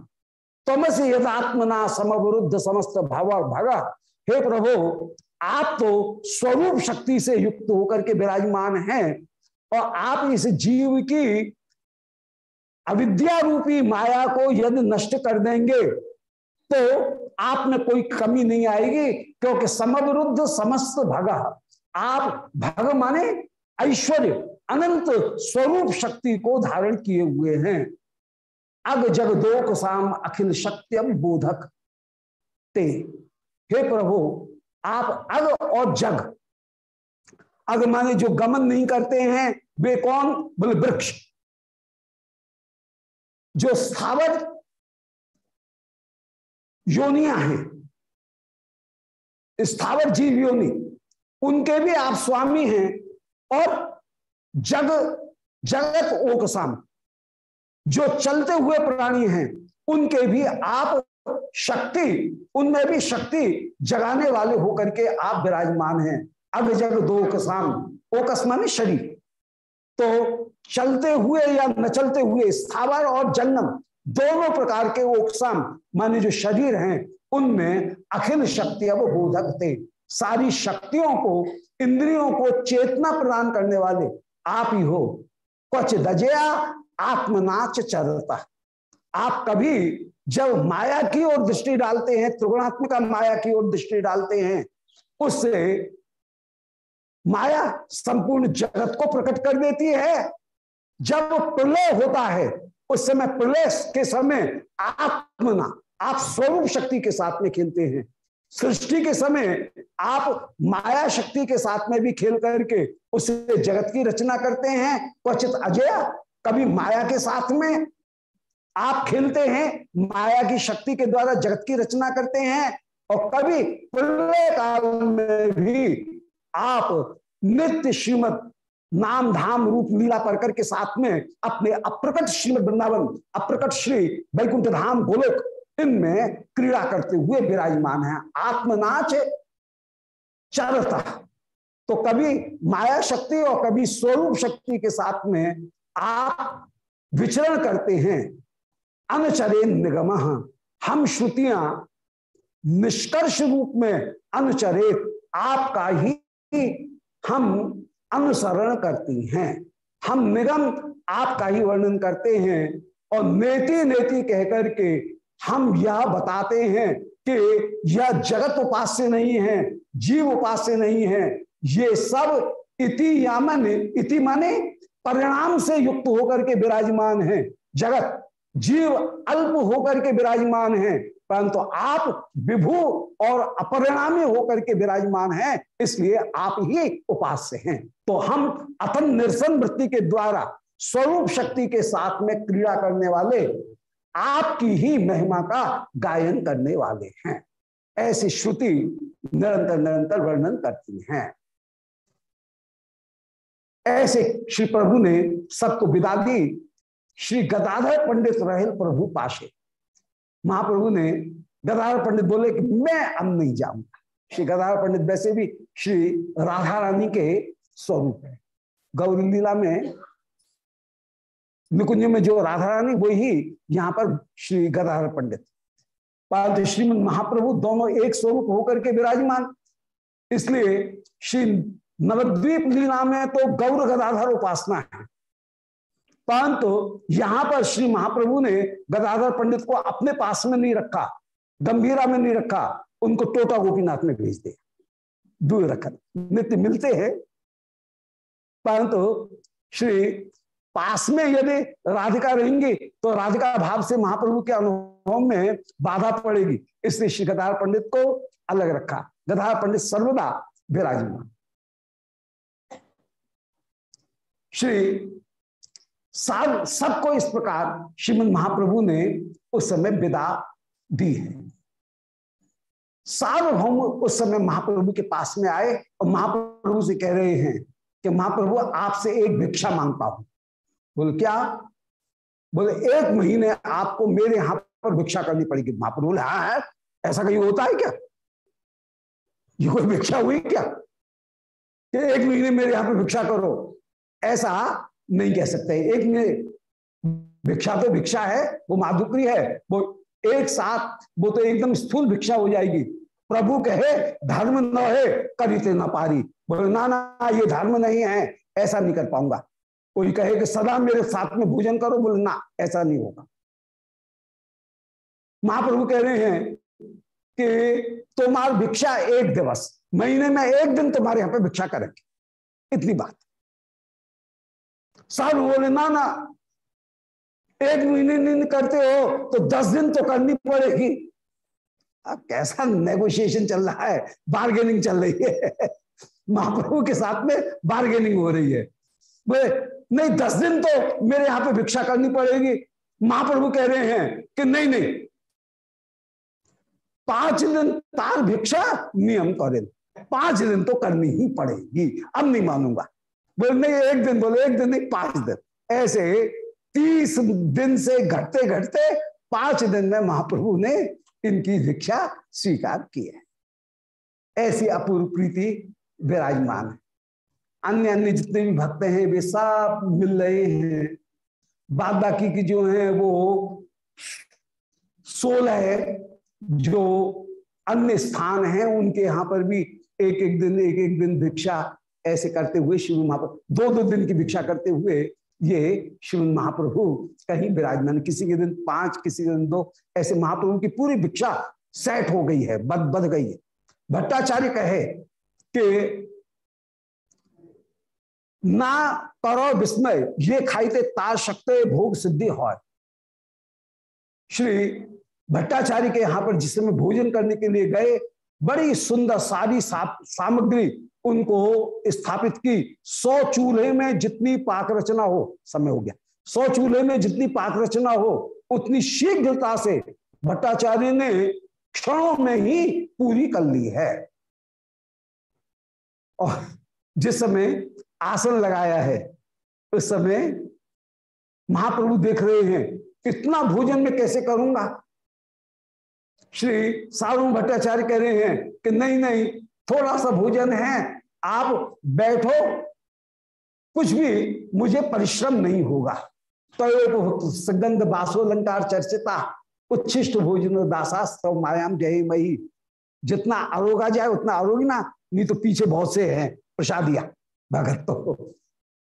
तमस यदात्मना समवरुद्ध समस्त भव भग। हे प्रभु, आप तो स्वरूप शक्ति से युक्त होकर के विराजमान हैं और आप इस जीव की अविद्या रूपी माया को यदि नष्ट कर देंगे तो आप में कोई कमी नहीं आएगी, क्योंकि समवरुद्ध समस्त भग। आप भग माने ऐश्वर्य, अनंत स्वरूप शक्ति को धारण किए हुए हैं। अग जग दो साम अखिल शक्त्यम बोधक। ते, हे प्रभु, आप अग और जग। अग माने जो गमन नहीं करते हैं, वे कौन? बोले वृक्ष। जो स्थावर योनिया हैं, स्थावर जीव योनि, उनके भी आप स्वामी हैं और जग, जगत ओकसाम, जो चलते हुए प्राणी हैं, उनके भी आप शक्ति, उनमें भी शक्ति जगाने वाले होकर के आप विराजमान हैं। अग जग दो कसाम ओकस माने शरीर। तो चलते हुए या न चलते हुए, स्थावर और जंगम दोनों प्रकार के ओकसाम माने जो शरीर हैं, उनमें अखिल शक्ति अब बोधक थे सारी शक्तियों को, इंद्रियों को चेतना प्रदान करने वाले आप ही हो। क्वच दजया, आत्मनाच चरता। आप कभी जब माया की ओर दृष्टि डालते हैं, त्रिगुणात्मका माया की ओर दृष्टि डालते हैं, उससे माया संपूर्ण जगत को प्रकट कर देती है। जब प्रलय होता है, उस समय प्रलय के समय आत्मना, आप स्वरूप शक्ति के साथ में खेलते हैं। सृष्टि के समय आप माया शक्ति के साथ में भी खेल करके उससे जगत की रचना करते हैं। क्वचित अजय, कभी माया के साथ में आप खेलते हैं, माया की शक्ति के द्वारा जगत की रचना करते हैं और कभी प्रलय काल में भी आप नित्य श्रीमद नाम धाम रूप लीला परकर के साथ में अपने अप्रकट श्रीमद वृंदावन, अप्रकट श्री वैकुंठ धाम गोलोक, इनमें क्रीड़ा करते हुए विराजमान है। आत्मनाच चरता। तो कभी माया शक्ति और कभी स्वरूप शक्ति के साथ में आप विचरण करते हैं अनचरे निगम। हम श्रुतियाँ निष्कर्ष रूप में अनुचरित, आपका ही हम अनुसरण करती हैं। हम निगम आपका ही वर्णन करते हैं और नेति नेति कहकर के हम यह बताते हैं कि यह जगत उपास्य नहीं है, जीव उपास्य नहीं है। ये सब इति यामन, इति माने परिणाम से युक्त होकर के विराजमान है। जगत, जीव अल्प होकर के विराजमान है। परंतु आप विभु और अपरिणामी होकर के विराजमान हैं, इसलिए आप ही उपास्य हैं। तो हम अथन निरसन वृत्ति के द्वारा, स्वरूप शक्ति के साथ में क्रीड़ा करने वाले, आपकी ही महिमा का गायन करने वाले हैं। ऐसी श्रुति निरंतर निरंतर वर्णन करती हैं। ऐसे श्री प्रभु ने सबको विदा दी। श्री गदाधर पंडित रहे प्रभु पाशे। महाप्रभु ने गदाधर पंडित बोले कि मैं अब नहीं जाऊँगा। श्री गदाधर पंडित वैसे भी श्री राधा रानी के स्वरूप है। गौरी लीला में निकुंज में जो राधा रानी, वही यहाँ पर श्री गदाधर पंडित। परंतु श्रीमद महाप्रभु दोनों एक स्वरूप होकर के विराजमान। इसलिए श्री नवद्वीप लीला में तो गौर गदाधर उपासना है। परंतु यहाँ पर श्री महाप्रभु ने गदाधर पंडित को अपने पास में नहीं रखा, गंभीरा में नहीं रखा, उनको टोटा गोपीनाथ में भेज दिया। दूर रखा नित्य मिलते हैं। परंतु श्री पास में यदि राधिका रहेंगी तो राधिका भाव से महाप्रभु के अनुभव में बाधा पड़ेगी। इसलिए श्री गदार पंडित को अलग रखा। गदार पंडित सर्वदा विराजमान। श्री सब, सबको इस प्रकार श्रीमद महाप्रभु ने उस समय विदा दी है। सार्वभौम उस समय महाप्रभु के पास में आए और महाप्रभु से कह रहे हैं कि महाप्रभु, आपसे एक भिक्षा माँगता हूँ। बोले, क्या? बोले, एक महीने आपको मेरे यहाँ पर भिक्षा करनी पड़ेगी। महाप्रभु बोले हाँ है, ऐसा कहीं होता है क्या? ये कोई भिक्षा हुई क्या? कि एक महीने मेरे यहाँ पर भिक्षा करो। ऐसा नहीं कह सकते। एक महीने भिक्षा तो भिक्षा है, वो माधुकरी है, वो एक साथ, वो तो एकदम स्थूल भिक्षा हो जाएगी। प्रभु कहे, धर्म न है करीते न पारी। बोले, ना ना, ये धर्म नहीं है, ऐसा नहीं कर पाऊँगा। कोई कहे कि सदा मेरे साथ में भोजन करो, बोले, ना, ऐसा नहीं होगा। महाप्रभु कह रहे हैं कि तुम्हार भिक्षा एक दिवस, महीने में एक दिन तुम्हारे यहाँ पे भिक्षा करेंगे। इतनी बात। साल बोले, ना ना, एक महीने नहीं करते हो तो दस दिन तो करनी पड़ेगी। अब कैसा नेगोशिएशन चल रहा है? बार्गेनिंग चल रही है। महाप्रभु के साथ में बार्गेनिंग हो रही है। बोले, नहीं, दस दिन तो मेरे यहाँ पे भिक्षा करनी पड़ेगी। महाप्रभु कह रहे हैं कि, नहीं नहीं, पाँच दिन तार भिक्षा नियम करें। पाँच दिन तो करनी ही पड़ेगी। अब नहीं मानूँगा। बोले, नहीं, एक दिन बोले, एक दिन नहीं, पाँच दिन। ऐसे तीस दिन से घटते घटते पाँच दिन में महाप्रभु ने इनकी भिक्षा स्वीकार की है। ऐसी अपूर्व प्रीति विराजमान है। अन्य अन्य जितने भी भक्त हैं, वे सब मिल रहे हैं। बाद बाकी की जो है, वो सोलह जो अन्य स्थान हैं, उनके यहाँ पर भी एक एक दिन एक एक दिन भिक्षा ऐसे करते हुए शिव महाप्रभु, दो दो दिन की भिक्षा करते हुए ये शिव महाप्रभु कहीं विराजमान, किसी के दिन पाँच, किसी के दिन दो, ऐसे महाप्रभु की पूरी भिक्षा सेट हो गई है, बद बद गई है। भट्टाचार्य कहे कि ना करो विस्मय, ये खाईते तार शक्ति, भोग सिद्धि हो श्री भट्टाचार्य के यहाँ पर जिस समय भोजन करने के लिए गए, बड़ी सुंदर सारी सामग्री उनको स्थापित की। सौ चूल्हे में जितनी पाक रचना हो, समय हो गया। सौ चूल्हे में जितनी पाक रचना हो, उतनी शीघ्रता से भट्टाचार्य ने क्षणों में ही पूरी कर ली है। और जिस समय आसन लगाया है, उस समय महाप्रभु देख रहे हैं, इतना भोजन में कैसे करूँगा? श्री सारू भट्टाचार्य कह रहे हैं कि नहीं नहीं, थोड़ा सा भोजन है आप बैठो, कुछ भी मुझे परिश्रम नहीं होगा। तो सुगंध बासोलंकार चर्चिता, उच्छिष्ट भोजन दासास्तव मायाम जय मही जितना आरोगा जाए, उतना आरोगी ना, नहीं तो पीछे बहुत से हैं, प्रसादिया, भगत तो।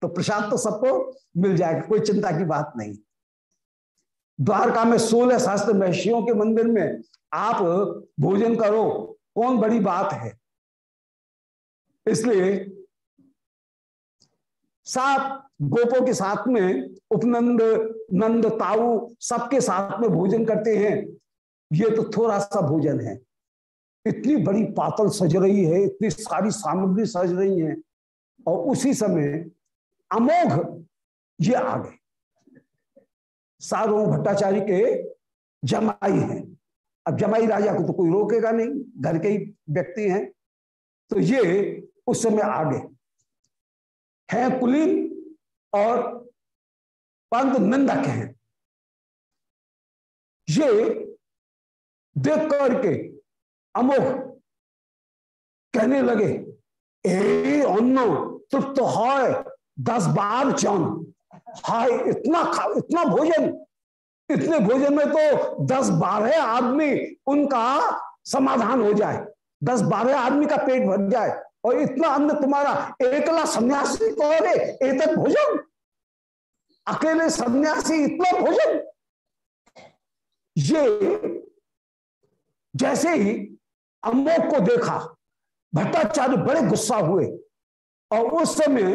तो प्रसाद तो सबको मिल जाएगा, कोई चिंता की बात नहीं। द्वारका में सोलह शास्त्र महर्षियों के मंदिर में आप भोजन करो, कौन बड़ी बात है? इसलिए सात गोपों के साथ में उपनंद, नंद, ताऊ सबके साथ में भोजन करते हैं। ये तो थोड़ा सा भोजन है। इतनी बड़ी पातल सज रही है, इतनी सारी सामग्री सज रही है और उसी समय अमोघ ये आ गए। सारों भट्टाचार्य के जमाई हैं। अब जमाई राजा को तो कोई रोकेगा नहीं, घर के ही व्यक्ति हैं। तो ये उस समय आ गए हैं कुलीन और पंत निंदक हैं। ये देख करके अमोघ कहने लगे, ए, अन्न, तृप्त हाय, दस बार चौन हाय, इतना खा, इतना भोजन, इतने भोजन में तो दस बारह आदमी उनका समाधान हो जाए। दस बारह आदमी का पेट भर जाए। और इतना अन्न तुम्हारा एकला सन्यासी है? एक भोजन। अकेले सन्यासी इतना भोजन। ये जैसे ही अमोक को देखा, भट्टाचार्य बड़े गुस्सा हुए और उस समय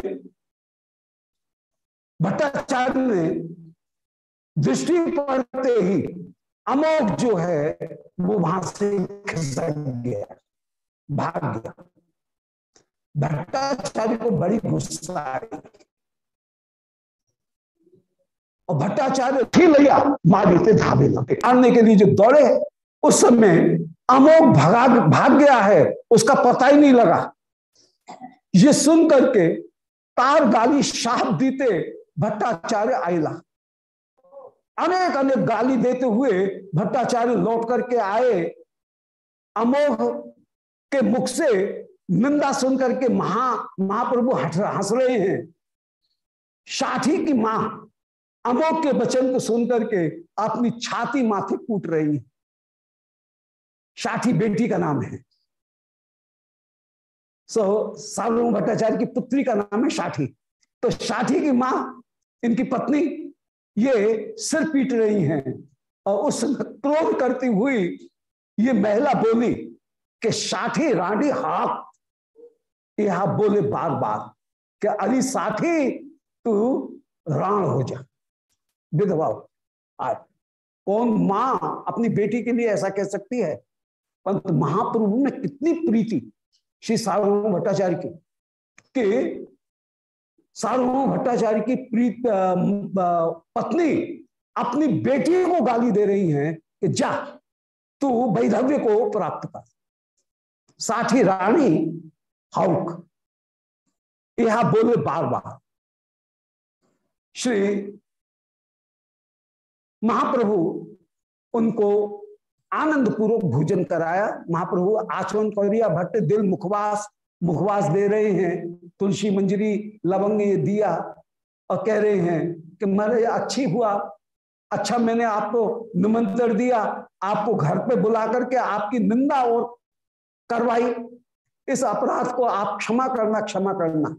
भट्टाचार्य ने दृष्टि पड़ते ही अमोक जो है, वो वहाँ से खिसक गया, भाग गया। भट्टाचार्य को बड़ी गुस्सा आई। और भट्टाचार्य फिर लिया मार थे धाबे लगे आने के लिए जो दौड़े, उस समय अमोघ भगा, भाग गया है, उसका पता ही नहीं लगा। ये सुन करके तार गाली शाप दीते भट्टाचार्य आयला अनेक अनेक गाली देते हुए भट्टाचार्य लौट करके आए। अमोघ के मुख से निंदा सुनकर के महा, महाप्रभु हट हंस रहे हैं। साठी की माँ अमोक के वचन को सुनकर के अपनी छाती माथे कूट रही है। साठी बेटी का नाम है। सो, सार्वभौम भट्टाचार्य की पुत्री का नाम है साठी तो साठी की माँ, इनकी पत्नी, ये सिर पीट रही हैं और उस क्रोध करती हुई ये महिला बोली कि साठी रानी हाक यह बोले बार बार कि अली साथी, तू राण हो जा। विधवा कौन माँ अपनी बेटी के लिए ऐसा कह सकती है? परंतु महाप्रभु में कितनी प्रीति श्री सार्वभौम भट्टाचार्य की कि सार्वभौम भट्टाचार्य की प्रीत पत्नी अपनी बेटी को गाली दे रही हैं कि जा, तू वैधव्य को प्राप्त कर। साथी रानी हाउक। यह बोले बार बार श्री महाप्रभु उनको आनंद पूर्वक भोजन कराया। महाप्रभु आचरण करिया भट्ट दिल मुखवास मुखवास दे रहे हैं। तुलसी मंजरी लवंग ये दिया और कह रहे हैं कि मेरे अच्छी हुआ। अच्छा मैंने आपको निमंत्रण दिया। आपको घर पे बुला करके आपकी निंदा और करवाई इस अपराध को आप क्षमा करना क्षमा करना।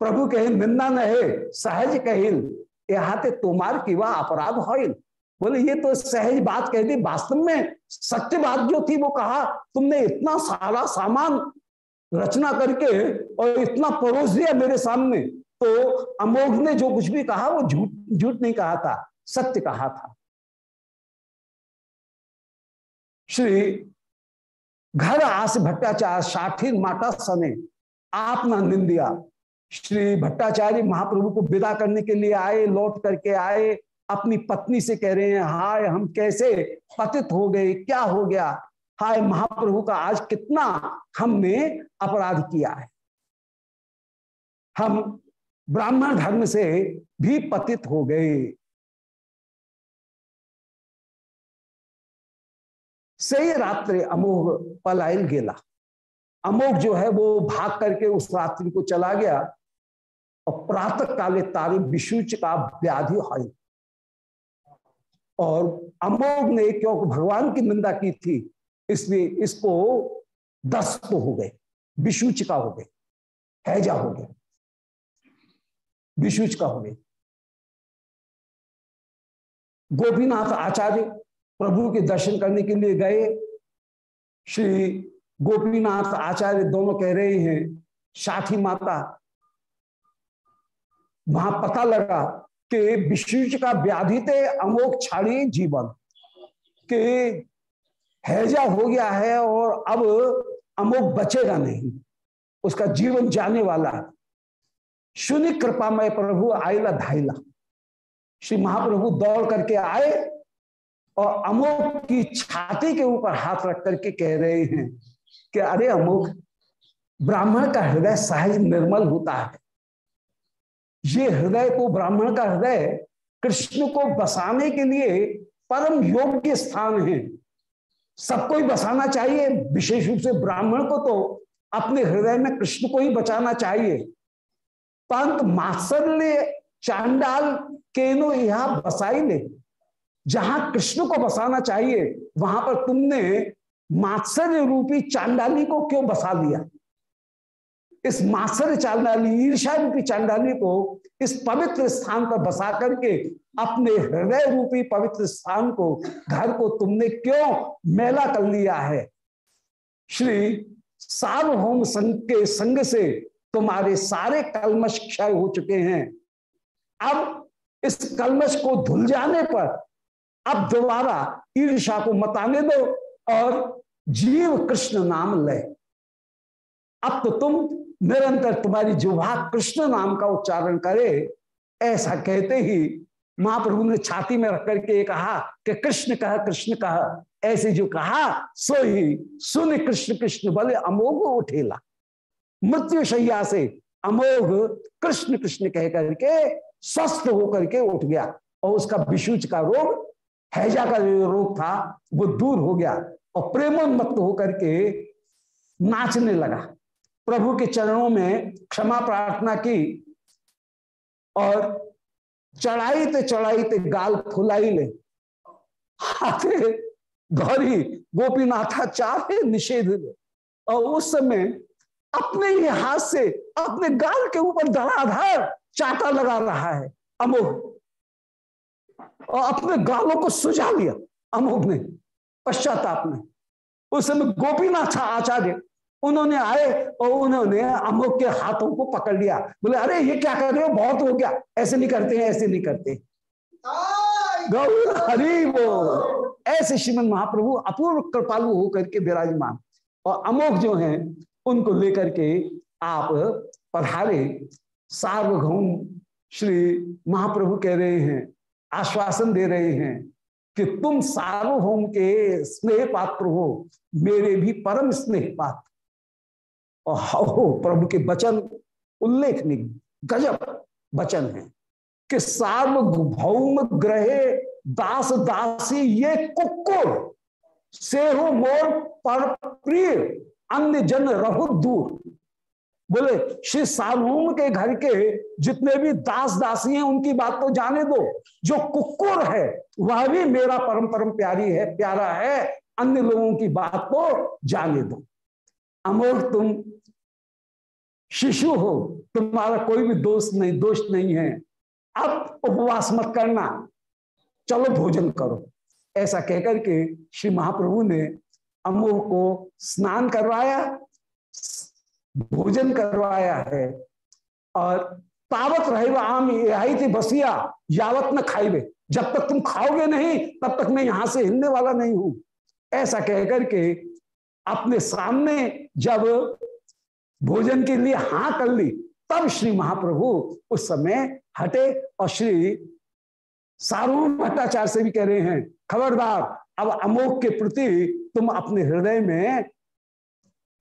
प्रभु कहे, निंदा न है, सहज कहिल यहाँ तुम्हार की वह अपराध होइल। बोले, ये तो सहज बात कह दी। वास्तव में सत्य बात जो थी, वो कहा, तुमने इतना सारा सामान रचना करके और इतना परोस दिया मेरे सामने। तो अमोघ ने जो कुछ भी कहा, वो झूठ झूठ नहीं कहा था, सत्य कहा था। श्री घर आस भट्टाचार्य साठिन माता सने आप ना निंदिया। श्री भट्टाचार्य महाप्रभु को विदा करने के लिए आए, लौट करके आए, अपनी पत्नी से कह रहे हैं, हाय, हम कैसे पतित हो गए? क्या हो गया? हाय, महाप्रभु का आज कितना हमने अपराध किया है। हम ब्राह्मण धर्म से भी पतित हो गए। सही रात्रि अमोघ पलायल गेला। अमोघ जो है वो भाग करके उस रात्रि को चला गया और प्रातः काले तारे विशुच का व्याधि हाई और अमोघ ने क्योंकि भगवान की निंदा की थी, इसलिए इसको दस को हो गए विशुचिका हो गए, हैजा हो गया विशुचिका हो गई गोपीनाथ आचार्य प्रभु के दर्शन करने के लिए गए। श्री गोपीनाथ आचार्य दोनों कह रहे हैं, साथी माता, वहाँ पता लगा कि विशेष का व्याधि अमोक छाड़ी जीवन, के हैजा हो गया है और अब अमोक बचेगा नहीं, उसका जीवन जाने वाला है। शून्य कृपामय प्रभु आयला धाइला श्री महाप्रभु दौड़ करके आए और अमोक की छाती के ऊपर हाथ रख करके कह रहे हैं कि अरे अमोक ब्राह्मण का हृदय सहज निर्मल होता है। ये हृदय को ब्राह्मण का हृदय कृष्ण को बसाने के लिए परम योग्य स्थान है। सबको ही बसाना चाहिए, विशेष रूप से ब्राह्मण को तो अपने हृदय में कृष्ण को ही बचाना चाहिए। परंतु मात्सल्य चांडाल केनो यहाँ बसाई ले। जहाँ कृष्ण को बसाना चाहिए, वहाँ पर तुमने मात्सर्य रूपी चांडाली को क्यों बसा लिया इस मासर चांडाली ईर्षा रूपी चांडाली को इस पवित्र स्थान पर बसा करके, अपने हृदय रूपी पवित्र स्थान को, घर को तुमने क्यों मेला कर लिया है? श्री सार्वभौम संघ के संग से तुम्हारे सारे कलमश क्षय हो चुके हैं। अब इस कलमश को धुल जाने पर अब दोबारा ईर्षा को मताने दो और जीव कृष्ण नाम ले। अब तो तुम निरंतर तुम्हारी जुहा कृष्ण नाम का उच्चारण करे, ऐसा कहते ही महाप्रभु ने छाती में रख करके ये कहा कि कृष्ण कह कृष्ण कह। ऐसे जो कहा, सो ही सुन कृष्ण कृष्ण बोले, अमोघ उठेला। मृत्यु शैया से अमोघ कृष्ण कृष्ण कह करके स्वस्थ होकर के उठ गया और उसका विशुच का रोग हैजा का जो रोग था, वो दूर हो गया और प्रेमोन्मत्त होकर के नाचने लगा। प्रभु के चरणों में क्षमा प्रार्थना की और चढ़ाई ते चढ़ाई ते गाल फुलाई ले। हाथे गौरी गोपीनाथा चाहे निषेध और उस समय अपने ही हाथ से, अपने गाल के ऊपर धड़ाधड़ चाटा लगा रहा है अमोघ। और अपने गालों को सुझा लिया अमोघ ने, पश्चाताप में। उस समय गोपीनाथ आचार्य। उन्होंने आए और उन्होंने अमोघ के हाथों को पकड़ लिया। बोले, अरे, ये क्या कर रहे हो? बहुत हो गया। ऐसे नहीं करते हैं, ऐसे नहीं करते गौर हरि वो ऐसे श्रीमद महाप्रभु अपूर्व कृपालु होकर के विराजमान। और अमोघ जो हैं, उनको लेकर के आप पधारे। सार्वभौम श्री महाप्रभु कह रहे हैं आश्वासन दे रहे हैं कि तुम सार्वभौम के स्नेह पात्र हो, मेरे भी परम स्नेह पात्र और हो प्रभु के वचन, उल्लेखनीय, गजब वचन है कि सार्वभौम ग्रहे, दास दासी, ये कुकुर से हो मोर पर प्रिय, अन्य जन रहो दूर। बोले, श्री सार्वभौम के घर के जितने भी दास दासी हैं, उनकी बात तो जाने दो। जो कुकुर है, वह भी मेरा परम परम प्यारी है, प्यारा है। अन्य लोगों की बात तो जाने दो। अमोघ तुम शिशु हो, तुम्हारा कोई भी दोष नहीं दोष नहीं है। अब उपवास मत करना। चलो भोजन करो। ऐसा कहकर के श्री महाप्रभु ने अमोह को स्नान करवाया। भोजन करवाया है। और तावत रहेगा आम यही थी बसिया, यावत न खाइबे। जब तक तुम खाओगे नहीं, तब तक मैं यहाँ से हिलने वाला नहीं हूँ। ऐसा कहकर के अपने सामने जब भोजन के लिए हाँ कर ली, तब श्री महाप्रभु उस समय हटे और श्री सारू भट्टाचार्य से भी कह रहे हैं, खबरदार, अब अमोक के प्रति तुम अपने हृदय में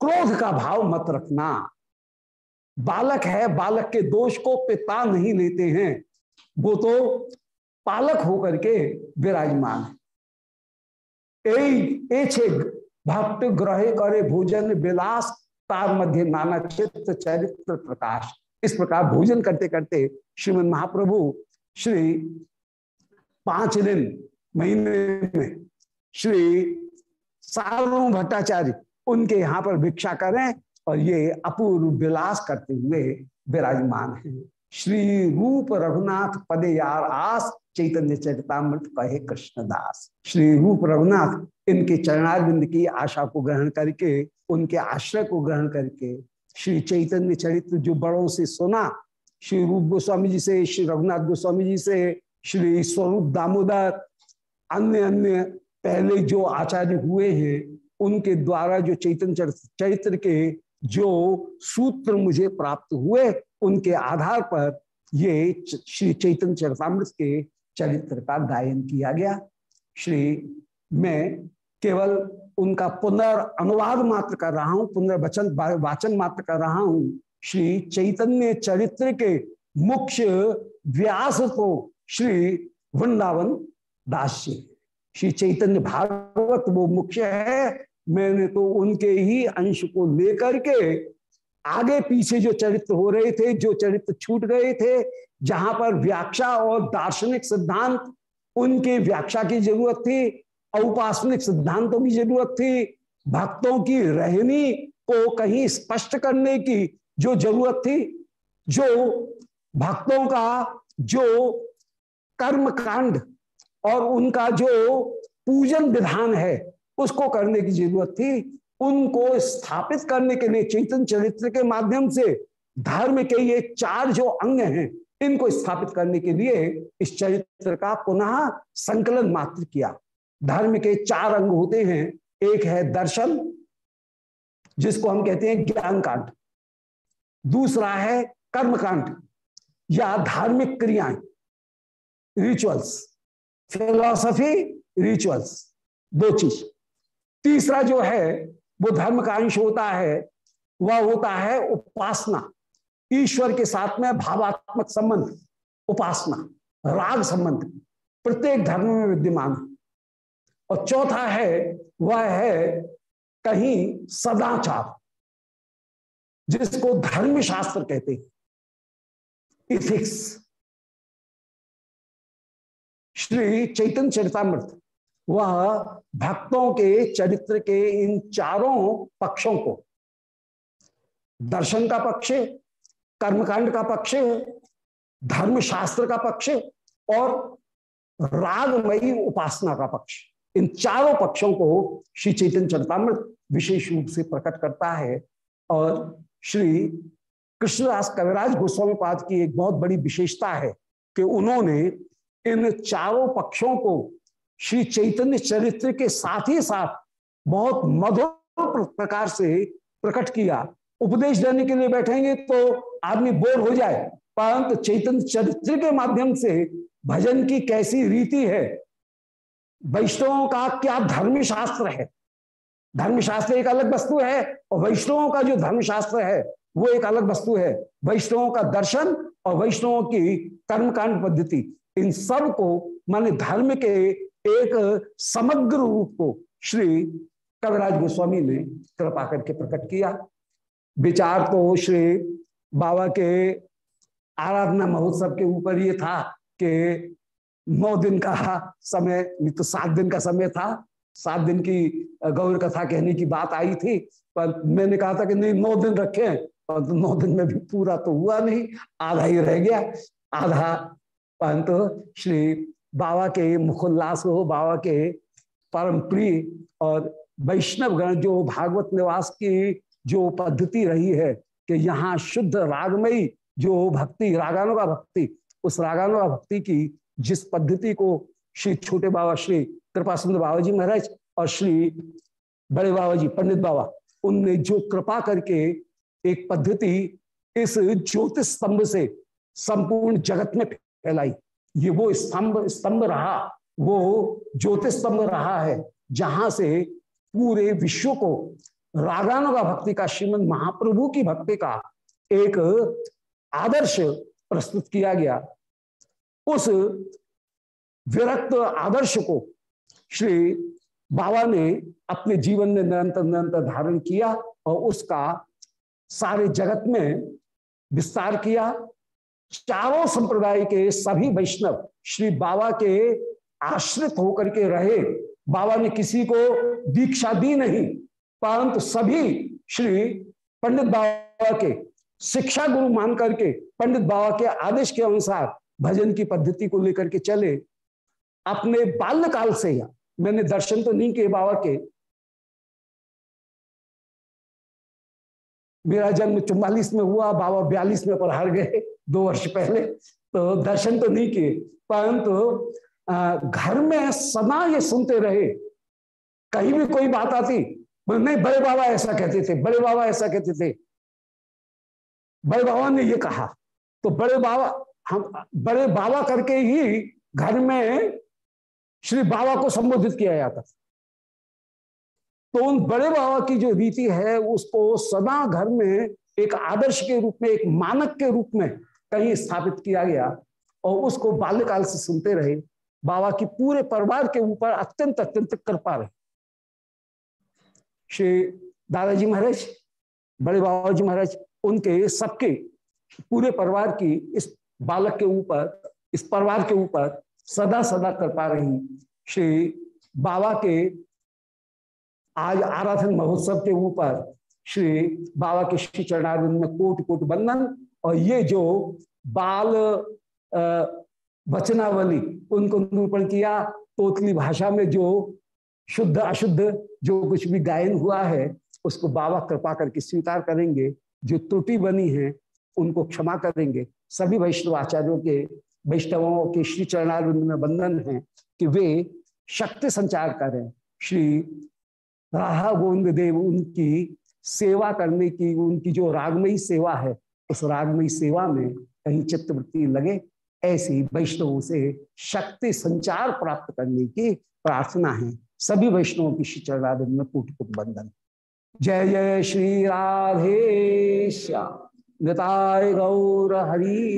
क्रोध का भाव मत रखना। बालक है, बालक के दोष को पिता नहीं लेते हैं। वो तो पालक होकर के विराजमान है। भक्त ग्रह करे भोजन विलास, तार मध्य नाना चित्र चरित्र प्रकाश। इस प्रकार भोजन करते करते श्रीमद महाप्रभु श्री पाँच दिन महीने में श्री सार्वभौम भट्टाचार्य उनके यहाँ पर भिक्षा करें और ये अपूर्व विलास करते हुए विराजमान है। श्री रूप रघुनाथ पदे यार आस, चैतन्य चरितमृत कहे कृष्णदास श्री रूप रघुनाथ, इनके चरणारविंद की आशा को ग्रहण करके, उनके आश्रय को ग्रहण करके, श्री चैतन्य चरित्र जो बड़ों से सुना, श्री रूप गोस्वामी जी से, श्री रघुनाथ गोस्वामी जी से, श्री स्वरूप दामोदर अन्य अन्य पहले जो आचार्य हुए हैं उनके द्वारा जो चैतन्य चरित्र के जो सूत्र मुझे प्राप्त हुए, उनके आधार पर ये श्री चैतन्य चरतामृत के चरित्र का गायन किया गया। श्री, मैं केवल उनका पुनर् अनुवाद मात्र कर रहा हूँ पुनर्वचन वाचन मात्र कर रहा हूँ। श्री चैतन्य चरित्र के मुख्य व्यास तो श्री वृंदावन दास जी श्री चैतन्य भागवत वो मुख्य है। मैंने तो उनके ही अंश को लेकर के आगे पीछे जो चरित्र हो रहे थे, जो चरित्र छूट गए थे, जहाँ पर व्याख्या और दार्शनिक सिद्धांत, उनके व्याख्या की ज़रूरत थी, औपासनिक सिद्धांतों की ज़रूरत थी, भक्तों की रहनी को कहीं स्पष्ट करने की जो ज़रूरत थी, जो भक्तों का जो कर्म कांड और उनका जो पूजन विधान है, उसको करने की ज़रूरत थी। उनको स्थापित करने के लिए, चैतन चरित्र के माध्यम से, धर्म के ये चार जो अंग हैं, इनको स्थापित करने के लिए इस चरित्र का पुनः संकलन मात्र किया। धर्म के चार अंग होते हैं। एक है दर्शन, जिसको हम कहते हैं ज्ञान कांड दूसरा है कर्म कांड या धार्मिक क्रियाएँ रिचुअल्स फिलोसफी रिचुअल्स दो चीज़। तीसरा जो है, वो धर्म का अंश होता है, वह होता है उपासना। ईश्वर के साथ में भावात्मक संबंध, उपासना, राग संबंध, प्रत्येक धर्म में विद्यमान। है और चौथा है, वह है कहीं सदाचार, जिसको धर्म शास्त्र कहते हैं। इथिक्स श्री चैतन्य चरितमृत। वह भक्तों के चरित्र के इन चारों पक्षों को, दर्शन का पक्ष कर्मकांड का पक्ष धर्मशास्त्र का पक्ष और रागमयी उपासना का पक्ष। इन चारों पक्षों को श्री चैतन्य चरतामृत विशेष रूप से प्रकट करता है और श्री कृष्णदास कविराज गोस्वामी पाद की एक बहुत बड़ी विशेषता है कि उन्होंने इन चारों पक्षों को श्री चैतन्य चरित्र के साथ ही साथ बहुत मधुर प्रकार से प्रकट किया। उपदेश देने के लिए बैठेंगे तो आदमी बोर हो जाए, परंतु चैतन्य चरित्र के माध्यम से भजन की कैसी रीति है? वैष्णवों का क्या धर्मशास्त्र है? धर्मशास्त्र एक अलग वस्तु है और वैष्णवों का जो धर्मशास्त्र है, वो एक अलग वस्तु है। वैष्णवों का दर्शन और वैष्णवों की कर्मकांड पद्धति। इन सबको माने धर्म के एक समग्र रूप को श्री कविराज गोस्वामी ने कृपा करके प्रकट किया। विचार तो श्री बाबा के आराधना महोत्सव के ऊपर ये था कि नौ दिन का समय तो सात दिन का समय था। सात दिन की गौर कथा कहने की बात आई थी, पर मैंने कहा था कि नहीं, नौ दिन रखे तो नौ दिन में भी पूरा तो हुआ नहीं, आधा ही रह गया। आधा परंतु श्री बाबा के मुखोल्लास हो, बाबा के परम प्रिय और वैष्णव गण जो भागवत निवास की जो पद्धति रही है कि यहाँ शुद्ध रागमयी जो भक्ति, रागानों का भक्ति, उस रागानों का भक्ति की जिस पद्धति को श्री छोटे बाबा, श्री कृपा सुंदर बाबा जी महाराज और श्री बड़े बाबा जी, पंडित बाबा, उनने जो कृपा करके एक पद्धति इस ज्योतिष स्तंभ से संपूर्ण जगत में फैलाई। ये वो स्तंभ स्तंभ रहा, वो ज्योतिष स्तंभ रहा है, जहाँ से पूरे विश्व को रागानुगा भक्ति का, श्रीमद महाप्रभु की भक्ति का एक आदर्श प्रस्तुत किया गया। उस विरक्त आदर्श को श्री बाबा ने अपने जीवन में निरंतर निरंतर धारण किया और उसका सारे जगत में विस्तार किया। चारों संप्रदाय के सभी वैष्णव श्री बाबा के आश्रित होकर के रहे। बाबा ने किसी को दीक्षा दी नहीं, परंतु सभी श्री पंडित बाबा के शिक्षा गुरु मान करके, पंडित बाबा के आदेश के अनुसार भजन की पद्धति को लेकर के चले। अपने बाल्यकाल से या मैंने दर्शन तो नहीं किए बाबा के। मेरा जन्म चुम्बालीस में हुआ, बाबा बयालीस में पर हार गए। दो वर्ष पहले तो दर्शन तो नहीं किए, परंतु घर में सदा ये सुनते रहे। कहीं भी कोई बात आती नहीं, बड़े बाबा ऐसा कहते थे, बड़े बाबा ऐसा कहते थे। बड़े बाबा ने ये कहा तो बड़े बाबा, हम, बड़े बाबा करके ही घर में श्री बाबा को संबोधित किया जाता तो उन बड़े बाबा की जो रीति है, उसको सदा घर में एक आदर्श के रूप में, एक मानक के रूप में कहीं स्थापित किया गया और उसको बाल्यकाल से सुनते रहे, बाबा की पूरे परिवार के ऊपर अत्यंत अत्यंत कृपा रहे। श्री दादाजी महाराज, बड़े बाबा जी महाराज, उनके सबके पूरे परिवार की इस बालक के ऊपर, इस परिवार के ऊपर सदा सदा कृपा रही। श्री बाबा के आज आराधन महोत्सव के ऊपर श्री बाबा के श्री चरणारिंद में कोट कोट बंधन और ये जो बाल वचनावली, उनको निरूपण किया तोतली भाषा में जो शुद्ध, अशुद्ध जो कुछ भी गायन हुआ है, उसको बाबा कृपा करके स्वीकार करेंगे। जो त्रुटि बनी है, उनको क्षमा करेंगे। सभी वैष्णव आचार्यों के, वैष्णवों के श्री चरणारिंद में बंधन है कि वे शक्ति संचार करें। श्री राहा गोविंद देव उनकी सेवा करने की, उनकी जो रागमयी सेवा है उस रागमयी सेवा में कहीं चित्तवृत्ति लगे ऐसी वैष्णवों से शक्ति संचार प्राप्त करने की प्रार्थना है। सभी वैष्णवों की श्री चरणारिंद में कूट कुट बंधन जय जय श्री राधे श्याम। निताय गौर हरि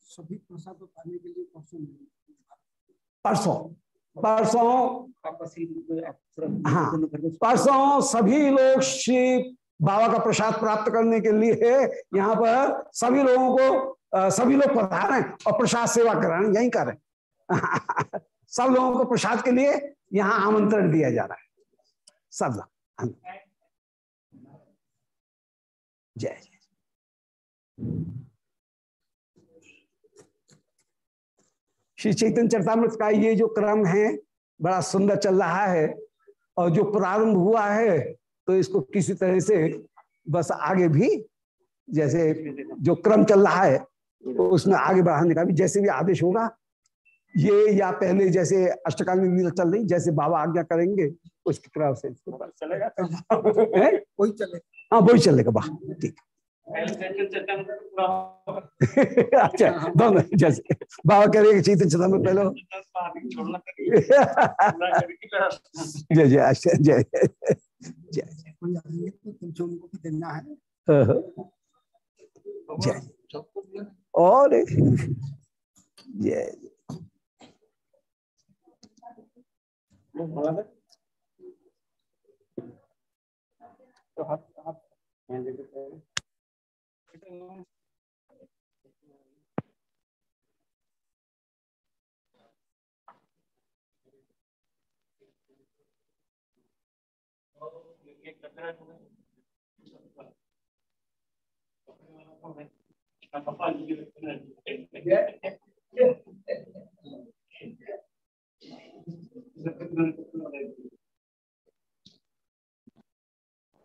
सभी प्रसाद पाने के लिए परसों परसों। हाँ परसों सभी लोग श्री बाबा का प्रसाद प्राप्त करने के लिए यहाँ पर सभी लोगों को सभी लोग पधारे और प्रसाद सेवा कराएँ, यही करें। सब लोगों को प्रसाद के लिए यहाँ आमंत्रण दिया जा रहा है। सब लोग हाँ। जय जय। श्री चैतन्य चरतामृत का ये जो क्रम है बड़ा सुंदर चल रहा है और जो प्रारंभ हुआ है तो इसको किसी तरह से बस आगे भी जैसे जो क्रम चल रहा है तो उसमें आगे बढ़ाने का भी जैसे भी आदेश होगा ये या पहले जैसे अष्टकालीन लीला चल रही जैसे बाबा आज्ञा करेंगे उसके क्रम से चलेगा वही चलेगा। हाँ वही चलेगा वाह ठीक। अच्छा दोनों जैसे बाबा करेगा चेतन में पहले। जय जय अच्छा जय। जय जय। और जय। तो हाथ हाथ। gitu. Yeah.